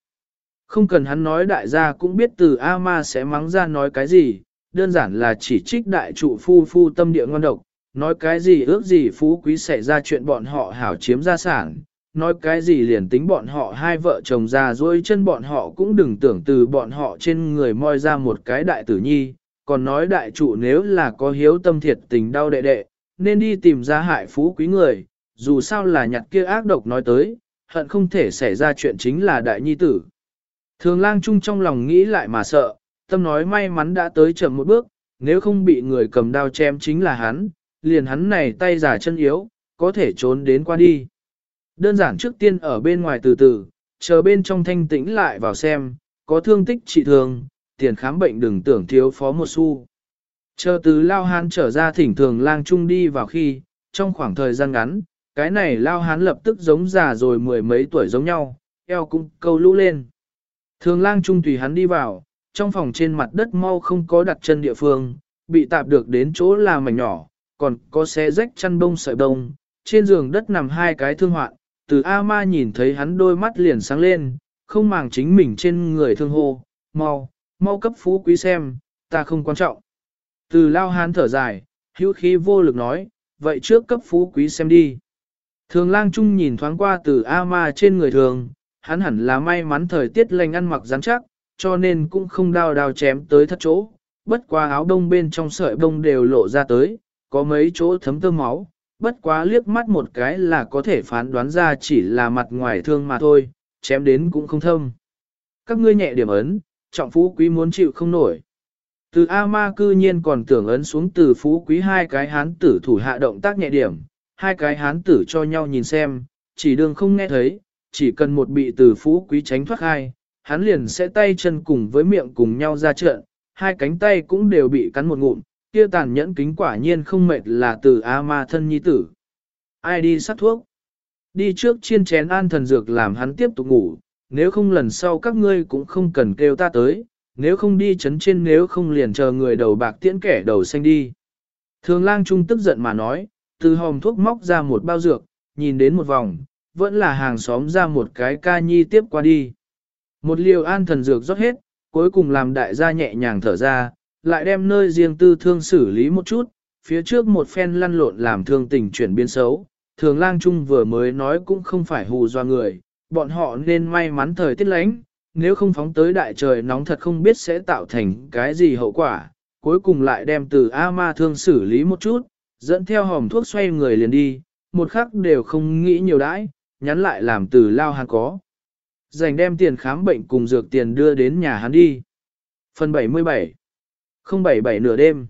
Không cần hắn nói đại gia cũng biết từ A-ma sẽ mắng ra nói cái gì, đơn giản là chỉ trích đại trụ phu phu tâm địa ngon độc, nói cái gì ước gì phú quý xảy ra chuyện bọn họ hảo chiếm gia sản, nói cái gì liền tính bọn họ hai vợ chồng già dối chân bọn họ cũng đừng tưởng từ bọn họ trên người moi ra một cái đại tử nhi, còn nói đại trụ nếu là có hiếu tâm thiệt tình đau đệ đệ, nên đi tìm ra hại phú quý người, dù sao là nhặt kia ác độc nói tới, hận không thể xảy ra chuyện chính là đại nhi tử. Thường lang chung trong lòng nghĩ lại mà sợ, tâm nói may mắn đã tới chậm một bước, nếu không bị người cầm đao chém chính là hắn, liền hắn này tay giả chân yếu, có thể trốn đến qua đi. Đơn giản trước tiên ở bên ngoài từ từ, chờ bên trong thanh tĩnh lại vào xem, có thương tích trị thường, tiền khám bệnh đừng tưởng thiếu phó một xu. Chờ từ Lao Hán trở ra thỉnh thường lang trung đi vào khi, trong khoảng thời gian ngắn, cái này Lao Hán lập tức giống già rồi mười mấy tuổi giống nhau, eo cũng câu lũ lên. Thường lang trung tùy hắn đi vào, trong phòng trên mặt đất mau không có đặt chân địa phương, bị tạp được đến chỗ là mảnh nhỏ, còn có xé rách chăn bông sợi bông, trên giường đất nằm hai cái thương hoạn, từ A-ma nhìn thấy hắn đôi mắt liền sáng lên, không màng chính mình trên người thương hô, mau, mau cấp phú quý xem, ta không quan trọng. Từ lao hán thở dài, hữu khí vô lực nói, vậy trước cấp phú quý xem đi. Thường lang trung nhìn thoáng qua từ A-ma trên người thường, hắn hẳn là may mắn thời tiết lành ăn mặc rắn chắc, cho nên cũng không đao đao chém tới thất chỗ. Bất quá áo đông bên trong sợi đông đều lộ ra tới, có mấy chỗ thấm tơ máu, bất quá liếc mắt một cái là có thể phán đoán ra chỉ là mặt ngoài thương mà thôi, chém đến cũng không thâm. Các ngươi nhẹ điểm ấn, trọng phú quý muốn chịu không nổi. Từ A-ma cư nhiên còn tưởng ấn xuống từ phú quý hai cái hán tử thủ hạ động tác nhẹ điểm, hai cái hán tử cho nhau nhìn xem, chỉ đường không nghe thấy, chỉ cần một bị từ phú quý tránh thoát hai, hắn liền sẽ tay chân cùng với miệng cùng nhau ra trận, hai cánh tay cũng đều bị cắn một ngụm, kia tàn nhẫn kính quả nhiên không mệt là từ A-ma thân nhi tử. Ai đi sát thuốc? Đi trước chiên chén an thần dược làm hắn tiếp tục ngủ, nếu không lần sau các ngươi cũng không cần kêu ta tới, nếu không đi chấn trên nếu không liền chờ người đầu bạc tiễn kẻ đầu xanh đi. Thường lang trung tức giận mà nói, từ hòm thuốc móc ra một bao dược, nhìn đến một vòng, vẫn là hàng xóm ra một cái ca nhi tiếp qua đi. Một liều an thần dược rót hết, cuối cùng làm đại gia nhẹ nhàng thở ra, lại đem nơi riêng tư thương xử lý một chút, phía trước một phen lăn lộn làm thương tình chuyển biến xấu. Thường lang trung vừa mới nói cũng không phải hù doa người, bọn họ nên may mắn thời tiết lánh, nếu không phóng tới đại trời nóng thật không biết sẽ tạo thành cái gì hậu quả, cuối cùng lại đem từ A-ma thương xử lý một chút, dẫn theo hòm thuốc xoay người liền đi, một khắc đều không nghĩ nhiều đãi, nhắn lại làm từ lao hắn có. Dành đem tiền khám bệnh cùng dược tiền đưa đến nhà hắn đi. Phần 77 077 nửa đêm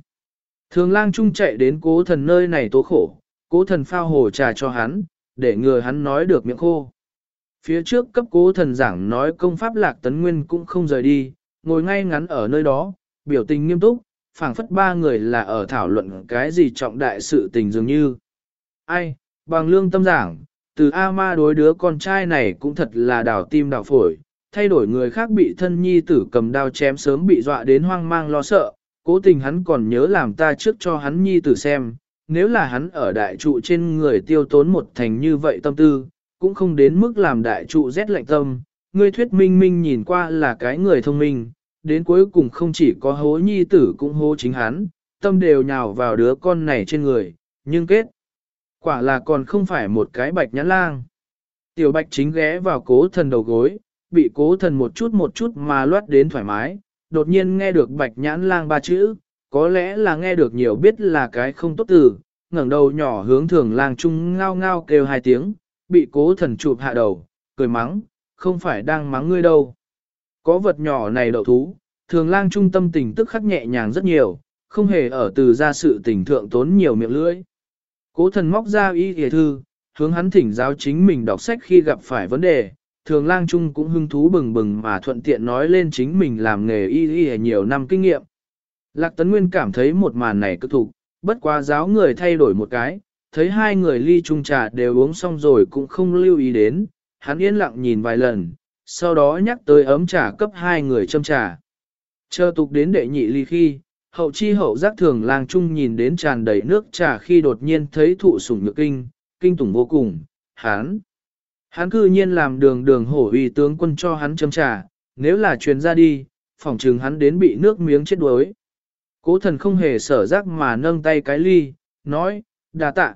Thường lang trung chạy đến cố thần nơi này tố khổ, cố thần phao hồ trà cho hắn, để ngừa hắn nói được miệng khô. Phía trước cấp cố thần giảng nói công pháp lạc tấn nguyên cũng không rời đi, ngồi ngay ngắn ở nơi đó, biểu tình nghiêm túc, phảng phất ba người là ở thảo luận cái gì trọng đại sự tình dường như. Ai, bằng lương tâm giảng, từ A-ma đối đứa con trai này cũng thật là đảo tim đảo phổi, thay đổi người khác bị thân nhi tử cầm đao chém sớm bị dọa đến hoang mang lo sợ, cố tình hắn còn nhớ làm ta trước cho hắn nhi tử xem, nếu là hắn ở đại trụ trên người tiêu tốn một thành như vậy tâm tư, cũng không đến mức làm đại trụ rét lạnh tâm, ngươi thuyết minh minh nhìn qua là cái người thông minh, đến cuối cùng không chỉ có hố nhi tử cũng hố chính hắn, tâm đều nhào vào đứa con này trên người, nhưng kết. Quả là còn không phải một cái bạch nhãn lang. Tiểu bạch chính ghé vào cố thần đầu gối, bị cố thần một chút một chút mà loát đến thoải mái, đột nhiên nghe được bạch nhãn lang ba chữ, có lẽ là nghe được nhiều biết là cái không tốt từ, ngẩng đầu nhỏ hướng thường lang trung ngao ngao kêu hai tiếng, bị cố thần chụp hạ đầu, cười mắng, không phải đang mắng ngươi đâu. Có vật nhỏ này đậu thú, thường lang trung tâm tình tức khắc nhẹ nhàng rất nhiều, không hề ở từ ra sự tình thượng tốn nhiều miệng lưỡi. Cố thần móc ra y hề thư, hướng hắn thỉnh giáo chính mình đọc sách khi gặp phải vấn đề, thường lang trung cũng hưng thú bừng bừng mà thuận tiện nói lên chính mình làm nghề y y nhiều năm kinh nghiệm. Lạc Tấn Nguyên cảm thấy một màn này cực thục, bất quá giáo người thay đổi một cái, thấy hai người ly chung trà đều uống xong rồi cũng không lưu ý đến, hắn yên lặng nhìn vài lần, sau đó nhắc tới ấm trà cấp hai người châm trà. Chờ tục đến đệ nhị ly khi, hậu chi hậu giác thường lang trung nhìn đến tràn đầy nước trà khi đột nhiên thấy thụ sủng nhược kinh, kinh tủng vô cùng, hắn. Hắn cư nhiên làm đường đường hổ uy tướng quân cho hắn châm trà, nếu là truyền ra đi, phỏng chừng hắn đến bị nước miếng chết đuối. Cố thần không hề sở giác mà nâng tay cái ly, nói, đà tạ.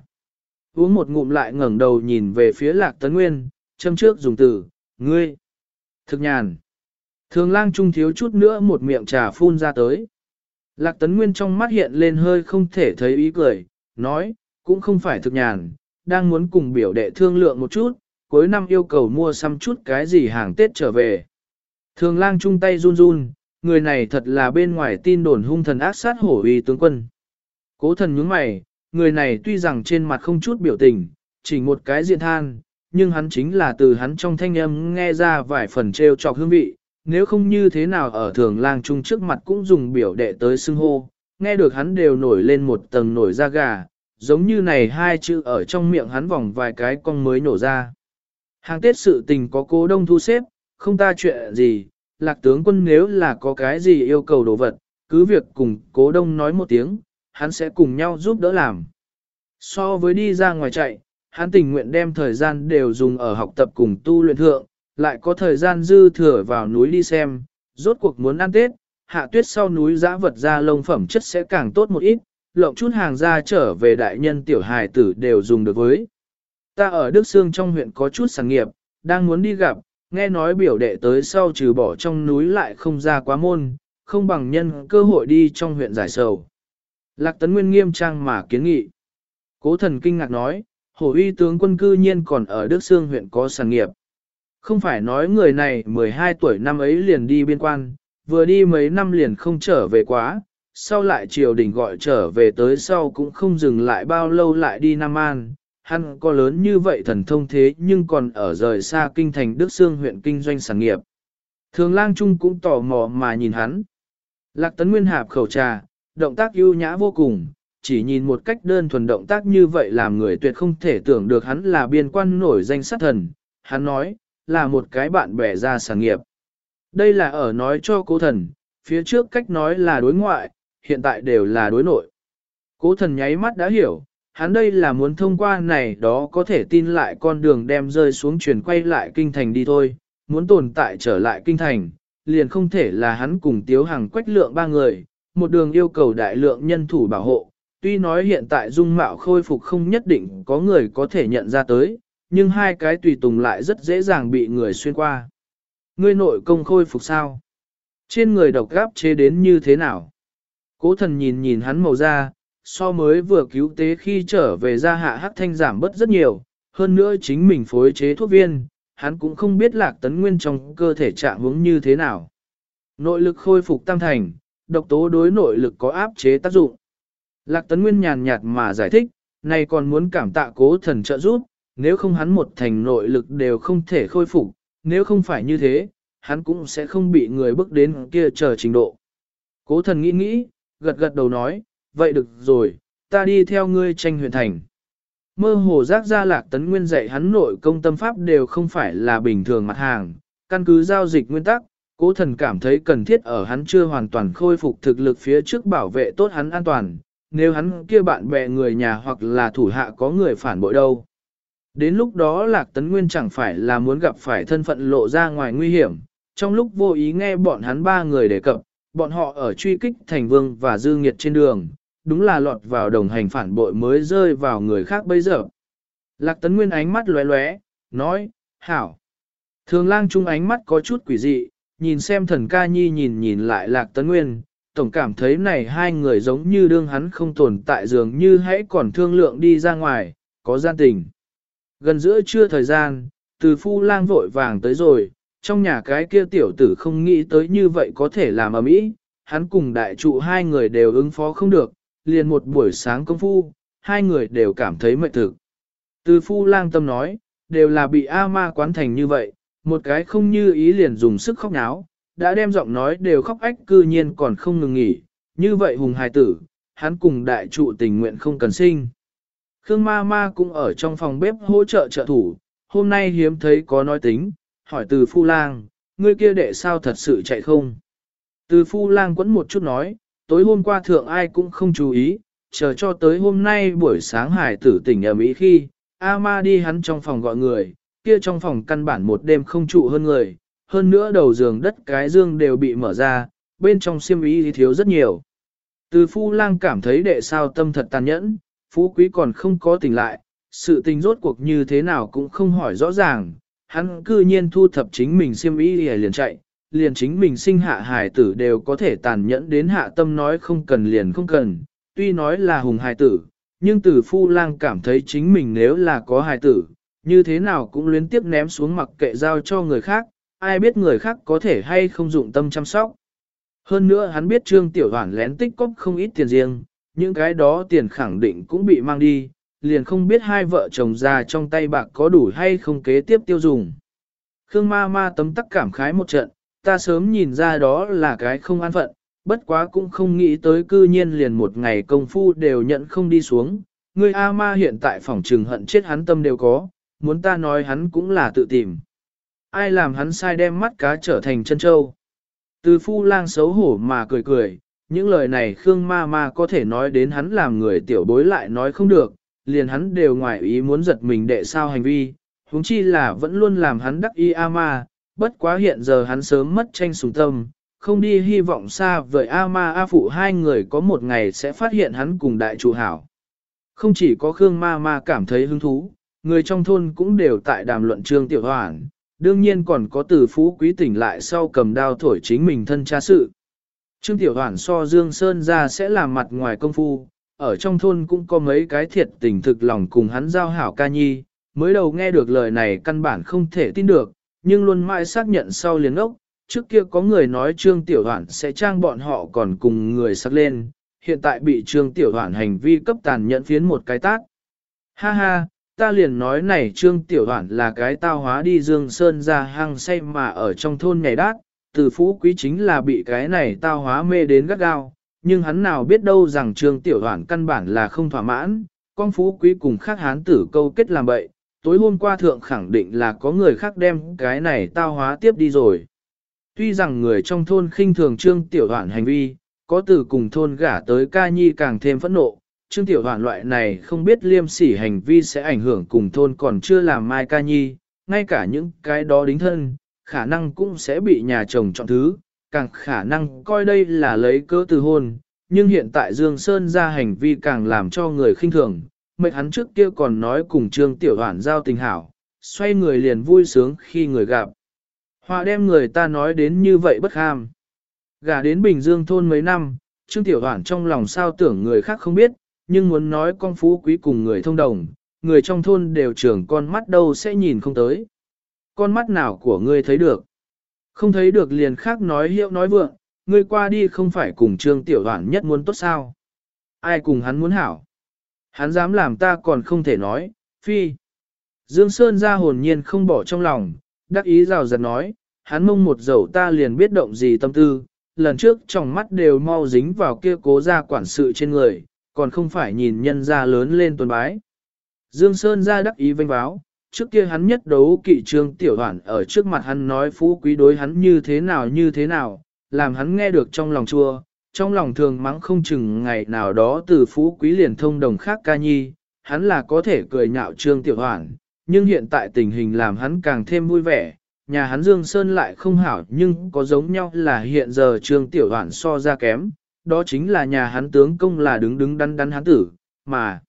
Uống một ngụm lại ngẩng đầu nhìn về phía lạc tấn nguyên, châm trước dùng từ, ngươi. Thực nhàn. Thường lang trung thiếu chút nữa một miệng trà phun ra tới. Lạc tấn nguyên trong mắt hiện lên hơi không thể thấy ý cười, nói, cũng không phải thực nhàn, đang muốn cùng biểu đệ thương lượng một chút, cuối năm yêu cầu mua xăm chút cái gì hàng Tết trở về. Thường lang chung tay run run, người này thật là bên ngoài tin đồn hung thần ác sát hổ uy tướng quân. Cố thần nhướng mày, người này tuy rằng trên mặt không chút biểu tình, chỉ một cái diện than, nhưng hắn chính là từ hắn trong thanh âm nghe ra vài phần trêu chọc hương vị, nếu không như thế nào ở thường lang trung trước mặt cũng dùng biểu đệ tới xưng hô, nghe được hắn đều nổi lên một tầng nổi da gà, giống như này hai chữ ở trong miệng hắn vòng vài cái con mới nổ ra. Hàng Tết sự tình có cố đông thu xếp, không ta chuyện gì, lạc tướng quân nếu là có cái gì yêu cầu đồ vật, cứ việc cùng cố đông nói một tiếng, hắn sẽ cùng nhau giúp đỡ làm. So với đi ra ngoài chạy, hắn tình nguyện đem thời gian đều dùng ở học tập cùng tu luyện thượng, lại có thời gian dư thừa vào núi đi xem, rốt cuộc muốn ăn Tết, hạ tuyết sau núi giã vật ra lông phẩm chất sẽ càng tốt một ít, lộng chút hàng ra trở về đại nhân tiểu hài tử đều dùng được với. Ta ở Đức Sương trong huyện có chút sản nghiệp, đang muốn đi gặp, nghe nói biểu đệ tới sau trừ bỏ trong núi lại không ra quá môn, không bằng nhân cơ hội đi trong huyện giải sầu. Lạc Tấn Nguyên nghiêm trang mà kiến nghị. Cố thần kinh ngạc nói, hổ uy tướng quân cư nhiên còn ở Đức Sương huyện có sản nghiệp. Không phải nói người này 12 tuổi năm ấy liền đi biên quan, vừa đi mấy năm liền không trở về quá, sau lại triều đình gọi trở về tới sau cũng không dừng lại bao lâu lại đi Nam An. Hắn có lớn như vậy thần thông thế nhưng còn ở rời xa kinh thành Đức Sương huyện kinh doanh sản nghiệp. Thường lang trung cũng tò mò mà nhìn hắn. Lạc tấn nguyên hạp khẩu trà, động tác ưu nhã vô cùng, chỉ nhìn một cách đơn thuần động tác như vậy làm người tuyệt không thể tưởng được hắn là biên quan nổi danh sát thần. Hắn nói, là một cái bạn bè ra sản nghiệp. Đây là ở nói cho cố thần, phía trước cách nói là đối ngoại, hiện tại đều là đối nội. Cố thần nháy mắt đã hiểu, hắn đây là muốn thông qua này đó có thể tin lại con đường đem rơi xuống chuyển quay lại kinh thành đi thôi, muốn tồn tại trở lại kinh thành, liền không thể là hắn cùng tiếu hàng quách lượng ba người, một đường yêu cầu đại lượng nhân thủ bảo hộ, tuy nói hiện tại dung mạo khôi phục không nhất định có người có thể nhận ra tới, nhưng hai cái tùy tùng lại rất dễ dàng bị người xuyên qua. Ngươi nội công khôi phục sao? Trên người độc gáp chế đến như thế nào? Cố thần nhìn nhìn hắn màu da, so mới vừa cứu tế khi trở về ra hạ hắc thanh giảm bớt rất nhiều, hơn nữa chính mình phối chế thuốc viên, hắn cũng không biết lạc tấn nguyên trong cơ thể trạng hướng như thế nào. Nội lực khôi phục tam thành, độc tố đối nội lực có áp chế tác dụng. Lạc tấn nguyên nhàn nhạt mà giải thích, này còn muốn cảm tạ cố thần trợ giúp, nếu không hắn một thành nội lực đều không thể khôi phục, nếu không phải như thế, hắn cũng sẽ không bị người bước đến kia chờ trình độ. Cố thần nghĩ nghĩ, gật gật đầu nói, vậy được rồi, ta đi theo ngươi tranh huyện thành. Mơ hồ giác ra lạc tấn nguyên dạy hắn nội công tâm pháp đều không phải là bình thường mặt hàng, căn cứ giao dịch nguyên tắc, cố thần cảm thấy cần thiết ở hắn chưa hoàn toàn khôi phục thực lực phía trước bảo vệ tốt hắn an toàn, nếu hắn kia bạn bè người nhà hoặc là thủ hạ có người phản bội đâu. Đến lúc đó lạc tấn nguyên chẳng phải là muốn gặp phải thân phận lộ ra ngoài nguy hiểm, trong lúc vô ý nghe bọn hắn ba người đề cập, bọn họ ở truy kích thành vương và dư nghiệt trên đường, đúng là lọt vào đồng hành phản bội mới rơi vào người khác bây giờ. Lạc tấn nguyên ánh mắt lóe lóe, nói, hảo. Thường lang trung ánh mắt có chút quỷ dị, nhìn xem thần ca nhi nhìn nhìn lại lạc tấn nguyên, tổng cảm thấy này hai người giống như đương hắn không tồn tại dường như hãy còn thương lượng đi ra ngoài, có gian tình. Gần giữa trưa thời gian, từ phu lang vội vàng tới rồi, trong nhà cái kia tiểu tử không nghĩ tới như vậy có thể làm ở mỹ, hắn cùng đại trụ hai người đều ứng phó không được, liền một buổi sáng công phu, hai người đều cảm thấy mệt thực. Từ phu lang tâm nói, đều là bị A ma quán thành như vậy, một cái không như ý liền dùng sức khóc náo, đã đem giọng nói đều khóc ách cư nhiên còn không ngừng nghỉ, như vậy hùng hài tử, hắn cùng đại trụ tình nguyện không cần sinh. Khương ma ma cũng ở trong phòng bếp hỗ trợ trợ thủ, hôm nay hiếm thấy có nói tính, hỏi từ phu lang, ngươi kia đệ sao thật sự chạy không? Từ phu lang quẫn một chút nói, tối hôm qua thượng ai cũng không chú ý, chờ cho tới hôm nay buổi sáng hải tử tỉnh ở Mỹ khi, A ma đi hắn trong phòng gọi người, kia trong phòng căn bản một đêm không trụ hơn người, hơn nữa đầu giường đất cái dương đều bị mở ra, bên trong xiêm ý thì thiếu rất nhiều. Từ phu lang cảm thấy đệ sao tâm thật tàn nhẫn, phú quý còn không có tỉnh lại, sự tình rốt cuộc như thế nào cũng không hỏi rõ ràng, hắn cư nhiên thu thập chính mình xiêm ý liền chạy, liền chính mình sinh hạ hài tử đều có thể tàn nhẫn đến hạ tâm nói không cần liền không cần, tuy nói là hùng hài tử, nhưng tử phu lang cảm thấy chính mình nếu là có hài tử, như thế nào cũng luyến tiếp ném xuống mặc kệ giao cho người khác, ai biết người khác có thể hay không dụng tâm chăm sóc. Hơn nữa hắn biết trương tiểu Hoản lén tích cóp không ít tiền riêng, những cái đó tiền khẳng định cũng bị mang đi, liền không biết hai vợ chồng già trong tay bạc có đủ hay không kế tiếp tiêu dùng. Khương ma ma tấm tắc cảm khái một trận, ta sớm nhìn ra đó là cái không an phận, bất quá cũng không nghĩ tới cư nhiên liền một ngày công phu đều nhận không đi xuống. Người A ma hiện tại phòng trừng hận chết hắn tâm đều có, muốn ta nói hắn cũng là tự tìm. Ai làm hắn sai đem mắt cá trở thành chân trâu Từ phu lang xấu hổ mà cười cười, những lời này Khương ma ma có thể nói đến hắn làm người tiểu bối lại nói không được, liền hắn đều ngoài ý muốn giật mình đệ sao hành vi, huống chi là vẫn luôn làm hắn đắc y A ma, bất quá hiện giờ hắn sớm mất tranh sùng tâm, không đi hy vọng xa với A ma A phụ hai người có một ngày sẽ phát hiện hắn cùng đại chủ hảo. Không chỉ có Khương ma ma cảm thấy hứng thú, người trong thôn cũng đều tại đàm luận Trương Tiểu Hoàn, đương nhiên còn có từ phú quý tỉnh lại sau cầm đao thổi chính mình thân cha sự. Trương Tiểu Hoản so Dương Sơn ra sẽ làm mặt ngoài công phu, ở trong thôn cũng có mấy cái thiệt tình thực lòng cùng hắn giao hảo ca nhi, mới đầu nghe được lời này căn bản không thể tin được, nhưng luôn mãi xác nhận sau liền ốc, trước kia có người nói Trương Tiểu Hoản sẽ trang bọn họ còn cùng người sắc lên, hiện tại bị Trương Tiểu Hoản hành vi cấp tàn nhẫn phiến một cái tát. Ha ha, ta liền nói này Trương Tiểu Hoản là cái tao hóa đi Dương Sơn ra hang say mà ở trong thôn nhảy đát, từ phú quý chính là bị cái này tao hóa mê đến gắt gao, nhưng hắn nào biết đâu rằng Trương Tiểu đoàn căn bản là không thỏa mãn, con phú quý cùng khác hán tử câu kết làm bậy, tối hôm qua thượng khẳng định là có người khác đem cái này tao hóa tiếp đi rồi. Tuy rằng người trong thôn khinh thường Trương Tiểu đoàn hành vi, có từ cùng thôn gả tới ca nhi càng thêm phẫn nộ, Trương Tiểu Hoàn loại này không biết liêm sỉ hành vi sẽ ảnh hưởng cùng thôn còn chưa làm mai ca nhi, ngay cả những cái đó đính thân, khả năng cũng sẽ bị nhà chồng chọn thứ, càng khả năng coi đây là lấy cớ từ hôn, nhưng hiện tại Dương Sơn ra hành vi càng làm cho người khinh thường, mệnh hắn trước kia còn nói cùng Trương Tiểu Hoản giao tình hảo, xoay người liền vui sướng khi người gặp. Họa đem người ta nói đến như vậy bất ham. Gả đến Bình Dương thôn mấy năm, Trương Tiểu Hoản trong lòng sao tưởng người khác không biết, nhưng muốn nói con phú quý cùng người thông đồng, người trong thôn đều trưởng con mắt đâu sẽ nhìn không tới. Con mắt nào của ngươi thấy được? Không thấy được liền khác nói hiệu nói vượng, ngươi qua đi không phải cùng Trương Tiểu Hoàn nhất muốn tốt sao? Ai cùng hắn muốn hảo? Hắn dám làm ta còn không thể nói, phi. Dương Sơn ra hồn nhiên không bỏ trong lòng, đắc ý rào rạt nói, hắn mông một dầu ta liền biết động gì tâm tư, lần trước trong mắt đều mau dính vào kia cố ra quản sự trên người, còn không phải nhìn nhân ra lớn lên tuần bái. Dương Sơn ra đắc ý vinh báo, trước kia hắn nhất đấu kỵ trương tiểu hoản ở trước mặt hắn nói phú quý đối hắn như thế nào như thế nào, làm hắn nghe được trong lòng chua, trong lòng thường mắng không chừng ngày nào đó từ phú quý liền thông đồng khác ca nhi, hắn là có thể cười nhạo trương tiểu hoản, nhưng hiện tại tình hình làm hắn càng thêm vui vẻ, nhà hắn Dương Sơn lại không hảo nhưng có giống nhau là hiện giờ trương tiểu hoản so ra kém, đó chính là nhà hắn tướng công là đứng đứng đắn đắn hắn tử, mà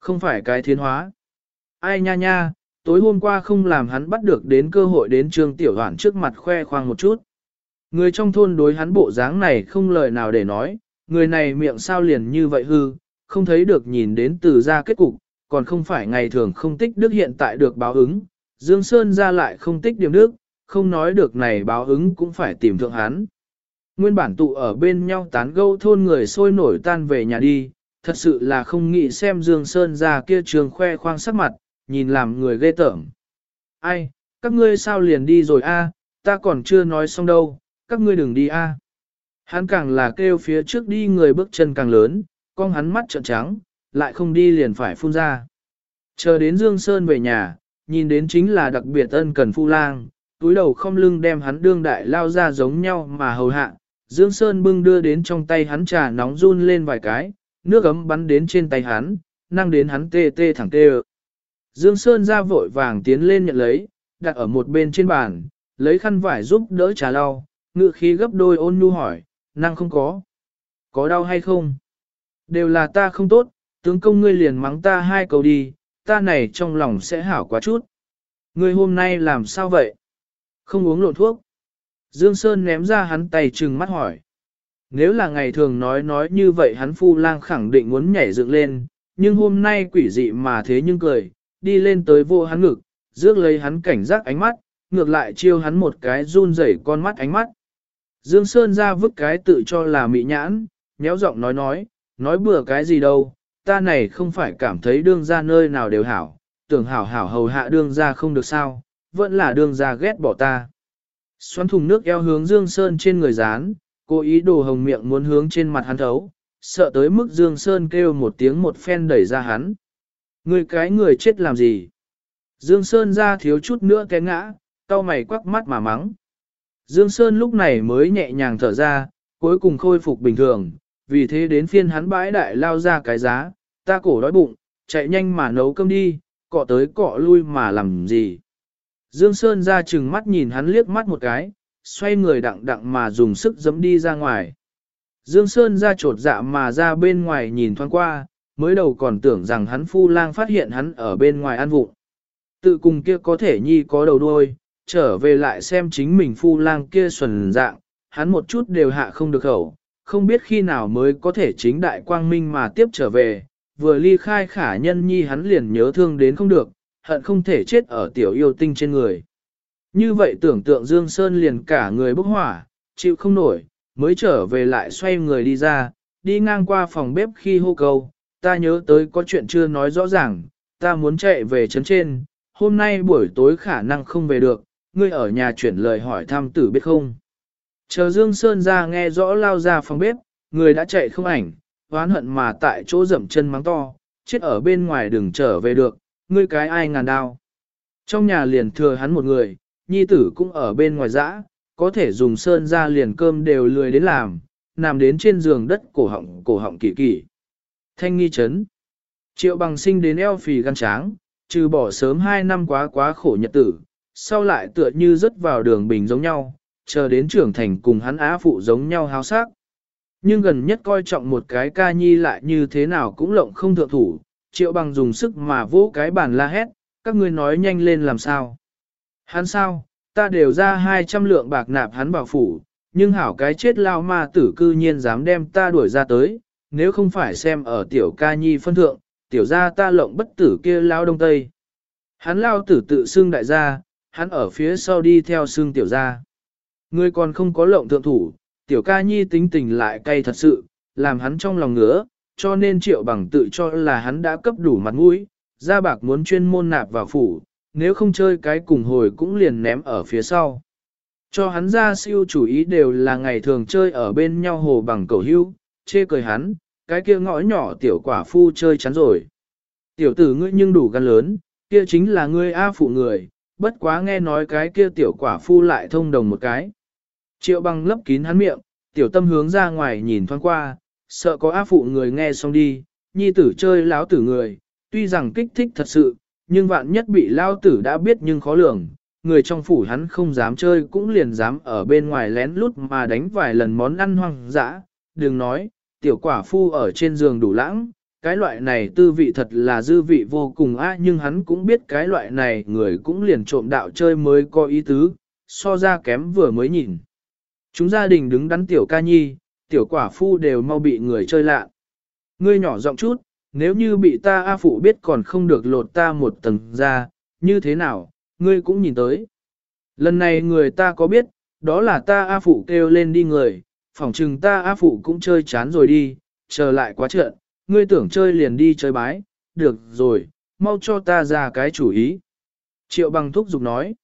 không phải cái thiên hóa. Ai nha nha, tối hôm qua không làm hắn bắt được đến cơ hội đến trương tiểu hoản trước mặt khoe khoang một chút. Người trong thôn đối hắn bộ dáng này không lời nào để nói, người này miệng sao liền như vậy hư, không thấy được nhìn đến từ ra kết cục, còn không phải ngày thường không tích đức hiện tại được báo ứng. Dương Sơn ra lại không tích điểm đức, không nói được này báo ứng cũng phải tìm thượng hắn. Nguyên bản tụ ở bên nhau tán gẫu thôn người sôi nổi tan về nhà đi, thật sự là không nghĩ xem Dương Sơn ra kia trường khoe khoang sắc mặt, nhìn làm người ghê tởm. Ai, các ngươi sao liền đi rồi a? ta còn chưa nói xong đâu, các ngươi đừng đi a. Hắn càng là kêu phía trước đi người bước chân càng lớn, con hắn mắt trợn trắng, lại không đi liền phải phun ra. Chờ đến Dương Sơn về nhà, nhìn đến chính là đặc biệt ân cần phu lang, túi đầu không lưng đem hắn đương đại lao ra giống nhau mà hầu hạ. Dương Sơn bưng đưa đến trong tay hắn trà nóng run lên vài cái, nước ấm bắn đến trên tay hắn, năng đến hắn tê tê thẳng tê Dương Sơn ra vội vàng tiến lên nhận lấy, đặt ở một bên trên bàn, lấy khăn vải giúp đỡ trà lau, ngự khí gấp đôi ôn nhu hỏi, năng không có. Có đau hay không? Đều là ta không tốt, tướng công ngươi liền mắng ta hai câu đi, ta này trong lòng sẽ hảo quá chút. Ngươi hôm nay làm sao vậy? Không uống lộn thuốc. Dương Sơn ném ra hắn tay trừng mắt hỏi. Nếu là ngày thường nói nói như vậy hắn phu lang khẳng định muốn nhảy dựng lên, nhưng hôm nay quỷ dị mà thế nhưng cười, đi lên tới vô hắn ngực, rước lấy hắn cảnh giác ánh mắt, ngược lại chiêu hắn một cái run rẩy con mắt ánh mắt. Dương Sơn ra vứt cái tự cho là mị nhãn, nhéo giọng nói nói, nói bừa cái gì đâu, ta này không phải cảm thấy đương ra nơi nào đều hảo, tưởng hảo hảo hầu hạ đương ra không được sao, vẫn là đương ra ghét bỏ ta. Xoắn thùng nước eo hướng Dương Sơn trên người dán, cố ý đồ hồng miệng muốn hướng trên mặt hắn thấu, sợ tới mức Dương Sơn kêu một tiếng một phen đẩy ra hắn. Người cái người chết làm gì? Dương Sơn ra thiếu chút nữa té ngã, tao mày quắc mắt mà mắng. Dương Sơn lúc này mới nhẹ nhàng thở ra, cuối cùng khôi phục bình thường, vì thế đến phiên hắn bãi đại lao ra cái giá, ta cổ đói bụng, chạy nhanh mà nấu cơm đi, cọ tới cọ lui mà làm gì. Dương Sơn ra chừng mắt nhìn hắn liếc mắt một cái, xoay người đặng đặng mà dùng sức dẫm đi ra ngoài. Dương Sơn ra trột dạ mà ra bên ngoài nhìn thoáng qua, mới đầu còn tưởng rằng hắn phu lang phát hiện hắn ở bên ngoài ăn vụng. tự cùng kia có thể nhi có đầu đuôi, trở về lại xem chính mình phu lang kia xuẩn dạng, hắn một chút đều hạ không được khẩu, không biết khi nào mới có thể chính đại quang minh mà tiếp trở về, vừa ly khai khả nhân nhi hắn liền nhớ thương đến không được, hận không thể chết ở tiểu yêu tinh trên người. Như vậy tưởng tượng Dương Sơn liền cả người bốc hỏa, chịu không nổi, mới trở về lại xoay người đi ra, đi ngang qua phòng bếp khi hô câu, ta nhớ tới có chuyện chưa nói rõ ràng, ta muốn chạy về trấn trên, hôm nay buổi tối khả năng không về được, ngươi ở nhà chuyển lời hỏi thăm tử biết không. Chờ Dương Sơn ra nghe rõ lao ra phòng bếp, người đã chạy không ảnh, hoán hận mà tại chỗ dậm chân mắng to, chết ở bên ngoài đừng trở về được, ngươi cái ai ngàn đao. Trong nhà liền thừa hắn một người, nhi tử cũng ở bên ngoài dã, có thể dùng sơn ra liền cơm đều lười đến làm, nằm đến trên giường đất cổ họng cổ họng kỳ kỳ. Thanh nghi chấn. Triệu bằng sinh đến eo phì gan tráng, trừ bỏ sớm hai năm quá quá khổ nhật tử, sau lại tựa như rớt vào đường bình giống nhau, chờ đến trưởng thành cùng hắn á phụ giống nhau háo sắc. Nhưng gần nhất coi trọng một cái ca nhi lại như thế nào cũng lộng không thượng thủ, triệu bằng dùng sức mà vỗ cái bàn la hét, các ngươi nói nhanh lên làm sao. Hắn sao, ta đều ra 200 lượng bạc nạp hắn vào phủ, nhưng hảo cái chết lao ma tử cư nhiên dám đem ta đuổi ra tới, nếu không phải xem ở tiểu ca nhi phân thượng, tiểu gia ta lộng bất tử kia lao đông tây. Hắn lao tử tự xưng đại gia, hắn ở phía sau đi theo xưng tiểu gia. Ngươi còn không có lộng thượng thủ, tiểu ca nhi tính tình lại cay thật sự, làm hắn trong lòng ngứa, cho nên triệu bằng tự cho là hắn đã cấp đủ mặt mũi, gia bạc muốn chuyên môn nạp vào phủ, nếu không chơi cái cùng hồi cũng liền ném ở phía sau. Cho hắn ra siêu chủ ý đều là ngày thường chơi ở bên nhau hồ bằng cầu hưu, chê cười hắn, cái kia ngõ nhỏ tiểu quả phu chơi chắn rồi. Tiểu tử ngươi nhưng đủ gan lớn, kia chính là ngươi A phụ người, bất quá nghe nói cái kia tiểu quả phu lại thông đồng một cái. Triệu bằng lấp kín hắn miệng, tiểu tâm hướng ra ngoài nhìn thoáng qua, sợ có A phụ người nghe xong đi, nhi tử chơi láo tử người, tuy rằng kích thích thật sự, nhưng vạn nhất bị lao tử đã biết nhưng khó lường, người trong phủ hắn không dám chơi cũng liền dám ở bên ngoài lén lút mà đánh vài lần món ăn hoang dã. Đừng nói, tiểu quả phu ở trên giường đủ lãng, cái loại này tư vị thật là dư vị vô cùng á nhưng hắn cũng biết cái loại này người cũng liền trộm đạo chơi mới có ý tứ, so ra kém vừa mới nhìn. Chúng gia đình đứng đắn tiểu ca nhi, tiểu quả phu đều mau bị người chơi lạ. Ngươi nhỏ giọng chút, nếu như bị ta A phụ biết còn không được lột ta một tầng ra, như thế nào, ngươi cũng nhìn tới. Lần này người ta có biết, đó là ta A phụ kêu lên đi người, phỏng chừng ta A phụ cũng chơi chán rồi đi, chờ lại quá trợn, ngươi tưởng chơi liền đi chơi bái, được rồi, mau cho ta ra cái chủ ý. Triệu bằng thúc giục nói.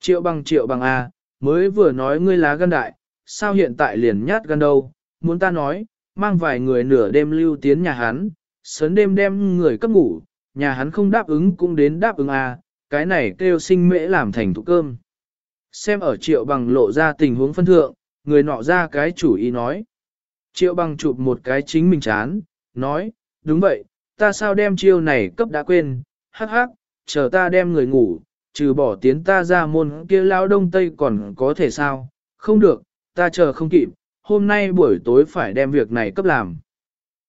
Triệu bằng triệu bằng A, mới vừa nói ngươi lá gan đại, sao hiện tại liền nhát gan đâu, muốn ta nói, mang vài người nửa đêm lưu tiến nhà hắn, sớm đêm đem người cấp ngủ, nhà hắn không đáp ứng cũng đến đáp ứng à, cái này kêu sinh mễ làm thành thụ cơm. Xem ở triệu bằng lộ ra tình huống phân thượng, người nọ ra cái chủ ý nói. Triệu bằng chụp một cái chính mình chán, nói, đúng vậy, ta sao đem chiêu này cấp đã quên, hắc hắc, chờ ta đem người ngủ, trừ bỏ tiến ta ra môn kia lão đông tây còn có thể sao, không được, ta chờ không kịp, hôm nay buổi tối phải đem việc này cấp làm.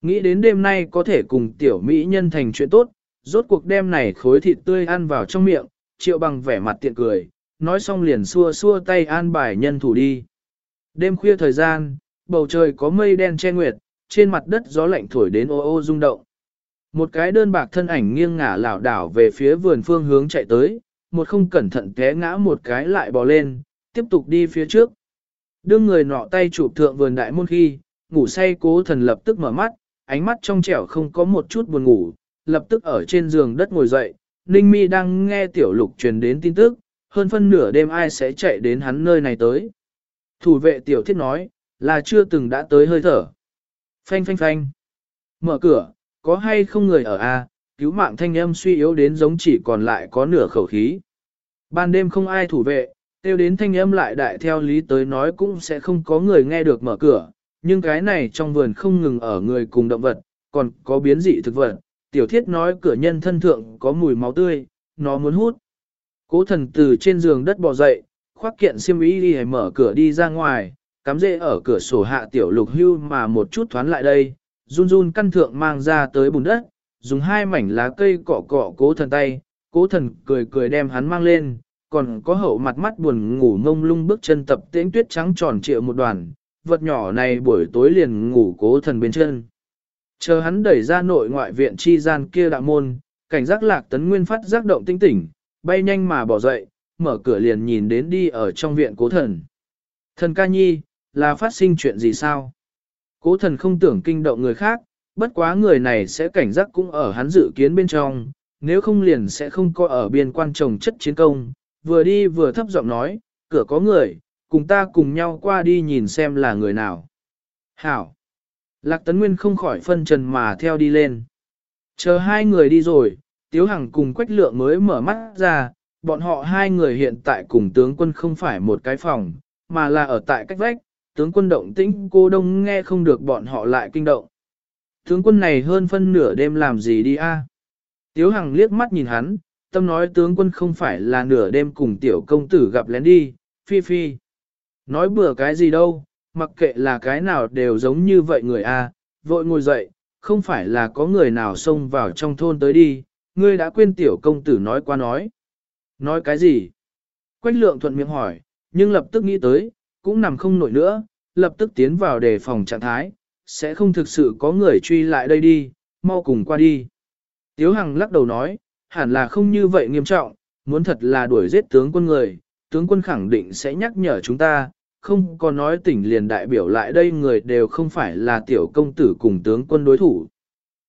Nghĩ đến đêm nay có thể cùng tiểu mỹ nhân thành chuyện tốt, rốt cuộc đêm này khối thịt tươi ăn vào trong miệng, triệu bằng vẻ mặt tiện cười, nói xong liền xua xua tay an bài nhân thủ đi. Đêm khuya thời gian, bầu trời có mây đen che nguyệt, trên mặt đất gió lạnh thổi đến ô ô rung động. Một cái đơn bạc thân ảnh nghiêng ngả lảo đảo về phía vườn phương hướng chạy tới, một không cẩn thận té ngã một cái lại bò lên, tiếp tục đi phía trước. Đương người nọ tay chụp thượng vườn đại môn khi, ngủ say cố thần lập tức mở mắt, ánh mắt trong trẻo không có một chút buồn ngủ, lập tức ở trên giường đất ngồi dậy, Ninh Mi đang nghe tiểu lục truyền đến tin tức, hơn phân nửa đêm ai sẽ chạy đến hắn nơi này tới. Thủ vệ tiểu thiết nói, là chưa từng đã tới hơi thở. Phanh phanh phanh. Mở cửa, có hay không người ở a? cứu mạng thanh âm suy yếu đến giống chỉ còn lại có nửa khẩu khí. Ban đêm không ai thủ vệ, tiêu đến thanh âm lại đại theo lý tới nói cũng sẽ không có người nghe được mở cửa, nhưng cái này trong vườn không ngừng ở người cùng động vật, còn có biến dị thực vật. Tiểu thiết nói cửa nhân thân thượng có mùi máu tươi, nó muốn hút. Cố thần từ trên giường đất bò dậy, khoác kiện xiêm y đi mở cửa đi ra ngoài, cắm rễ ở cửa sổ hạ tiểu lục hưu mà một chút thoán lại đây, run run căn thượng mang ra tới bùn đất, dùng hai mảnh lá cây cọ cọ cố thần tay, cố thần cười cười đem hắn mang lên, còn có hậu mặt mắt buồn ngủ ngông lung bước chân tập tễnh tuyết trắng tròn trịa một đoàn, vật nhỏ này buổi tối liền ngủ cố thần bên chân. Chờ hắn đẩy ra nội ngoại viện chi gian kia đạo môn, cảnh giác lạc tấn nguyên phát giác động tinh tỉnh, bay nhanh mà bỏ dậy, mở cửa liền nhìn đến đi ở trong viện cố thần. Thần ca nhi, là phát sinh chuyện gì sao? Cố thần không tưởng kinh động người khác, bất quá người này sẽ cảnh giác cũng ở hắn dự kiến bên trong, nếu không liền sẽ không có ở biên quan trồng chất chiến công, vừa đi vừa thấp giọng nói, cửa có người, cùng ta cùng nhau qua đi nhìn xem là người nào. Hảo! Lạc Tấn Nguyên không khỏi phân trần mà theo đi lên. Chờ hai người đi rồi, Tiếu Hằng cùng Quách Lượng mới mở mắt ra, bọn họ hai người hiện tại cùng tướng quân không phải một cái phòng, mà là ở tại cách vách, tướng quân động tĩnh cô đông nghe không được bọn họ lại kinh động. Tướng quân này hơn phân nửa đêm làm gì đi a? Tiếu Hằng liếc mắt nhìn hắn, tâm nói tướng quân không phải là nửa đêm cùng tiểu công tử gặp lén đi, phi phi. Nói bừa cái gì đâu, mặc kệ là cái nào đều giống như vậy người a, vội ngồi dậy, không phải là có người nào xông vào trong thôn tới đi, ngươi đã quên tiểu công tử nói qua nói. Nói cái gì? Quách lượng thuận miệng hỏi, nhưng lập tức nghĩ tới, cũng nằm không nổi nữa, lập tức tiến vào đề phòng trạng thái, sẽ không thực sự có người truy lại đây đi, mau cùng qua đi. Tiếu Hằng lắc đầu nói, hẳn là không như vậy nghiêm trọng, muốn thật là đuổi giết tướng quân người, tướng quân khẳng định sẽ nhắc nhở chúng ta, không có nói tỉnh liền đại biểu lại đây người đều không phải là tiểu công tử cùng tướng quân đối thủ.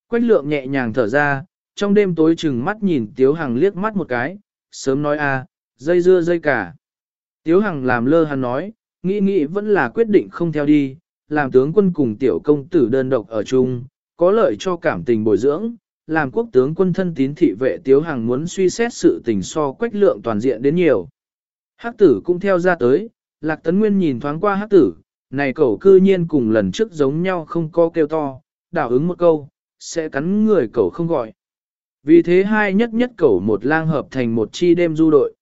Quách lượng nhẹ nhàng thở ra, trong đêm tối chừng mắt nhìn Tiếu Hằng liếc mắt một cái, sớm nói a, dây dưa dây cả. Tiếu Hằng làm lơ hắn nói, nghĩ nghĩ vẫn là quyết định không theo đi, làm tướng quân cùng tiểu công tử đơn độc ở chung, có lợi cho cảm tình bồi dưỡng, làm quốc tướng quân thân tín thị vệ Tiếu Hằng muốn suy xét sự tình so quách lượng toàn diện đến nhiều. Hắc tử cũng theo ra tới, Lạc Tấn Nguyên nhìn thoáng qua hắc tử, này cậu cư nhiên cùng lần trước giống nhau không có kêu to, đảo ứng một câu, sẽ cắn người cậu không gọi. Vì thế hai nhất nhất cẩu một lang hợp thành một chi đêm du đội.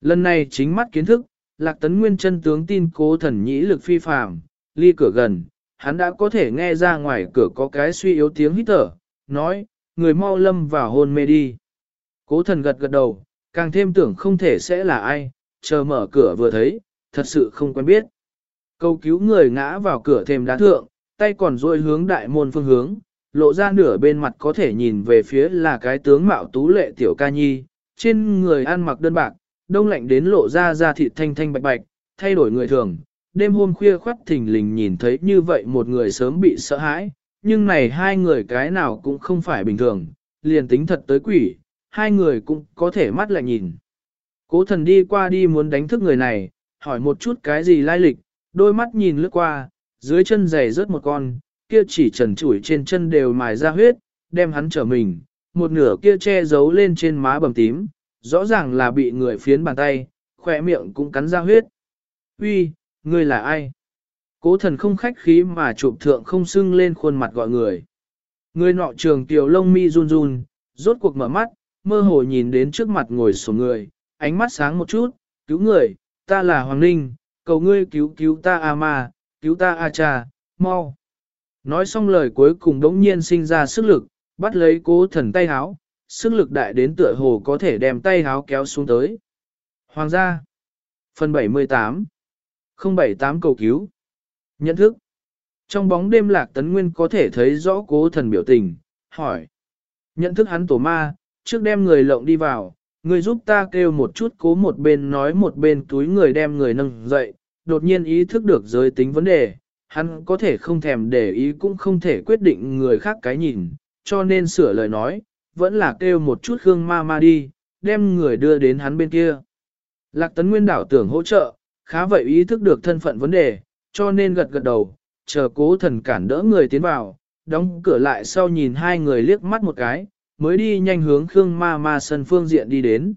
Lần này chính mắt kiến thức, Lạc Tấn Nguyên chân tướng tin cố thần nhĩ lực phi phàm, ly cửa gần, hắn đã có thể nghe ra ngoài cửa có cái suy yếu tiếng hít thở, nói, người mau lâm vào hôn mê đi. Cố thần gật gật đầu, càng thêm tưởng không thể sẽ là ai, chờ mở cửa vừa thấy, thật sự không quen biết. Câu cứu người ngã vào cửa thềm đá thượng, tay còn duỗi hướng đại môn phương hướng, lộ ra nửa bên mặt có thể nhìn về phía là cái tướng mạo tú lệ tiểu ca nhi, trên người ăn mặc đơn bạc, đông lạnh đến lộ ra da thịt thanh thanh bạch bạch, thay đổi người thường. Đêm hôm khuya khoắt thình lình nhìn thấy như vậy một người sớm bị sợ hãi, nhưng này hai người cái nào cũng không phải bình thường, liền tính thật tới quỷ, hai người cũng có thể mắt lại nhìn. Cố thần đi qua đi muốn đánh thức người này, hỏi một chút cái gì lai lịch, đôi mắt nhìn lướt qua, dưới chân giày rớt một con, kia chỉ trần trụi trên chân đều mài ra huyết, đem hắn trở mình, một nửa kia che giấu lên trên má bầm tím, rõ ràng là bị người phiến bàn tay, khỏe miệng cũng cắn ra huyết. Uy, ngươi là ai? Cố thần không khách khí mà chụp thượng không xưng lên khuôn mặt gọi người. Người nọ trường tiểu lông mi run run, rốt cuộc mở mắt, mơ hồ nhìn đến trước mặt ngồi sổ người, ánh mắt sáng một chút, cứu người, ta là Hoàng Ninh, cầu ngươi cứu cứu ta a ma, cứu ta a cha, mau. Nói xong lời cuối cùng đống nhiên sinh ra sức lực, bắt lấy cố thần tay háo, sức lực đại đến tựa hồ có thể đem tay háo kéo xuống tới. Hoàng gia. Phần 78 078 cầu cứu. Nhận thức. Trong bóng đêm lạc tấn nguyên có thể thấy rõ cố thần biểu tình, hỏi. Nhận thức hắn tổ ma, trước đem người lộng đi vào, người giúp ta kêu một chút cố một bên nói một bên túi người đem người nâng dậy, đột nhiên ý thức được giới tính vấn đề, hắn có thể không thèm để ý cũng không thể quyết định người khác cái nhìn, cho nên sửa lời nói, vẫn là kêu một chút khương ma ma đi, đem người đưa đến hắn bên kia. Lạc tấn nguyên đảo tưởng hỗ trợ, khá vậy ý thức được thân phận vấn đề, cho nên gật gật đầu, chờ cố thần cản đỡ người tiến vào, đóng cửa lại sau nhìn hai người liếc mắt một cái, mới đi nhanh hướng Khương ma ma sân phương diện đi đến.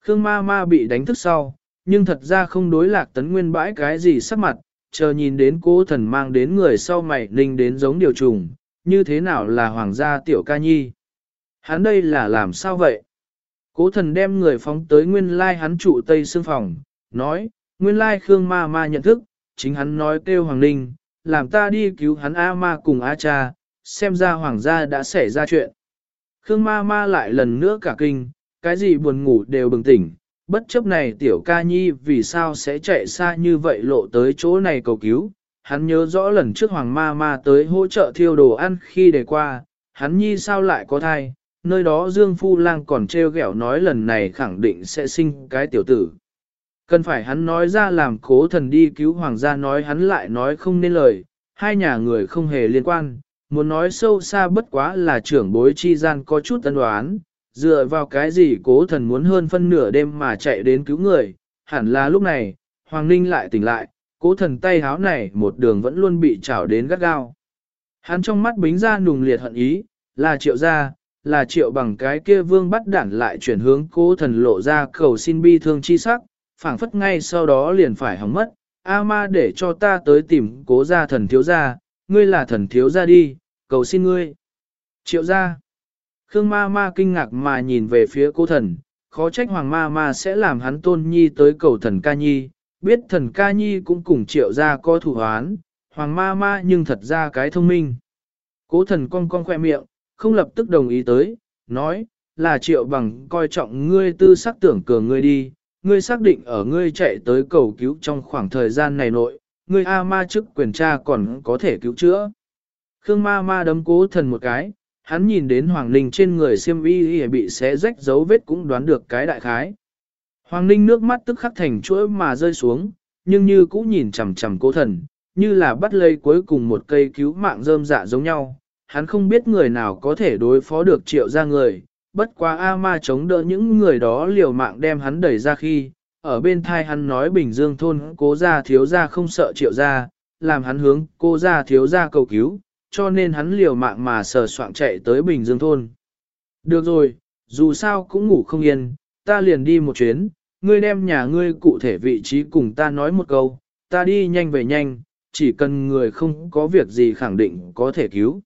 Khương ma ma bị đánh thức sau, nhưng thật ra không đối lạc tấn nguyên bãi cái gì sắc mặt, chờ nhìn đến cố thần mang đến người sau mày ninh đến giống điều trùng, như thế nào là hoàng gia tiểu ca nhi. Hắn đây là làm sao vậy? Cố thần đem người phóng tới nguyên lai hắn trụ tây xương phòng, nói, nguyên lai Khương ma ma nhận thức, chính hắn nói kêu Hoàng Ninh, làm ta đi cứu hắn A ma cùng A cha, xem ra hoàng gia đã xảy ra chuyện. Khương ma ma lại lần nữa cả kinh, cái gì buồn ngủ đều bừng tỉnh, bất chấp này tiểu ca nhi vì sao sẽ chạy xa như vậy lộ tới chỗ này cầu cứu. Hắn nhớ rõ lần trước hoàng ma ma tới hỗ trợ thiêu đồ ăn khi đề qua, hắn nhi sao lại có thai, nơi đó Dương Phu Lang còn treo ghẹo nói lần này khẳng định sẽ sinh cái tiểu tử. Cần phải hắn nói ra làm cố thần đi cứu hoàng gia nói hắn lại nói không nên lời, hai nhà người không hề liên quan, muốn nói sâu xa bất quá là trưởng bối chi gian có chút tân đoán, dựa vào cái gì cố thần muốn hơn phân nửa đêm mà chạy đến cứu người, hẳn là lúc này, Hoàng Ninh lại tỉnh lại, cố thần tay háo này một đường vẫn luôn bị chảo đến gắt gao. Hắn trong mắt bính ra nùng liệt hận ý, là triệu gia, là triệu bằng cái kia vương bắt đản lại chuyển hướng cố thần lộ ra cầu xin bi thương chi sắc, phảng phất ngay sau đó liền phải hỏng mất. A ma để cho ta tới tìm cố gia thần thiếu gia, ngươi là thần thiếu gia đi, cầu xin ngươi. Triệu gia. Khương ma ma kinh ngạc mà nhìn về phía cố thần, khó trách hoàng ma ma sẽ làm hắn tôn nhi tới cầu thần ca nhi, biết thần ca nhi cũng cùng triệu ra co thủ hoán, hoàng ma ma nhưng thật ra cái thông minh. Cố thần cong cong khoe miệng, không lập tức đồng ý tới, nói, là triệu bằng coi trọng ngươi tư sắc tưởng cường ngươi đi, ngươi xác định ở ngươi chạy tới cầu cứu trong khoảng thời gian này nội, ngươi A ma chức quyền cha còn có thể cứu chữa. Khương ma ma đấm cố thần một cái, hắn nhìn đến Hoàng Ninh trên người siêm y bị xé rách dấu vết cũng đoán được cái đại khái. Hoàng Ninh nước mắt tức khắc thành chuỗi mà rơi xuống, nhưng như cũ nhìn chằm chằm cố thần, như là bắt lấy cuối cùng một cây cứu mạng rơm dạ giống nhau. Hắn không biết người nào có thể đối phó được triệu ra người, bất quá A ma chống đỡ những người đó liều mạng đem hắn đẩy ra khi, ở bên thai hắn nói Bình Dương thôn cố gia thiếu gia không sợ triệu gia, làm hắn hướng cô gia thiếu gia cầu cứu, cho nên hắn liều mạng mà sờ soạng chạy tới Bình Dương thôn. Được rồi, dù sao cũng ngủ không yên, ta liền đi một chuyến, ngươi đem nhà ngươi cụ thể vị trí cùng ta nói một câu, ta đi nhanh về nhanh, chỉ cần người không có việc gì khẳng định có thể cứu.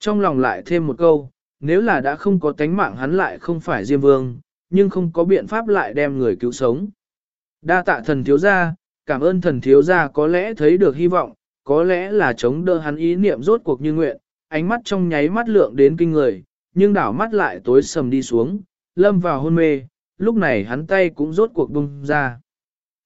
Trong lòng lại thêm một câu, nếu là đã không có tánh mạng hắn lại không phải Diêm Vương, nhưng không có biện pháp lại đem người cứu sống. Đa tạ thần thiếu gia, cảm ơn thần thiếu gia có lẽ thấy được hy vọng, có lẽ là chống đỡ hắn ý niệm rốt cuộc như nguyện, ánh mắt trong nháy mắt lượng đến kinh người, nhưng đảo mắt lại tối sầm đi xuống, lâm vào hôn mê, lúc này hắn tay cũng rốt cuộc bung ra.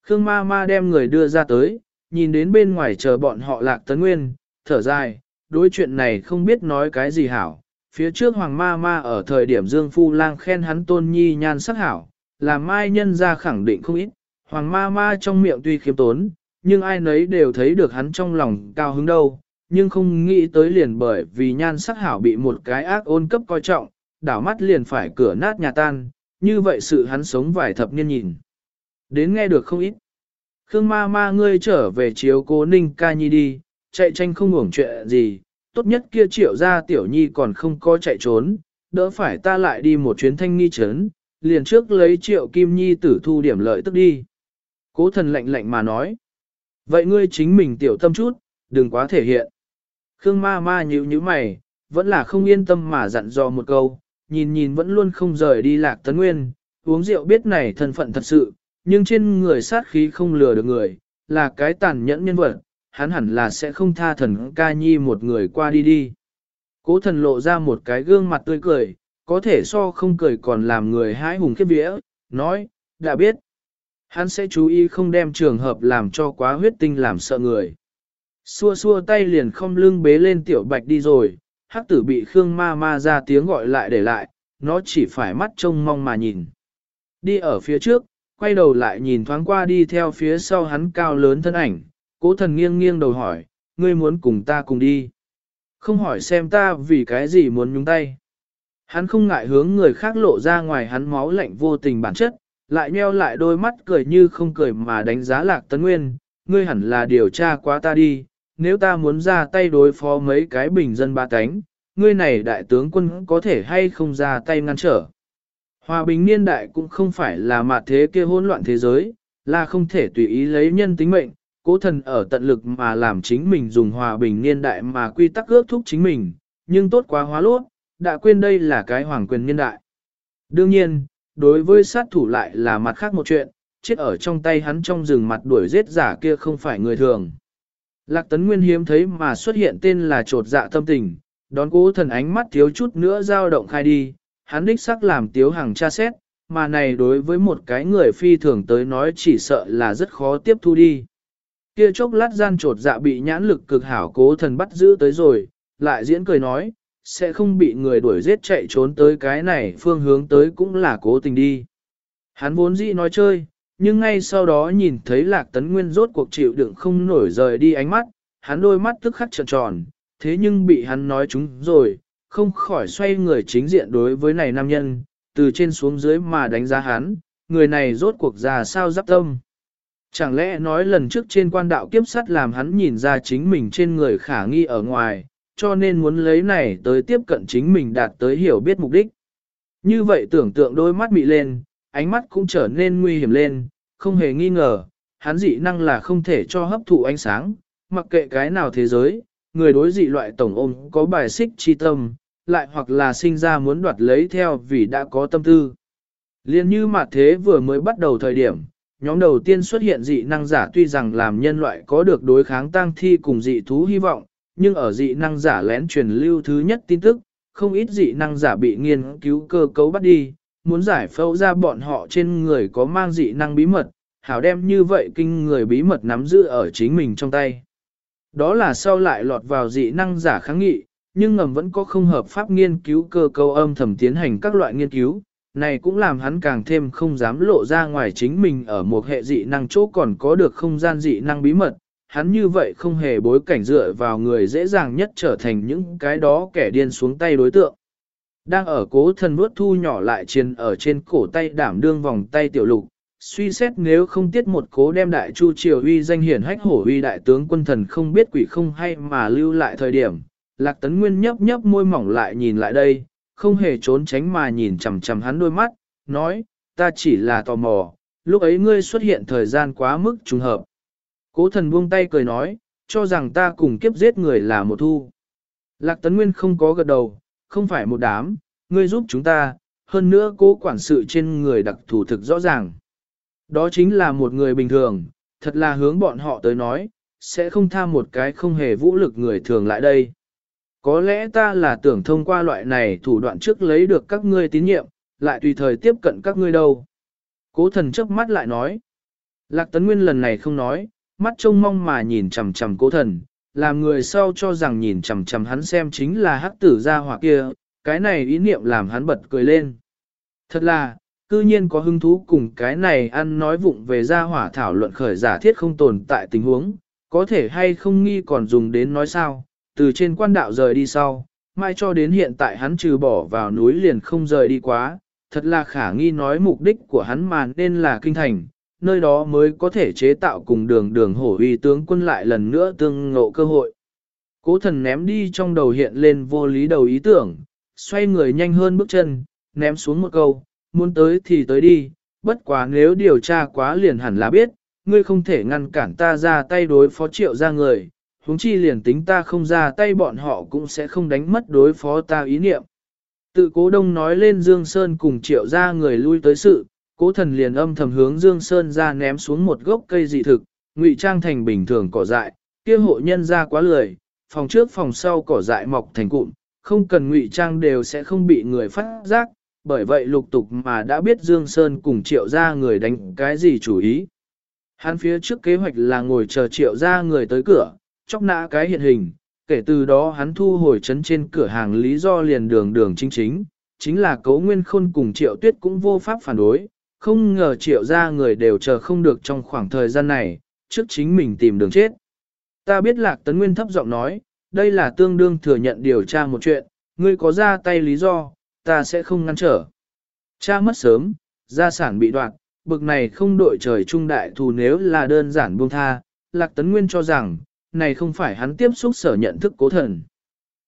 Khương ma ma đem người đưa ra tới, nhìn đến bên ngoài chờ bọn họ lạc tấn nguyên, thở dài, đối chuyện này không biết nói cái gì hảo, Phía trước Hoàng Ma Ma ở thời điểm Dương Phu Lang khen hắn tôn nhi nhan sắc hảo, làm mai nhân ra khẳng định không ít. Hoàng Ma Ma trong miệng tuy khiêm tốn, nhưng ai nấy đều thấy được hắn trong lòng cao hứng đâu, nhưng không nghĩ tới liền bởi vì nhan sắc hảo bị một cái ác ôn cấp coi trọng, đảo mắt liền phải cửa nát nhà tan, như vậy sự hắn sống vài thập niên nhìn. Đến nghe được không ít. Khương ma ma ngươi trở về chiếu cố ninh ca nhi đi, chạy tranh không ngủng chuyện gì, tốt nhất kia triệu ra tiểu nhi còn không có chạy trốn, đỡ phải ta lại đi một chuyến thanh nghi trấn, liền trước lấy triệu kim nhi tử thu điểm lợi tức đi. Cố thần lạnh lạnh mà nói. Vậy ngươi chính mình tiểu tâm chút, đừng quá thể hiện. Khương ma ma nhíu nhíu mày, vẫn là không yên tâm mà dặn dò một câu, nhìn nhìn vẫn luôn không rời đi lạc tấn nguyên, uống rượu biết này thân phận thật sự, nhưng trên người sát khí không lừa được người, là cái tàn nhẫn nhân vật, hắn hẳn là sẽ không tha thần ca nhi một người qua đi đi. Cố thần lộ ra một cái gương mặt tươi cười, có thể so không cười còn làm người hãi hùng khiếp vía, nói, đã biết. Hắn sẽ chú ý không đem trường hợp làm cho quá huyết tinh làm sợ người. Xua xua tay liền không lưng bế lên tiểu bạch đi rồi, hắc tử bị Khương ma ma ra tiếng gọi lại để lại, nó chỉ phải mắt trông mong mà nhìn. Đi ở phía trước, quay đầu lại nhìn thoáng qua đi theo phía sau hắn cao lớn thân ảnh, cố thần nghiêng nghiêng đầu hỏi, ngươi muốn cùng ta cùng đi. Không hỏi xem ta vì cái gì muốn nhúng tay. Hắn không ngại hướng người khác lộ ra ngoài hắn máu lạnh vô tình bản chất, lại nheo lại đôi mắt cười như không cười mà đánh giá lạc tấn nguyên, ngươi hẳn là điều tra quá ta đi, nếu ta muốn ra tay đối phó mấy cái bình dân ba cánh, ngươi này đại tướng quân có thể hay không ra tay ngăn trở. Hòa bình niên đại cũng không phải là mặt thế kia hỗn loạn thế giới, là không thể tùy ý lấy nhân tính mệnh, cố thần ở tận lực mà làm chính mình dùng hòa bình niên đại mà quy tắc ước thúc chính mình, nhưng tốt quá hóa lốt, đã quên đây là cái hoàng quyền niên đại. Đương nhiên, đối với sát thủ lại là mặt khác một chuyện, chết ở trong tay hắn trong rừng mặt đuổi giết giả kia không phải người thường. Lạc tấn nguyên hiếm thấy mà xuất hiện tên là trột dạ tâm tình, đón cố thần ánh mắt thiếu chút nữa dao động khai đi, hắn đích sắc làm tiếu hàng tra xét, mà này đối với một cái người phi thường tới nói chỉ sợ là rất khó tiếp thu đi. Kia chốc lát gian trột dạ bị nhãn lực cực hảo cố thần bắt giữ tới rồi, lại diễn cười nói, sẽ không bị người đuổi giết chạy trốn tới cái này phương hướng tới cũng là cố tình đi. Hắn vốn dĩ nói chơi, nhưng ngay sau đó nhìn thấy lạc tấn nguyên rốt cuộc chịu đựng không nổi rời đi ánh mắt, hắn đôi mắt tức khắc trợn tròn, thế nhưng bị hắn nói chúng rồi, không khỏi xoay người chính diện đối với này nam nhân, từ trên xuống dưới mà đánh giá hắn, người này rốt cuộc ra sao giáp tâm. Chẳng lẽ nói lần trước trên quan đạo kiếp sắt làm hắn nhìn ra chính mình trên người khả nghi ở ngoài, cho nên muốn lấy này tới tiếp cận chính mình đạt tới hiểu biết mục đích. Như vậy tưởng tượng đôi mắt bị lên, ánh mắt cũng trở nên nguy hiểm lên, không hề nghi ngờ, hắn dị năng là không thể cho hấp thụ ánh sáng, mặc kệ cái nào thế giới, người đối dị loại tổng ôm có bài xích chi tâm, lại hoặc là sinh ra muốn đoạt lấy theo vì đã có tâm tư. Liên như mà thế vừa mới bắt đầu thời điểm, nhóm đầu tiên xuất hiện dị năng giả tuy rằng làm nhân loại có được đối kháng tăng thi cùng dị thú hy vọng, nhưng ở dị năng giả lén truyền lưu thứ nhất tin tức, không ít dị năng giả bị nghiên cứu cơ cấu bắt đi, muốn giải phẫu ra bọn họ trên người có mang dị năng bí mật, hảo đem như vậy kinh người bí mật nắm giữ ở chính mình trong tay. Đó là sau lại lọt vào dị năng giả kháng nghị, nhưng ngầm vẫn có không hợp pháp nghiên cứu cơ cấu âm thầm tiến hành các loại nghiên cứu, này cũng làm hắn càng thêm không dám lộ ra ngoài chính mình ở một hệ dị năng chỗ còn có được không gian dị năng bí mật, hắn như vậy không hề bối cảnh dựa vào người dễ dàng nhất trở thành những cái đó kẻ điên xuống tay đối tượng. Đang ở cố thần vuốt thu nhỏ lại chiền ở trên cổ tay đảm đương vòng tay tiểu lục, suy xét nếu không tiết một cố đem đại chu triều uy danh hiển hách hổ uy đại tướng quân thần không biết quỷ không hay mà lưu lại thời điểm, lạc tấn nguyên nhấp nhấp môi mỏng lại nhìn lại đây, không hề trốn tránh mà nhìn chằm chằm hắn đôi mắt, nói, ta chỉ là tò mò, lúc ấy ngươi xuất hiện thời gian quá mức trùng hợp. Cố thần buông tay cười nói, cho rằng ta cùng kiếp giết người là một thu. Lạc tấn nguyên không có gật đầu, không phải một đám, ngươi giúp chúng ta, hơn nữa cố quản sự trên người đặc thủ thực rõ ràng. Đó chính là một người bình thường, thật là hướng bọn họ tới nói, sẽ không tha một cái không hề vũ lực người thường lại đây. Có lẽ ta là tưởng thông qua loại này thủ đoạn trước lấy được các ngươi tín nhiệm, lại tùy thời tiếp cận các ngươi đâu. Cố thần chớp mắt lại nói. Lạc Tấn Nguyên lần này không nói, mắt trông mong mà nhìn chằm chằm cố thần, làm người sau cho rằng nhìn chằm chằm hắn xem chính là hắc tử gia hỏa kia, cái này ý niệm làm hắn bật cười lên. Thật là, cư nhiên có hứng thú cùng cái này ăn nói vụng về gia hỏa thảo luận khởi giả thiết không tồn tại tình huống, có thể hay không nghi còn dùng đến nói sao, từ trên quan đạo rời đi sau, mai cho đến hiện tại hắn trừ bỏ vào núi liền không rời đi quá, thật là khả nghi nói mục đích của hắn mà nên là kinh thành, nơi đó mới có thể chế tạo cùng đường đường hổ uy tướng quân lại lần nữa tương ngộ cơ hội. Cố thần ném đi trong đầu hiện lên vô lý đầu ý tưởng, xoay người nhanh hơn bước chân, ném xuống một câu, muốn tới thì tới đi, bất quá nếu điều tra quá liền hẳn là biết, ngươi không thể ngăn cản ta ra tay đối phó triệu ra người, huống chi liền tính ta không ra tay bọn họ cũng sẽ không đánh mất đối phó ta ý niệm. Tự cố đông nói lên Dương Sơn cùng triệu ra người lui tới sự, cố thần liền âm thầm hướng Dương Sơn ra ném xuống một gốc cây dị thực, ngụy trang thành bình thường cỏ dại, kia hộ nhân ra quá lười, phòng trước phòng sau cỏ dại mọc thành cụm, không cần ngụy trang đều sẽ không bị người phát giác, bởi vậy lục tục mà đã biết Dương Sơn cùng triệu ra người đánh cái gì chủ ý. Hắn phía trước kế hoạch là ngồi chờ triệu ra người tới cửa, chóc nã cái hiện hình, kể từ đó hắn thu hồi chấn trên cửa hàng lý do liền đường đường chính chính, chính là cấu nguyên khôn cùng triệu tuyết cũng vô pháp phản đối, không ngờ triệu ra người đều chờ không được trong khoảng thời gian này, trước chính mình tìm đường chết. Ta biết lạc tấn nguyên thấp giọng nói, đây là tương đương thừa nhận điều tra một chuyện, ngươi có ra tay lý do, ta sẽ không ngăn trở. Cha mất sớm, gia sản bị đoạt, bực này không đội trời trung đại thù nếu là đơn giản buông tha, lạc tấn nguyên cho rằng, này không phải hắn tiếp xúc sở nhận thức cố thần.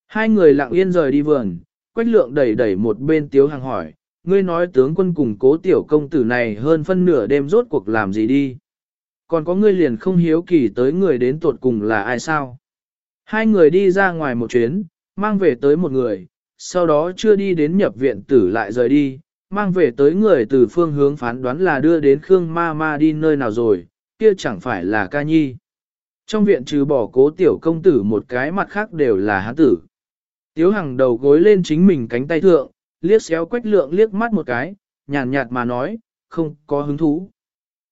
Hai người lặng yên rời đi vườn, quách lượng đẩy đẩy một bên tiếu hàng hỏi, ngươi nói tướng quân cùng cố tiểu công tử này hơn phân nửa đêm rốt cuộc làm gì đi. Còn có ngươi liền không hiếu kỳ tới người đến tuột cùng là ai sao. Hai người đi ra ngoài một chuyến, mang về tới một người, sau đó chưa đi đến nhập viện tử lại rời đi, mang về tới người từ phương hướng phán đoán là đưa đến Khương Ma Ma đi nơi nào rồi, kia chẳng phải là ca nhi. Trong viện trừ bỏ cố tiểu công tử một cái mặt khác đều là hán tử. Tiếu hằng đầu gối lên chính mình cánh tay thượng, liếc xéo quách lượng liếc mắt một cái, nhàn nhạt mà nói, không có hứng thú.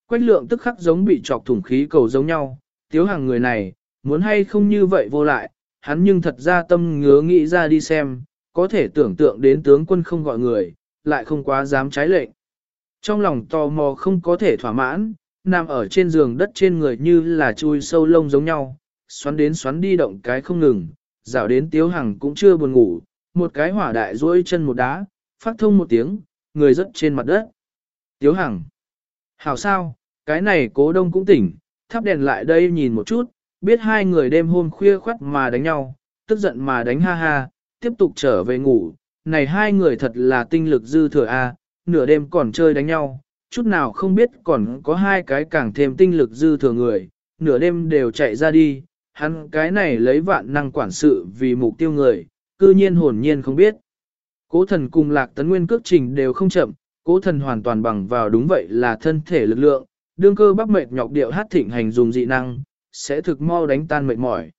Quách lượng tức khắc giống bị chọc thủng khí cầu giống nhau, tiếu hàng người này, muốn hay không như vậy vô lại, hắn nhưng thật ra tâm ngứa nghĩ ra đi xem, có thể tưởng tượng đến tướng quân không gọi người, lại không quá dám trái lệnh. Trong lòng tò mò không có thể thỏa mãn, nằm ở trên giường đất trên người như là chui sâu lông giống nhau, xoắn đến xoắn đi động cái không ngừng, dạo đến tiếu hằng cũng chưa buồn ngủ, một cái hỏa đại duỗi chân một đá, phát thông một tiếng, người rất trên mặt đất. Tiếu hằng, hảo sao, cái này cố đông cũng tỉnh, thắp đèn lại đây nhìn một chút, biết hai người đêm hôm khuya khoắt mà đánh nhau, tức giận mà đánh ha ha, tiếp tục trở về ngủ, này hai người thật là tinh lực dư thừa a, nửa đêm còn chơi đánh nhau, chút nào không biết còn có hai cái càng thêm tinh lực dư thừa người, nửa đêm đều chạy ra đi, hắn cái này lấy vạn năng quản sự vì mục tiêu người, cư nhiên hồn nhiên không biết. Cố thần cùng lạc tấn nguyên cước trình đều không chậm, cố thần hoàn toàn bằng vào đúng vậy là thân thể lực lượng, đương cơ bắp mệt nhọc điệu hát thịnh hành dùng dị năng, sẽ thực mau đánh tan mệt mỏi.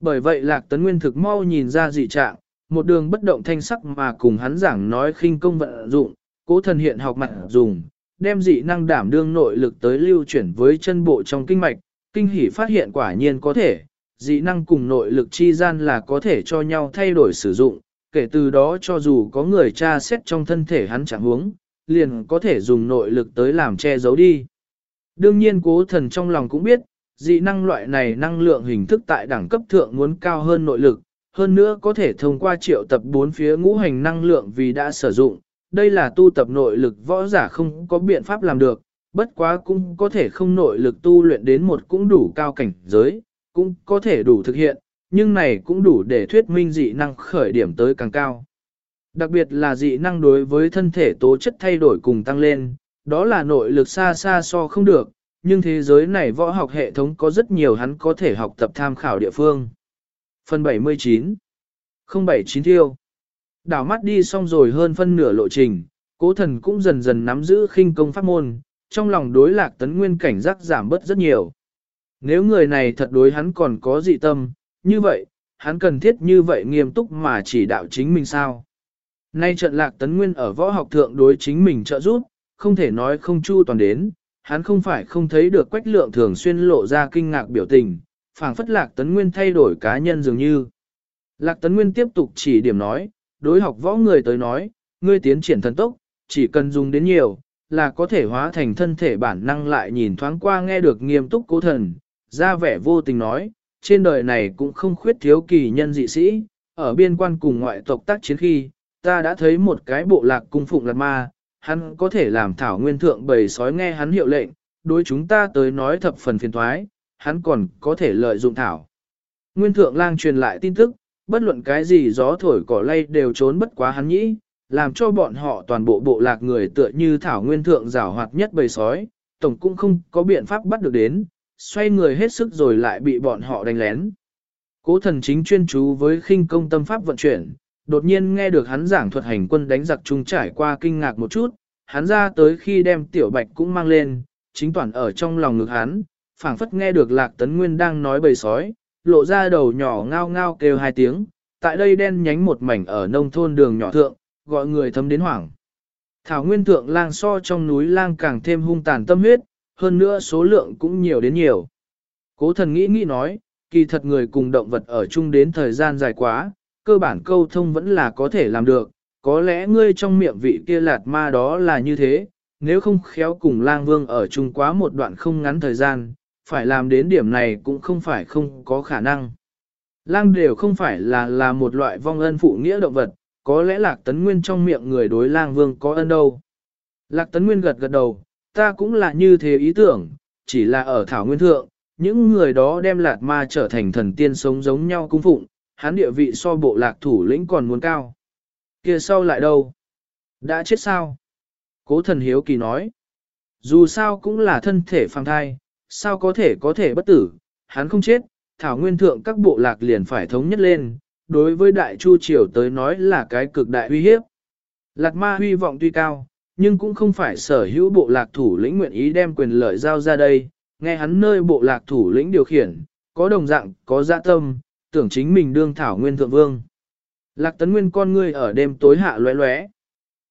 Bởi vậy lạc tấn nguyên thực mau nhìn ra dị trạng, một đường bất động thanh sắc mà cùng hắn giảng nói khinh công vận dụng, cố thần hiện học mặt dùng, đem dị năng đảm đương nội lực tới lưu chuyển với chân bộ trong kinh mạch, kinh hỉ phát hiện quả nhiên có thể, dị năng cùng nội lực chi gian là có thể cho nhau thay đổi sử dụng, kể từ đó cho dù có người tra xét trong thân thể hắn chẳng huống, liền có thể dùng nội lực tới làm che giấu đi. Đương nhiên cố thần trong lòng cũng biết, dị năng loại này năng lượng hình thức tại đẳng cấp thượng muốn cao hơn nội lực, hơn nữa có thể thông qua triệu tập bốn phía ngũ hành năng lượng vì đã sử dụng, đây là tu tập nội lực võ giả không có biện pháp làm được, bất quá cũng có thể không nội lực tu luyện đến một cũng đủ cao cảnh giới, cũng có thể đủ thực hiện, nhưng này cũng đủ để thuyết minh dị năng khởi điểm tới càng cao. Đặc biệt là dị năng đối với thân thể tố chất thay đổi cùng tăng lên, đó là nội lực xa xa so không được, nhưng thế giới này võ học hệ thống có rất nhiều hắn có thể học tập tham khảo địa phương. Phần 79 079 thiêu Đảo mắt đi xong rồi hơn phân nửa lộ trình, cố thần cũng dần dần nắm giữ khinh công pháp môn, trong lòng đối lạc tấn nguyên cảnh giác giảm bớt rất nhiều. Nếu người này thật đối hắn còn có dị tâm, như vậy, hắn cần thiết như vậy nghiêm túc mà chỉ đạo chính mình sao. Nay trận lạc tấn nguyên ở võ học thượng đối chính mình trợ giúp, không thể nói không chu toàn đến, hắn không phải không thấy được quách lượng thường xuyên lộ ra kinh ngạc biểu tình, phảng phất lạc tấn nguyên thay đổi cá nhân dường như. Lạc tấn nguyên tiếp tục chỉ điểm nói, đối học võ người tới nói, ngươi tiến triển thần tốc, chỉ cần dùng đến nhiều, là có thể hóa thành thân thể bản năng lại nhìn thoáng qua nghe được nghiêm túc cố thần, ra vẻ vô tình nói, trên đời này cũng không khuyết thiếu kỳ nhân dị sĩ, ở biên quan cùng ngoại tộc tác chiến khi, ta đã thấy một cái bộ lạc cung phụng lạt ma, hắn có thể làm thảo nguyên thượng bầy sói nghe hắn hiệu lệnh, đối chúng ta tới nói thập phần phiền thoái, hắn còn có thể lợi dụng thảo. Nguyên thượng lang truyền lại tin tức, bất luận cái gì gió thổi cỏ lay đều trốn bất quá hắn nhĩ, làm cho bọn họ toàn bộ bộ lạc người tựa như thảo nguyên thượng rào hoạt nhất bầy sói, tổng cũng không có biện pháp bắt được đến, xoay người hết sức rồi lại bị bọn họ đánh lén. Cố thần chính chuyên chú với khinh công tâm pháp vận chuyển, đột nhiên nghe được hắn giảng thuật hành quân đánh giặc chung trải qua kinh ngạc một chút, hắn ra tới khi đem tiểu bạch cũng mang lên, chính toàn ở trong lòng ngực hắn, phảng phất nghe được lạc tấn nguyên đang nói bầy sói, lộ ra đầu nhỏ ngao ngao kêu hai tiếng, tại đây đen nhánh một mảnh ở nông thôn đường nhỏ thượng, gọi người thấm đến hoảng. Thảo nguyên thượng lang so trong núi lang càng thêm hung tàn tâm huyết, hơn nữa số lượng cũng nhiều đến nhiều. Cố thần nghĩ nghĩ nói, kỳ thật người cùng động vật ở chung đến thời gian dài quá, cơ bản câu thông vẫn là có thể làm được, có lẽ ngươi trong miệng vị kia lạt ma đó là như thế, nếu không khéo cùng lang vương ở chung quá một đoạn không ngắn thời gian, phải làm đến điểm này cũng không phải không có khả năng. Lang đều không phải là là một loại vong ân phụ nghĩa động vật, có lẽ lạc tấn nguyên trong miệng người đối lang vương có ân đâu. Lạc tấn nguyên gật gật đầu, ta cũng là như thế ý tưởng, chỉ là ở thảo nguyên thượng, những người đó đem lạt ma trở thành thần tiên sống giống nhau cung phụng, hắn địa vị so bộ lạc thủ lĩnh còn muốn cao. kia sau lại đâu? Đã chết sao? Cố thần hiếu kỳ nói. Dù sao cũng là thân thể phàm thai, sao có thể có thể bất tử, hắn không chết, thảo nguyên thượng các bộ lạc liền phải thống nhất lên, đối với đại chu triều tới nói là cái cực đại uy hiếp. lạt ma huy vọng tuy cao, nhưng cũng không phải sở hữu bộ lạc thủ lĩnh nguyện ý đem quyền lợi giao ra đây, nghe hắn nơi bộ lạc thủ lĩnh điều khiển, có đồng dạng, có dạ tâm, tưởng chính mình đương thảo nguyên thượng vương. Lạc tấn nguyên con ngươi ở đêm tối hạ lóe lóe.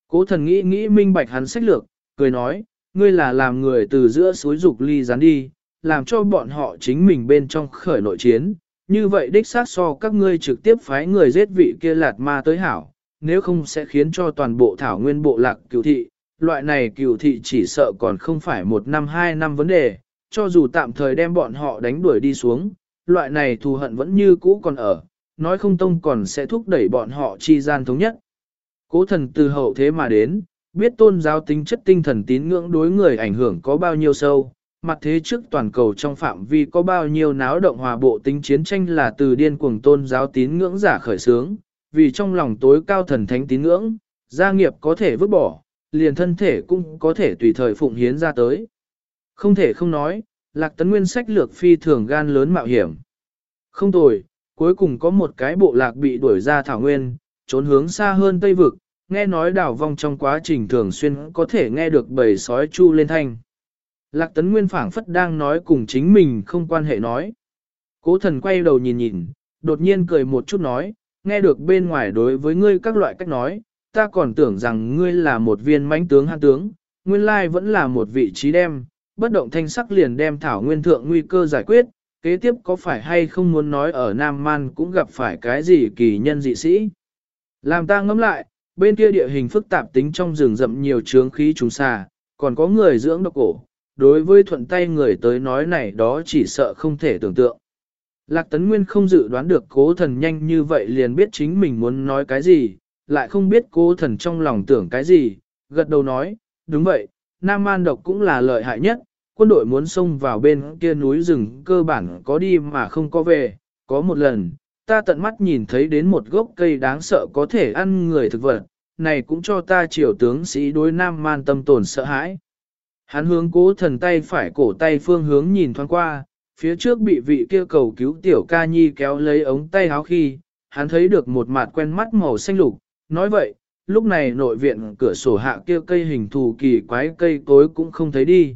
Cố thần nghĩ nghĩ minh bạch hắn sách lược, cười nói, ngươi là làm người từ giữa suối dục ly rán đi, làm cho bọn họ chính mình bên trong khởi nội chiến. Như vậy đích xác so các ngươi trực tiếp phái người giết vị kia lạt ma tới hảo, nếu không sẽ khiến cho toàn bộ thảo nguyên bộ lạc cứu thị. Loại này cựu thị chỉ sợ còn không phải một năm hai năm vấn đề, cho dù tạm thời đem bọn họ đánh đuổi đi xuống, loại này thù hận vẫn như cũ còn ở, nói không tông còn sẽ thúc đẩy bọn họ chi gian thống nhất. Cố thần từ hậu thế mà đến, biết tôn giáo tính chất tinh thần tín ngưỡng đối người ảnh hưởng có bao nhiêu sâu, mặt thế trước toàn cầu trong phạm vi có bao nhiêu náo động hòa bộ tính chiến tranh là từ điên cuồng tôn giáo tín ngưỡng giả khởi sướng, vì trong lòng tối cao thần thánh tín ngưỡng, gia nghiệp có thể vứt bỏ, liền thân thể cũng có thể tùy thời phụng hiến ra tới. Không thể không nói, lạc tấn nguyên sách lược phi thường gan lớn mạo hiểm. Không tồi, cuối cùng có một cái bộ lạc bị đuổi ra thảo nguyên, trốn hướng xa hơn Tây Vực, nghe nói đảo vong trong quá trình thường xuyên có thể nghe được bầy sói chu lên thanh. Lạc tấn nguyên phảng phất đang nói cùng chính mình không quan hệ nói. Cố thần quay đầu nhìn nhìn, đột nhiên cười một chút nói, nghe được bên ngoài đối với ngươi các loại cách nói, ta còn tưởng rằng ngươi là một viên mãnh tướng han tướng, nguyên lai vẫn là một vị trí đem, bất động thanh sắc liền đem thảo nguyên thượng nguy cơ giải quyết, kế tiếp có phải hay không muốn nói ở Nam Man cũng gặp phải cái gì kỳ nhân dị sĩ. Làm ta ngẫm lại, bên kia địa hình phức tạp tính trong rừng rậm nhiều trướng khí trùng xà, còn có người dưỡng độc cổ, đối với thuận tay người tới nói này đó chỉ sợ không thể tưởng tượng. Lạc Tấn Nguyên không dự đoán được cố thần nhanh như vậy liền biết chính mình muốn nói cái gì, lại không biết cố thần trong lòng tưởng cái gì, gật đầu nói, đúng vậy, Nam Man độc cũng là lợi hại nhất, quân đội muốn xông vào bên kia núi rừng cơ bản có đi mà không có về, có một lần, ta tận mắt nhìn thấy đến một gốc cây đáng sợ có thể ăn người thực vật, này cũng cho ta triều tướng sĩ đối Nam Man tâm tồn sợ hãi. Hắn hướng cố thần tay phải cổ tay phương hướng nhìn thoáng qua, phía trước bị vị kia cầu cứu tiểu ca nhi kéo lấy ống tay áo khi, hắn thấy được một mặt quen mắt màu xanh lục, nói vậy, lúc này nội viện cửa sổ hạ kia cây hình thù kỳ quái cây cối cũng không thấy đi.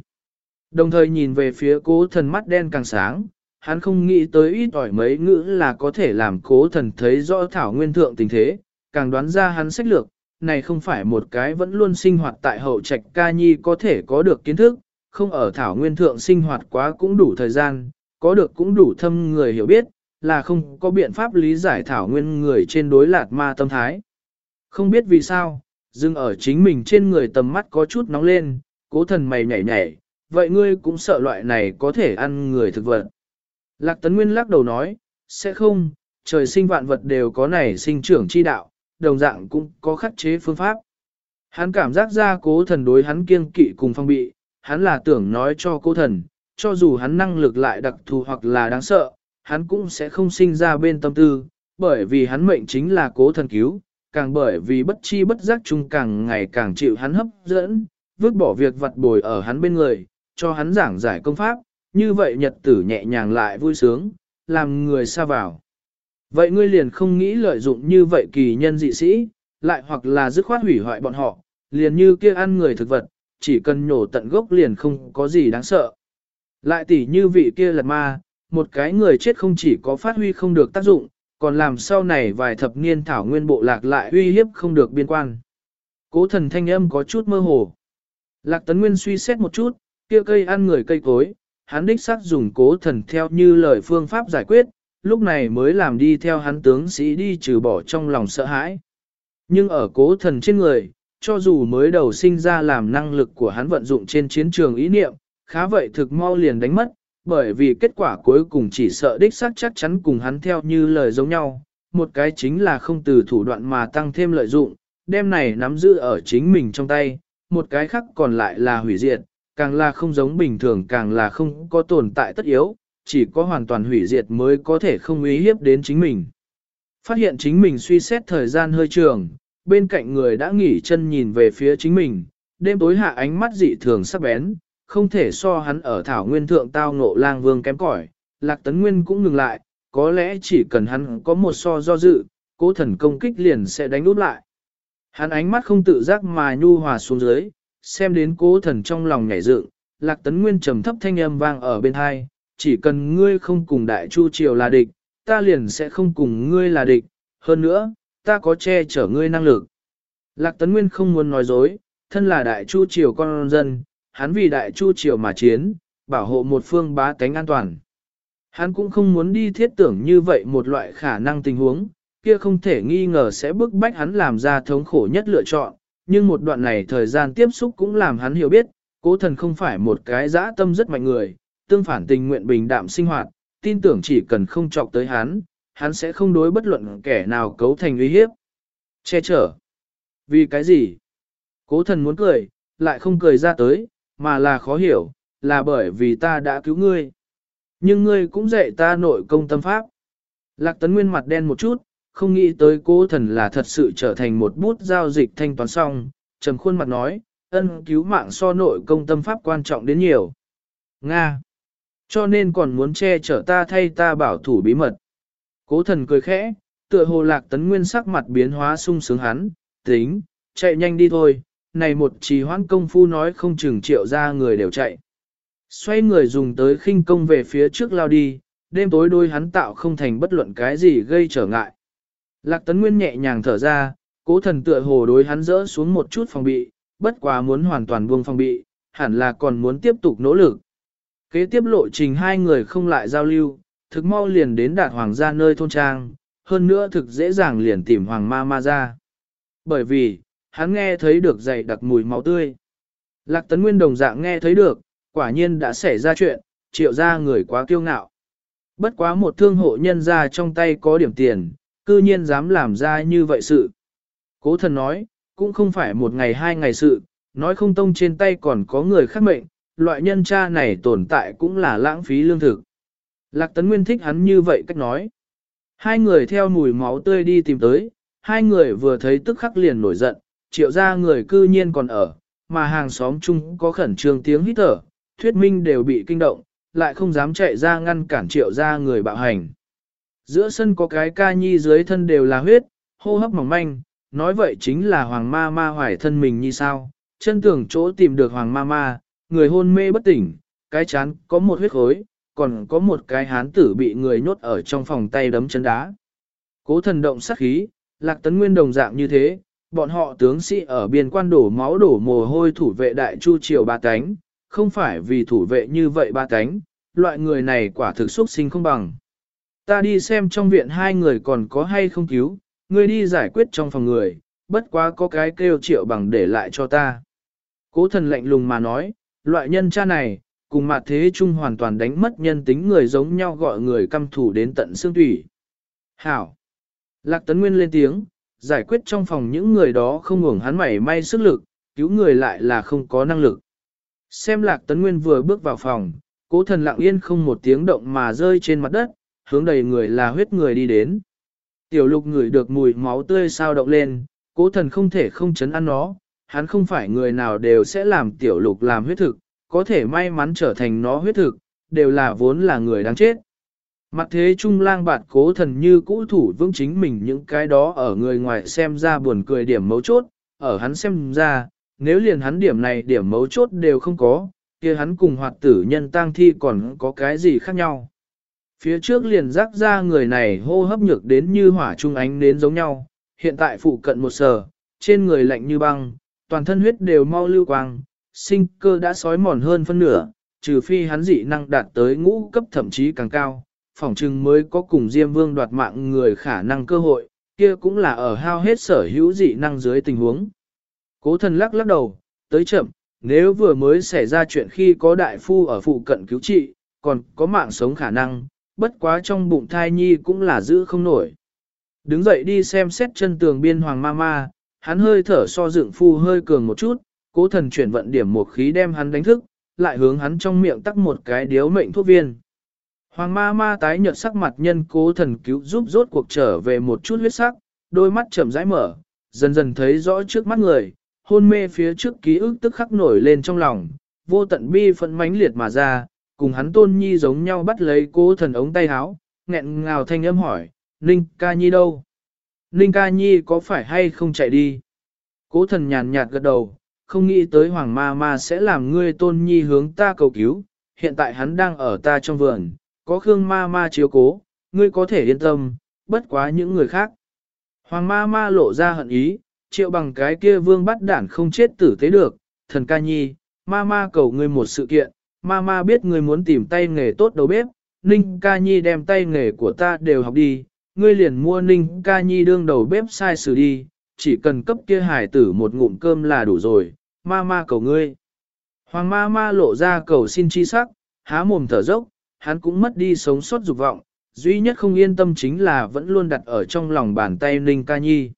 Đồng thời nhìn về phía cố thần mắt đen càng sáng, hắn không nghĩ tới ít ỏi mấy ngữ là có thể làm cố thần thấy rõ thảo nguyên thượng tình thế, càng đoán ra hắn sách lược, này không phải một cái vẫn luôn sinh hoạt tại hậu trạch ca nhi có thể có được kiến thức, không ở thảo nguyên thượng sinh hoạt quá cũng đủ thời gian, có được cũng đủ thâm người hiểu biết, là không có biện pháp lý giải thảo nguyên người trên đối lạt ma tâm thái. Không biết vì sao, dừng ở chính mình trên người tầm mắt có chút nóng lên, cố thần mày nhảy nhảy, vậy ngươi cũng sợ loại này có thể ăn người thực vật. Lạc Tấn Nguyên lắc đầu nói, sẽ không, trời sinh vạn vật đều có này sinh trưởng chi đạo, đồng dạng cũng có khắc chế phương pháp. Hắn cảm giác ra cố thần đối hắn kiêng kỵ cùng phong bị, hắn là tưởng nói cho cố thần, cho dù hắn năng lực lại đặc thù hoặc là đáng sợ, hắn cũng sẽ không sinh ra bên tâm tư, bởi vì hắn mệnh chính là cố thần cứu, càng bởi vì bất chi bất giác chung càng ngày càng chịu hắn hấp dẫn, vứt bỏ việc vặt bồi ở hắn bên người, cho hắn giảng giải công pháp, như vậy nhật tử nhẹ nhàng lại vui sướng, làm người xa vào. Vậy ngươi liền không nghĩ lợi dụng như vậy kỳ nhân dị sĩ, lại hoặc là dứt khoát hủy hoại bọn họ, liền như kia ăn người thực vật, chỉ cần nhổ tận gốc liền không có gì đáng sợ. Lại tỉ như vị kia lật ma, một cái người chết không chỉ có phát huy không được tác dụng, còn làm sau này vài thập niên thảo nguyên bộ lạc lại uy hiếp không được biên quan. Cố thần thanh âm có chút mơ hồ. Lạc tấn nguyên suy xét một chút, kia cây ăn người cây cối, hắn đích xác dùng cố thần theo như lời phương pháp giải quyết, lúc này mới làm đi theo hắn tướng sĩ đi trừ bỏ trong lòng sợ hãi. Nhưng ở cố thần trên người, cho dù mới đầu sinh ra làm năng lực của hắn vận dụng trên chiến trường ý niệm, khá vậy thực mau liền đánh mất, bởi vì kết quả cuối cùng chỉ sợ đích xác chắc chắn cùng hắn theo như lời giống nhau, một cái chính là không từ thủ đoạn mà tăng thêm lợi dụng, đem này nắm giữ ở chính mình trong tay, một cái khác còn lại là hủy diệt, càng là không giống bình thường càng là không có tồn tại tất yếu, chỉ có hoàn toàn hủy diệt mới có thể không ý hiếp đến chính mình. Phát hiện chính mình suy xét thời gian hơi trường, bên cạnh người đã nghỉ chân nhìn về phía chính mình, đêm tối hạ ánh mắt dị thường sắc bén, không thể so hắn ở thảo nguyên thượng tao ngộ lang vương kém cỏi, lạc tấn nguyên cũng ngừng lại, có lẽ chỉ cần hắn có một so do dự, cố thần công kích liền sẽ đánh đút lại. Hắn ánh mắt không tự giác mà nhu hòa xuống dưới, xem đến cố thần trong lòng nhảy dựng, lạc tấn nguyên trầm thấp thanh âm vang ở bên hai, chỉ cần ngươi không cùng đại chu triều là địch, ta liền sẽ không cùng ngươi là địch, hơn nữa, ta có che chở ngươi năng lực. Lạc Tấn Nguyên không muốn nói dối, thân là đại chu triều con dân, hắn vì đại chu triều mà chiến, bảo hộ một phương bá tánh an toàn. Hắn cũng không muốn đi thiết tưởng như vậy một loại khả năng tình huống, kia không thể nghi ngờ sẽ bức bách hắn làm ra thống khổ nhất lựa chọn, nhưng một đoạn này thời gian tiếp xúc cũng làm hắn hiểu biết, cố thần không phải một cái dã tâm rất mạnh người, tương phản tình nguyện bình đạm sinh hoạt, tin tưởng chỉ cần không chọc tới hắn, hắn sẽ không đối bất luận kẻ nào cấu thành uy hiếp. Che chở. Vì cái gì? Cố thần muốn cười, lại không cười ra tới, mà là khó hiểu, là bởi vì ta đã cứu ngươi. Nhưng ngươi cũng dạy ta nội công tâm pháp. Lạc tấn nguyên mặt đen một chút, không nghĩ tới cố thần là thật sự trở thành một bút giao dịch thanh toán xong, trầm khuôn mặt nói, ân cứu mạng so nội công tâm pháp quan trọng đến nhiều. Nga. Cho nên còn muốn che chở ta thay ta bảo thủ bí mật. Cố thần cười khẽ, tựa hồ lạc tấn nguyên sắc mặt biến hóa sung sướng hắn, tính, chạy nhanh đi thôi, này một trì hoãn công phu nói không chừng triệu ra người đều chạy. Xoay người dùng tới khinh công về phía trước lao đi, đêm tối đôi hắn tạo không thành bất luận cái gì gây trở ngại. Lạc tấn nguyên nhẹ nhàng thở ra, cố thần tựa hồ đối hắn rỡ xuống một chút phòng bị, bất quá muốn hoàn toàn buông phòng bị, hẳn là còn muốn tiếp tục nỗ lực. Kế tiếp lộ trình hai người không lại giao lưu, thực mau liền đến đạt hoàng gia nơi thôn trang, hơn nữa thực dễ dàng liền tìm hoàng ma ma ra. Bởi vì, hắn nghe thấy được dày đặc mùi máu tươi. Lạc tấn nguyên đồng dạng nghe thấy được, quả nhiên đã xảy ra chuyện, triệu ra người quá kiêu ngạo. Bất quá một thương hộ nhân ra trong tay có điểm tiền, cư nhiên dám làm ra như vậy sự. Cố thần nói, cũng không phải một ngày hai ngày sự, nói không tông trên tay còn có người khác mệnh, loại nhân cha này tồn tại cũng là lãng phí lương thực. Lạc Tấn Nguyên thích hắn như vậy cách nói. Hai người theo mùi máu tươi đi tìm tới, hai người vừa thấy tức khắc liền nổi giận, triệu ra người cư nhiên còn ở, mà hàng xóm chung có khẩn trương tiếng hít thở, thuyết minh đều bị kinh động, lại không dám chạy ra ngăn cản triệu ra người bạo hành. Giữa sân có cái ca nhi dưới thân đều là huyết, hô hấp mỏng manh, nói vậy chính là hoàng ma ma hoài thân mình như sao, chân tưởng chỗ tìm được hoàng ma ma, người hôn mê bất tỉnh, cái chán có một huyết khối, còn có một cái hán tử bị người nhốt ở trong phòng tay đấm chân đá. Cố thần động sát khí, lạc tấn nguyên đồng dạng như thế, bọn họ tướng sĩ ở biên quan đổ máu đổ mồ hôi thủ vệ đại chu triều ba cánh, không phải vì thủ vệ như vậy ba cánh, loại người này quả thực xuất sinh không bằng. Ta đi xem trong viện hai người còn có hay không cứu, ngươi đi giải quyết trong phòng người, bất quá có cái kêu triệu bằng để lại cho ta. Cố thần lạnh lùng mà nói, loại nhân cha này, cùng mặt thế chung hoàn toàn đánh mất nhân tính người giống nhau gọi người căm thủ đến tận xương thủy. Hảo! Lạc Tấn Nguyên lên tiếng, giải quyết trong phòng những người đó không ngủng hắn mảy may sức lực, cứu người lại là không có năng lực. Xem Lạc Tấn Nguyên vừa bước vào phòng, cố thần lặng yên không một tiếng động mà rơi trên mặt đất, hướng đầy người là huyết người đi đến. Tiểu lục ngửi được mùi máu tươi sao động lên, cố thần không thể không chấn ăn nó, hắn không phải người nào đều sẽ làm tiểu lục làm huyết thực, có thể may mắn trở thành nó huyết thực, đều là vốn là người đáng chết. Mặt thế trung lang bạt cố thần như cũ thủ vững chính mình những cái đó ở người ngoài xem ra buồn cười điểm mấu chốt, ở hắn xem ra, nếu liền hắn điểm này điểm mấu chốt đều không có, kia hắn cùng hoạt tử nhân tang thi còn có cái gì khác nhau. Phía trước liền rắc ra người này hô hấp nhược đến như hỏa trung ánh đến giống nhau, hiện tại phụ cận một sở trên người lạnh như băng, toàn thân huyết đều mau lưu quang, sinh cơ đã sói mòn hơn phân nửa, trừ phi hắn dị năng đạt tới ngũ cấp thậm chí càng cao, phỏng chừng mới có cùng Diêm Vương đoạt mạng người khả năng cơ hội, kia cũng là ở hao hết sở hữu dị năng dưới tình huống. Cố thần lắc lắc đầu, tới chậm, nếu vừa mới xảy ra chuyện khi có đại phu ở phụ cận cứu trị, còn có mạng sống khả năng, bất quá trong bụng thai nhi cũng là giữ không nổi. Đứng dậy đi xem xét chân tường biên hoàng ma ma, hắn hơi thở so dựng phu hơi cường một chút, cố thần chuyển vận điểm một khí đem hắn đánh thức, lại hướng hắn trong miệng tắc một cái điếu mệnh thuốc viên. Hoàng ma ma tái nhợt sắc mặt nhân cố thần cứu giúp rốt cuộc trở về một chút huyết sắc, đôi mắt chậm rãi mở, dần dần thấy rõ trước mắt người, hôn mê phía trước ký ức tức khắc nổi lên trong lòng, vô tận bi phẫn mãnh liệt mà ra, cùng hắn tôn nhi giống nhau bắt lấy cố thần ống tay áo, nghẹn ngào thanh âm hỏi, Ninh ca nhi đâu? Ninh ca nhi có phải hay không chạy đi? Cố thần nhàn nhạt gật đầu, không nghĩ tới hoàng ma ma sẽ làm ngươi tôn nhi hướng ta cầu cứu, hiện tại hắn đang ở ta trong vườn, có khương ma ma chiếu cố, ngươi có thể yên tâm, bất quá những người khác. Hoàng ma ma lộ ra hận ý, triệu bằng cái kia vương bắt đản không chết tử tế được, thần ca nhi, ma ma cầu ngươi một sự kiện, ma ma biết ngươi muốn tìm tay nghề tốt đầu bếp, ninh ca nhi đem tay nghề của ta đều học đi, ngươi liền mua ninh ca nhi đương đầu bếp sai xử đi, chỉ cần cấp kia hải tử một ngụm cơm là đủ rồi, ma ma cầu ngươi. Hoàng ma ma lộ ra cầu xin chi sắc, há mồm thở dốc, hắn cũng mất đi sống sót dục vọng, duy nhất không yên tâm chính là vẫn luôn đặt ở trong lòng bàn tay ninh ca nhi.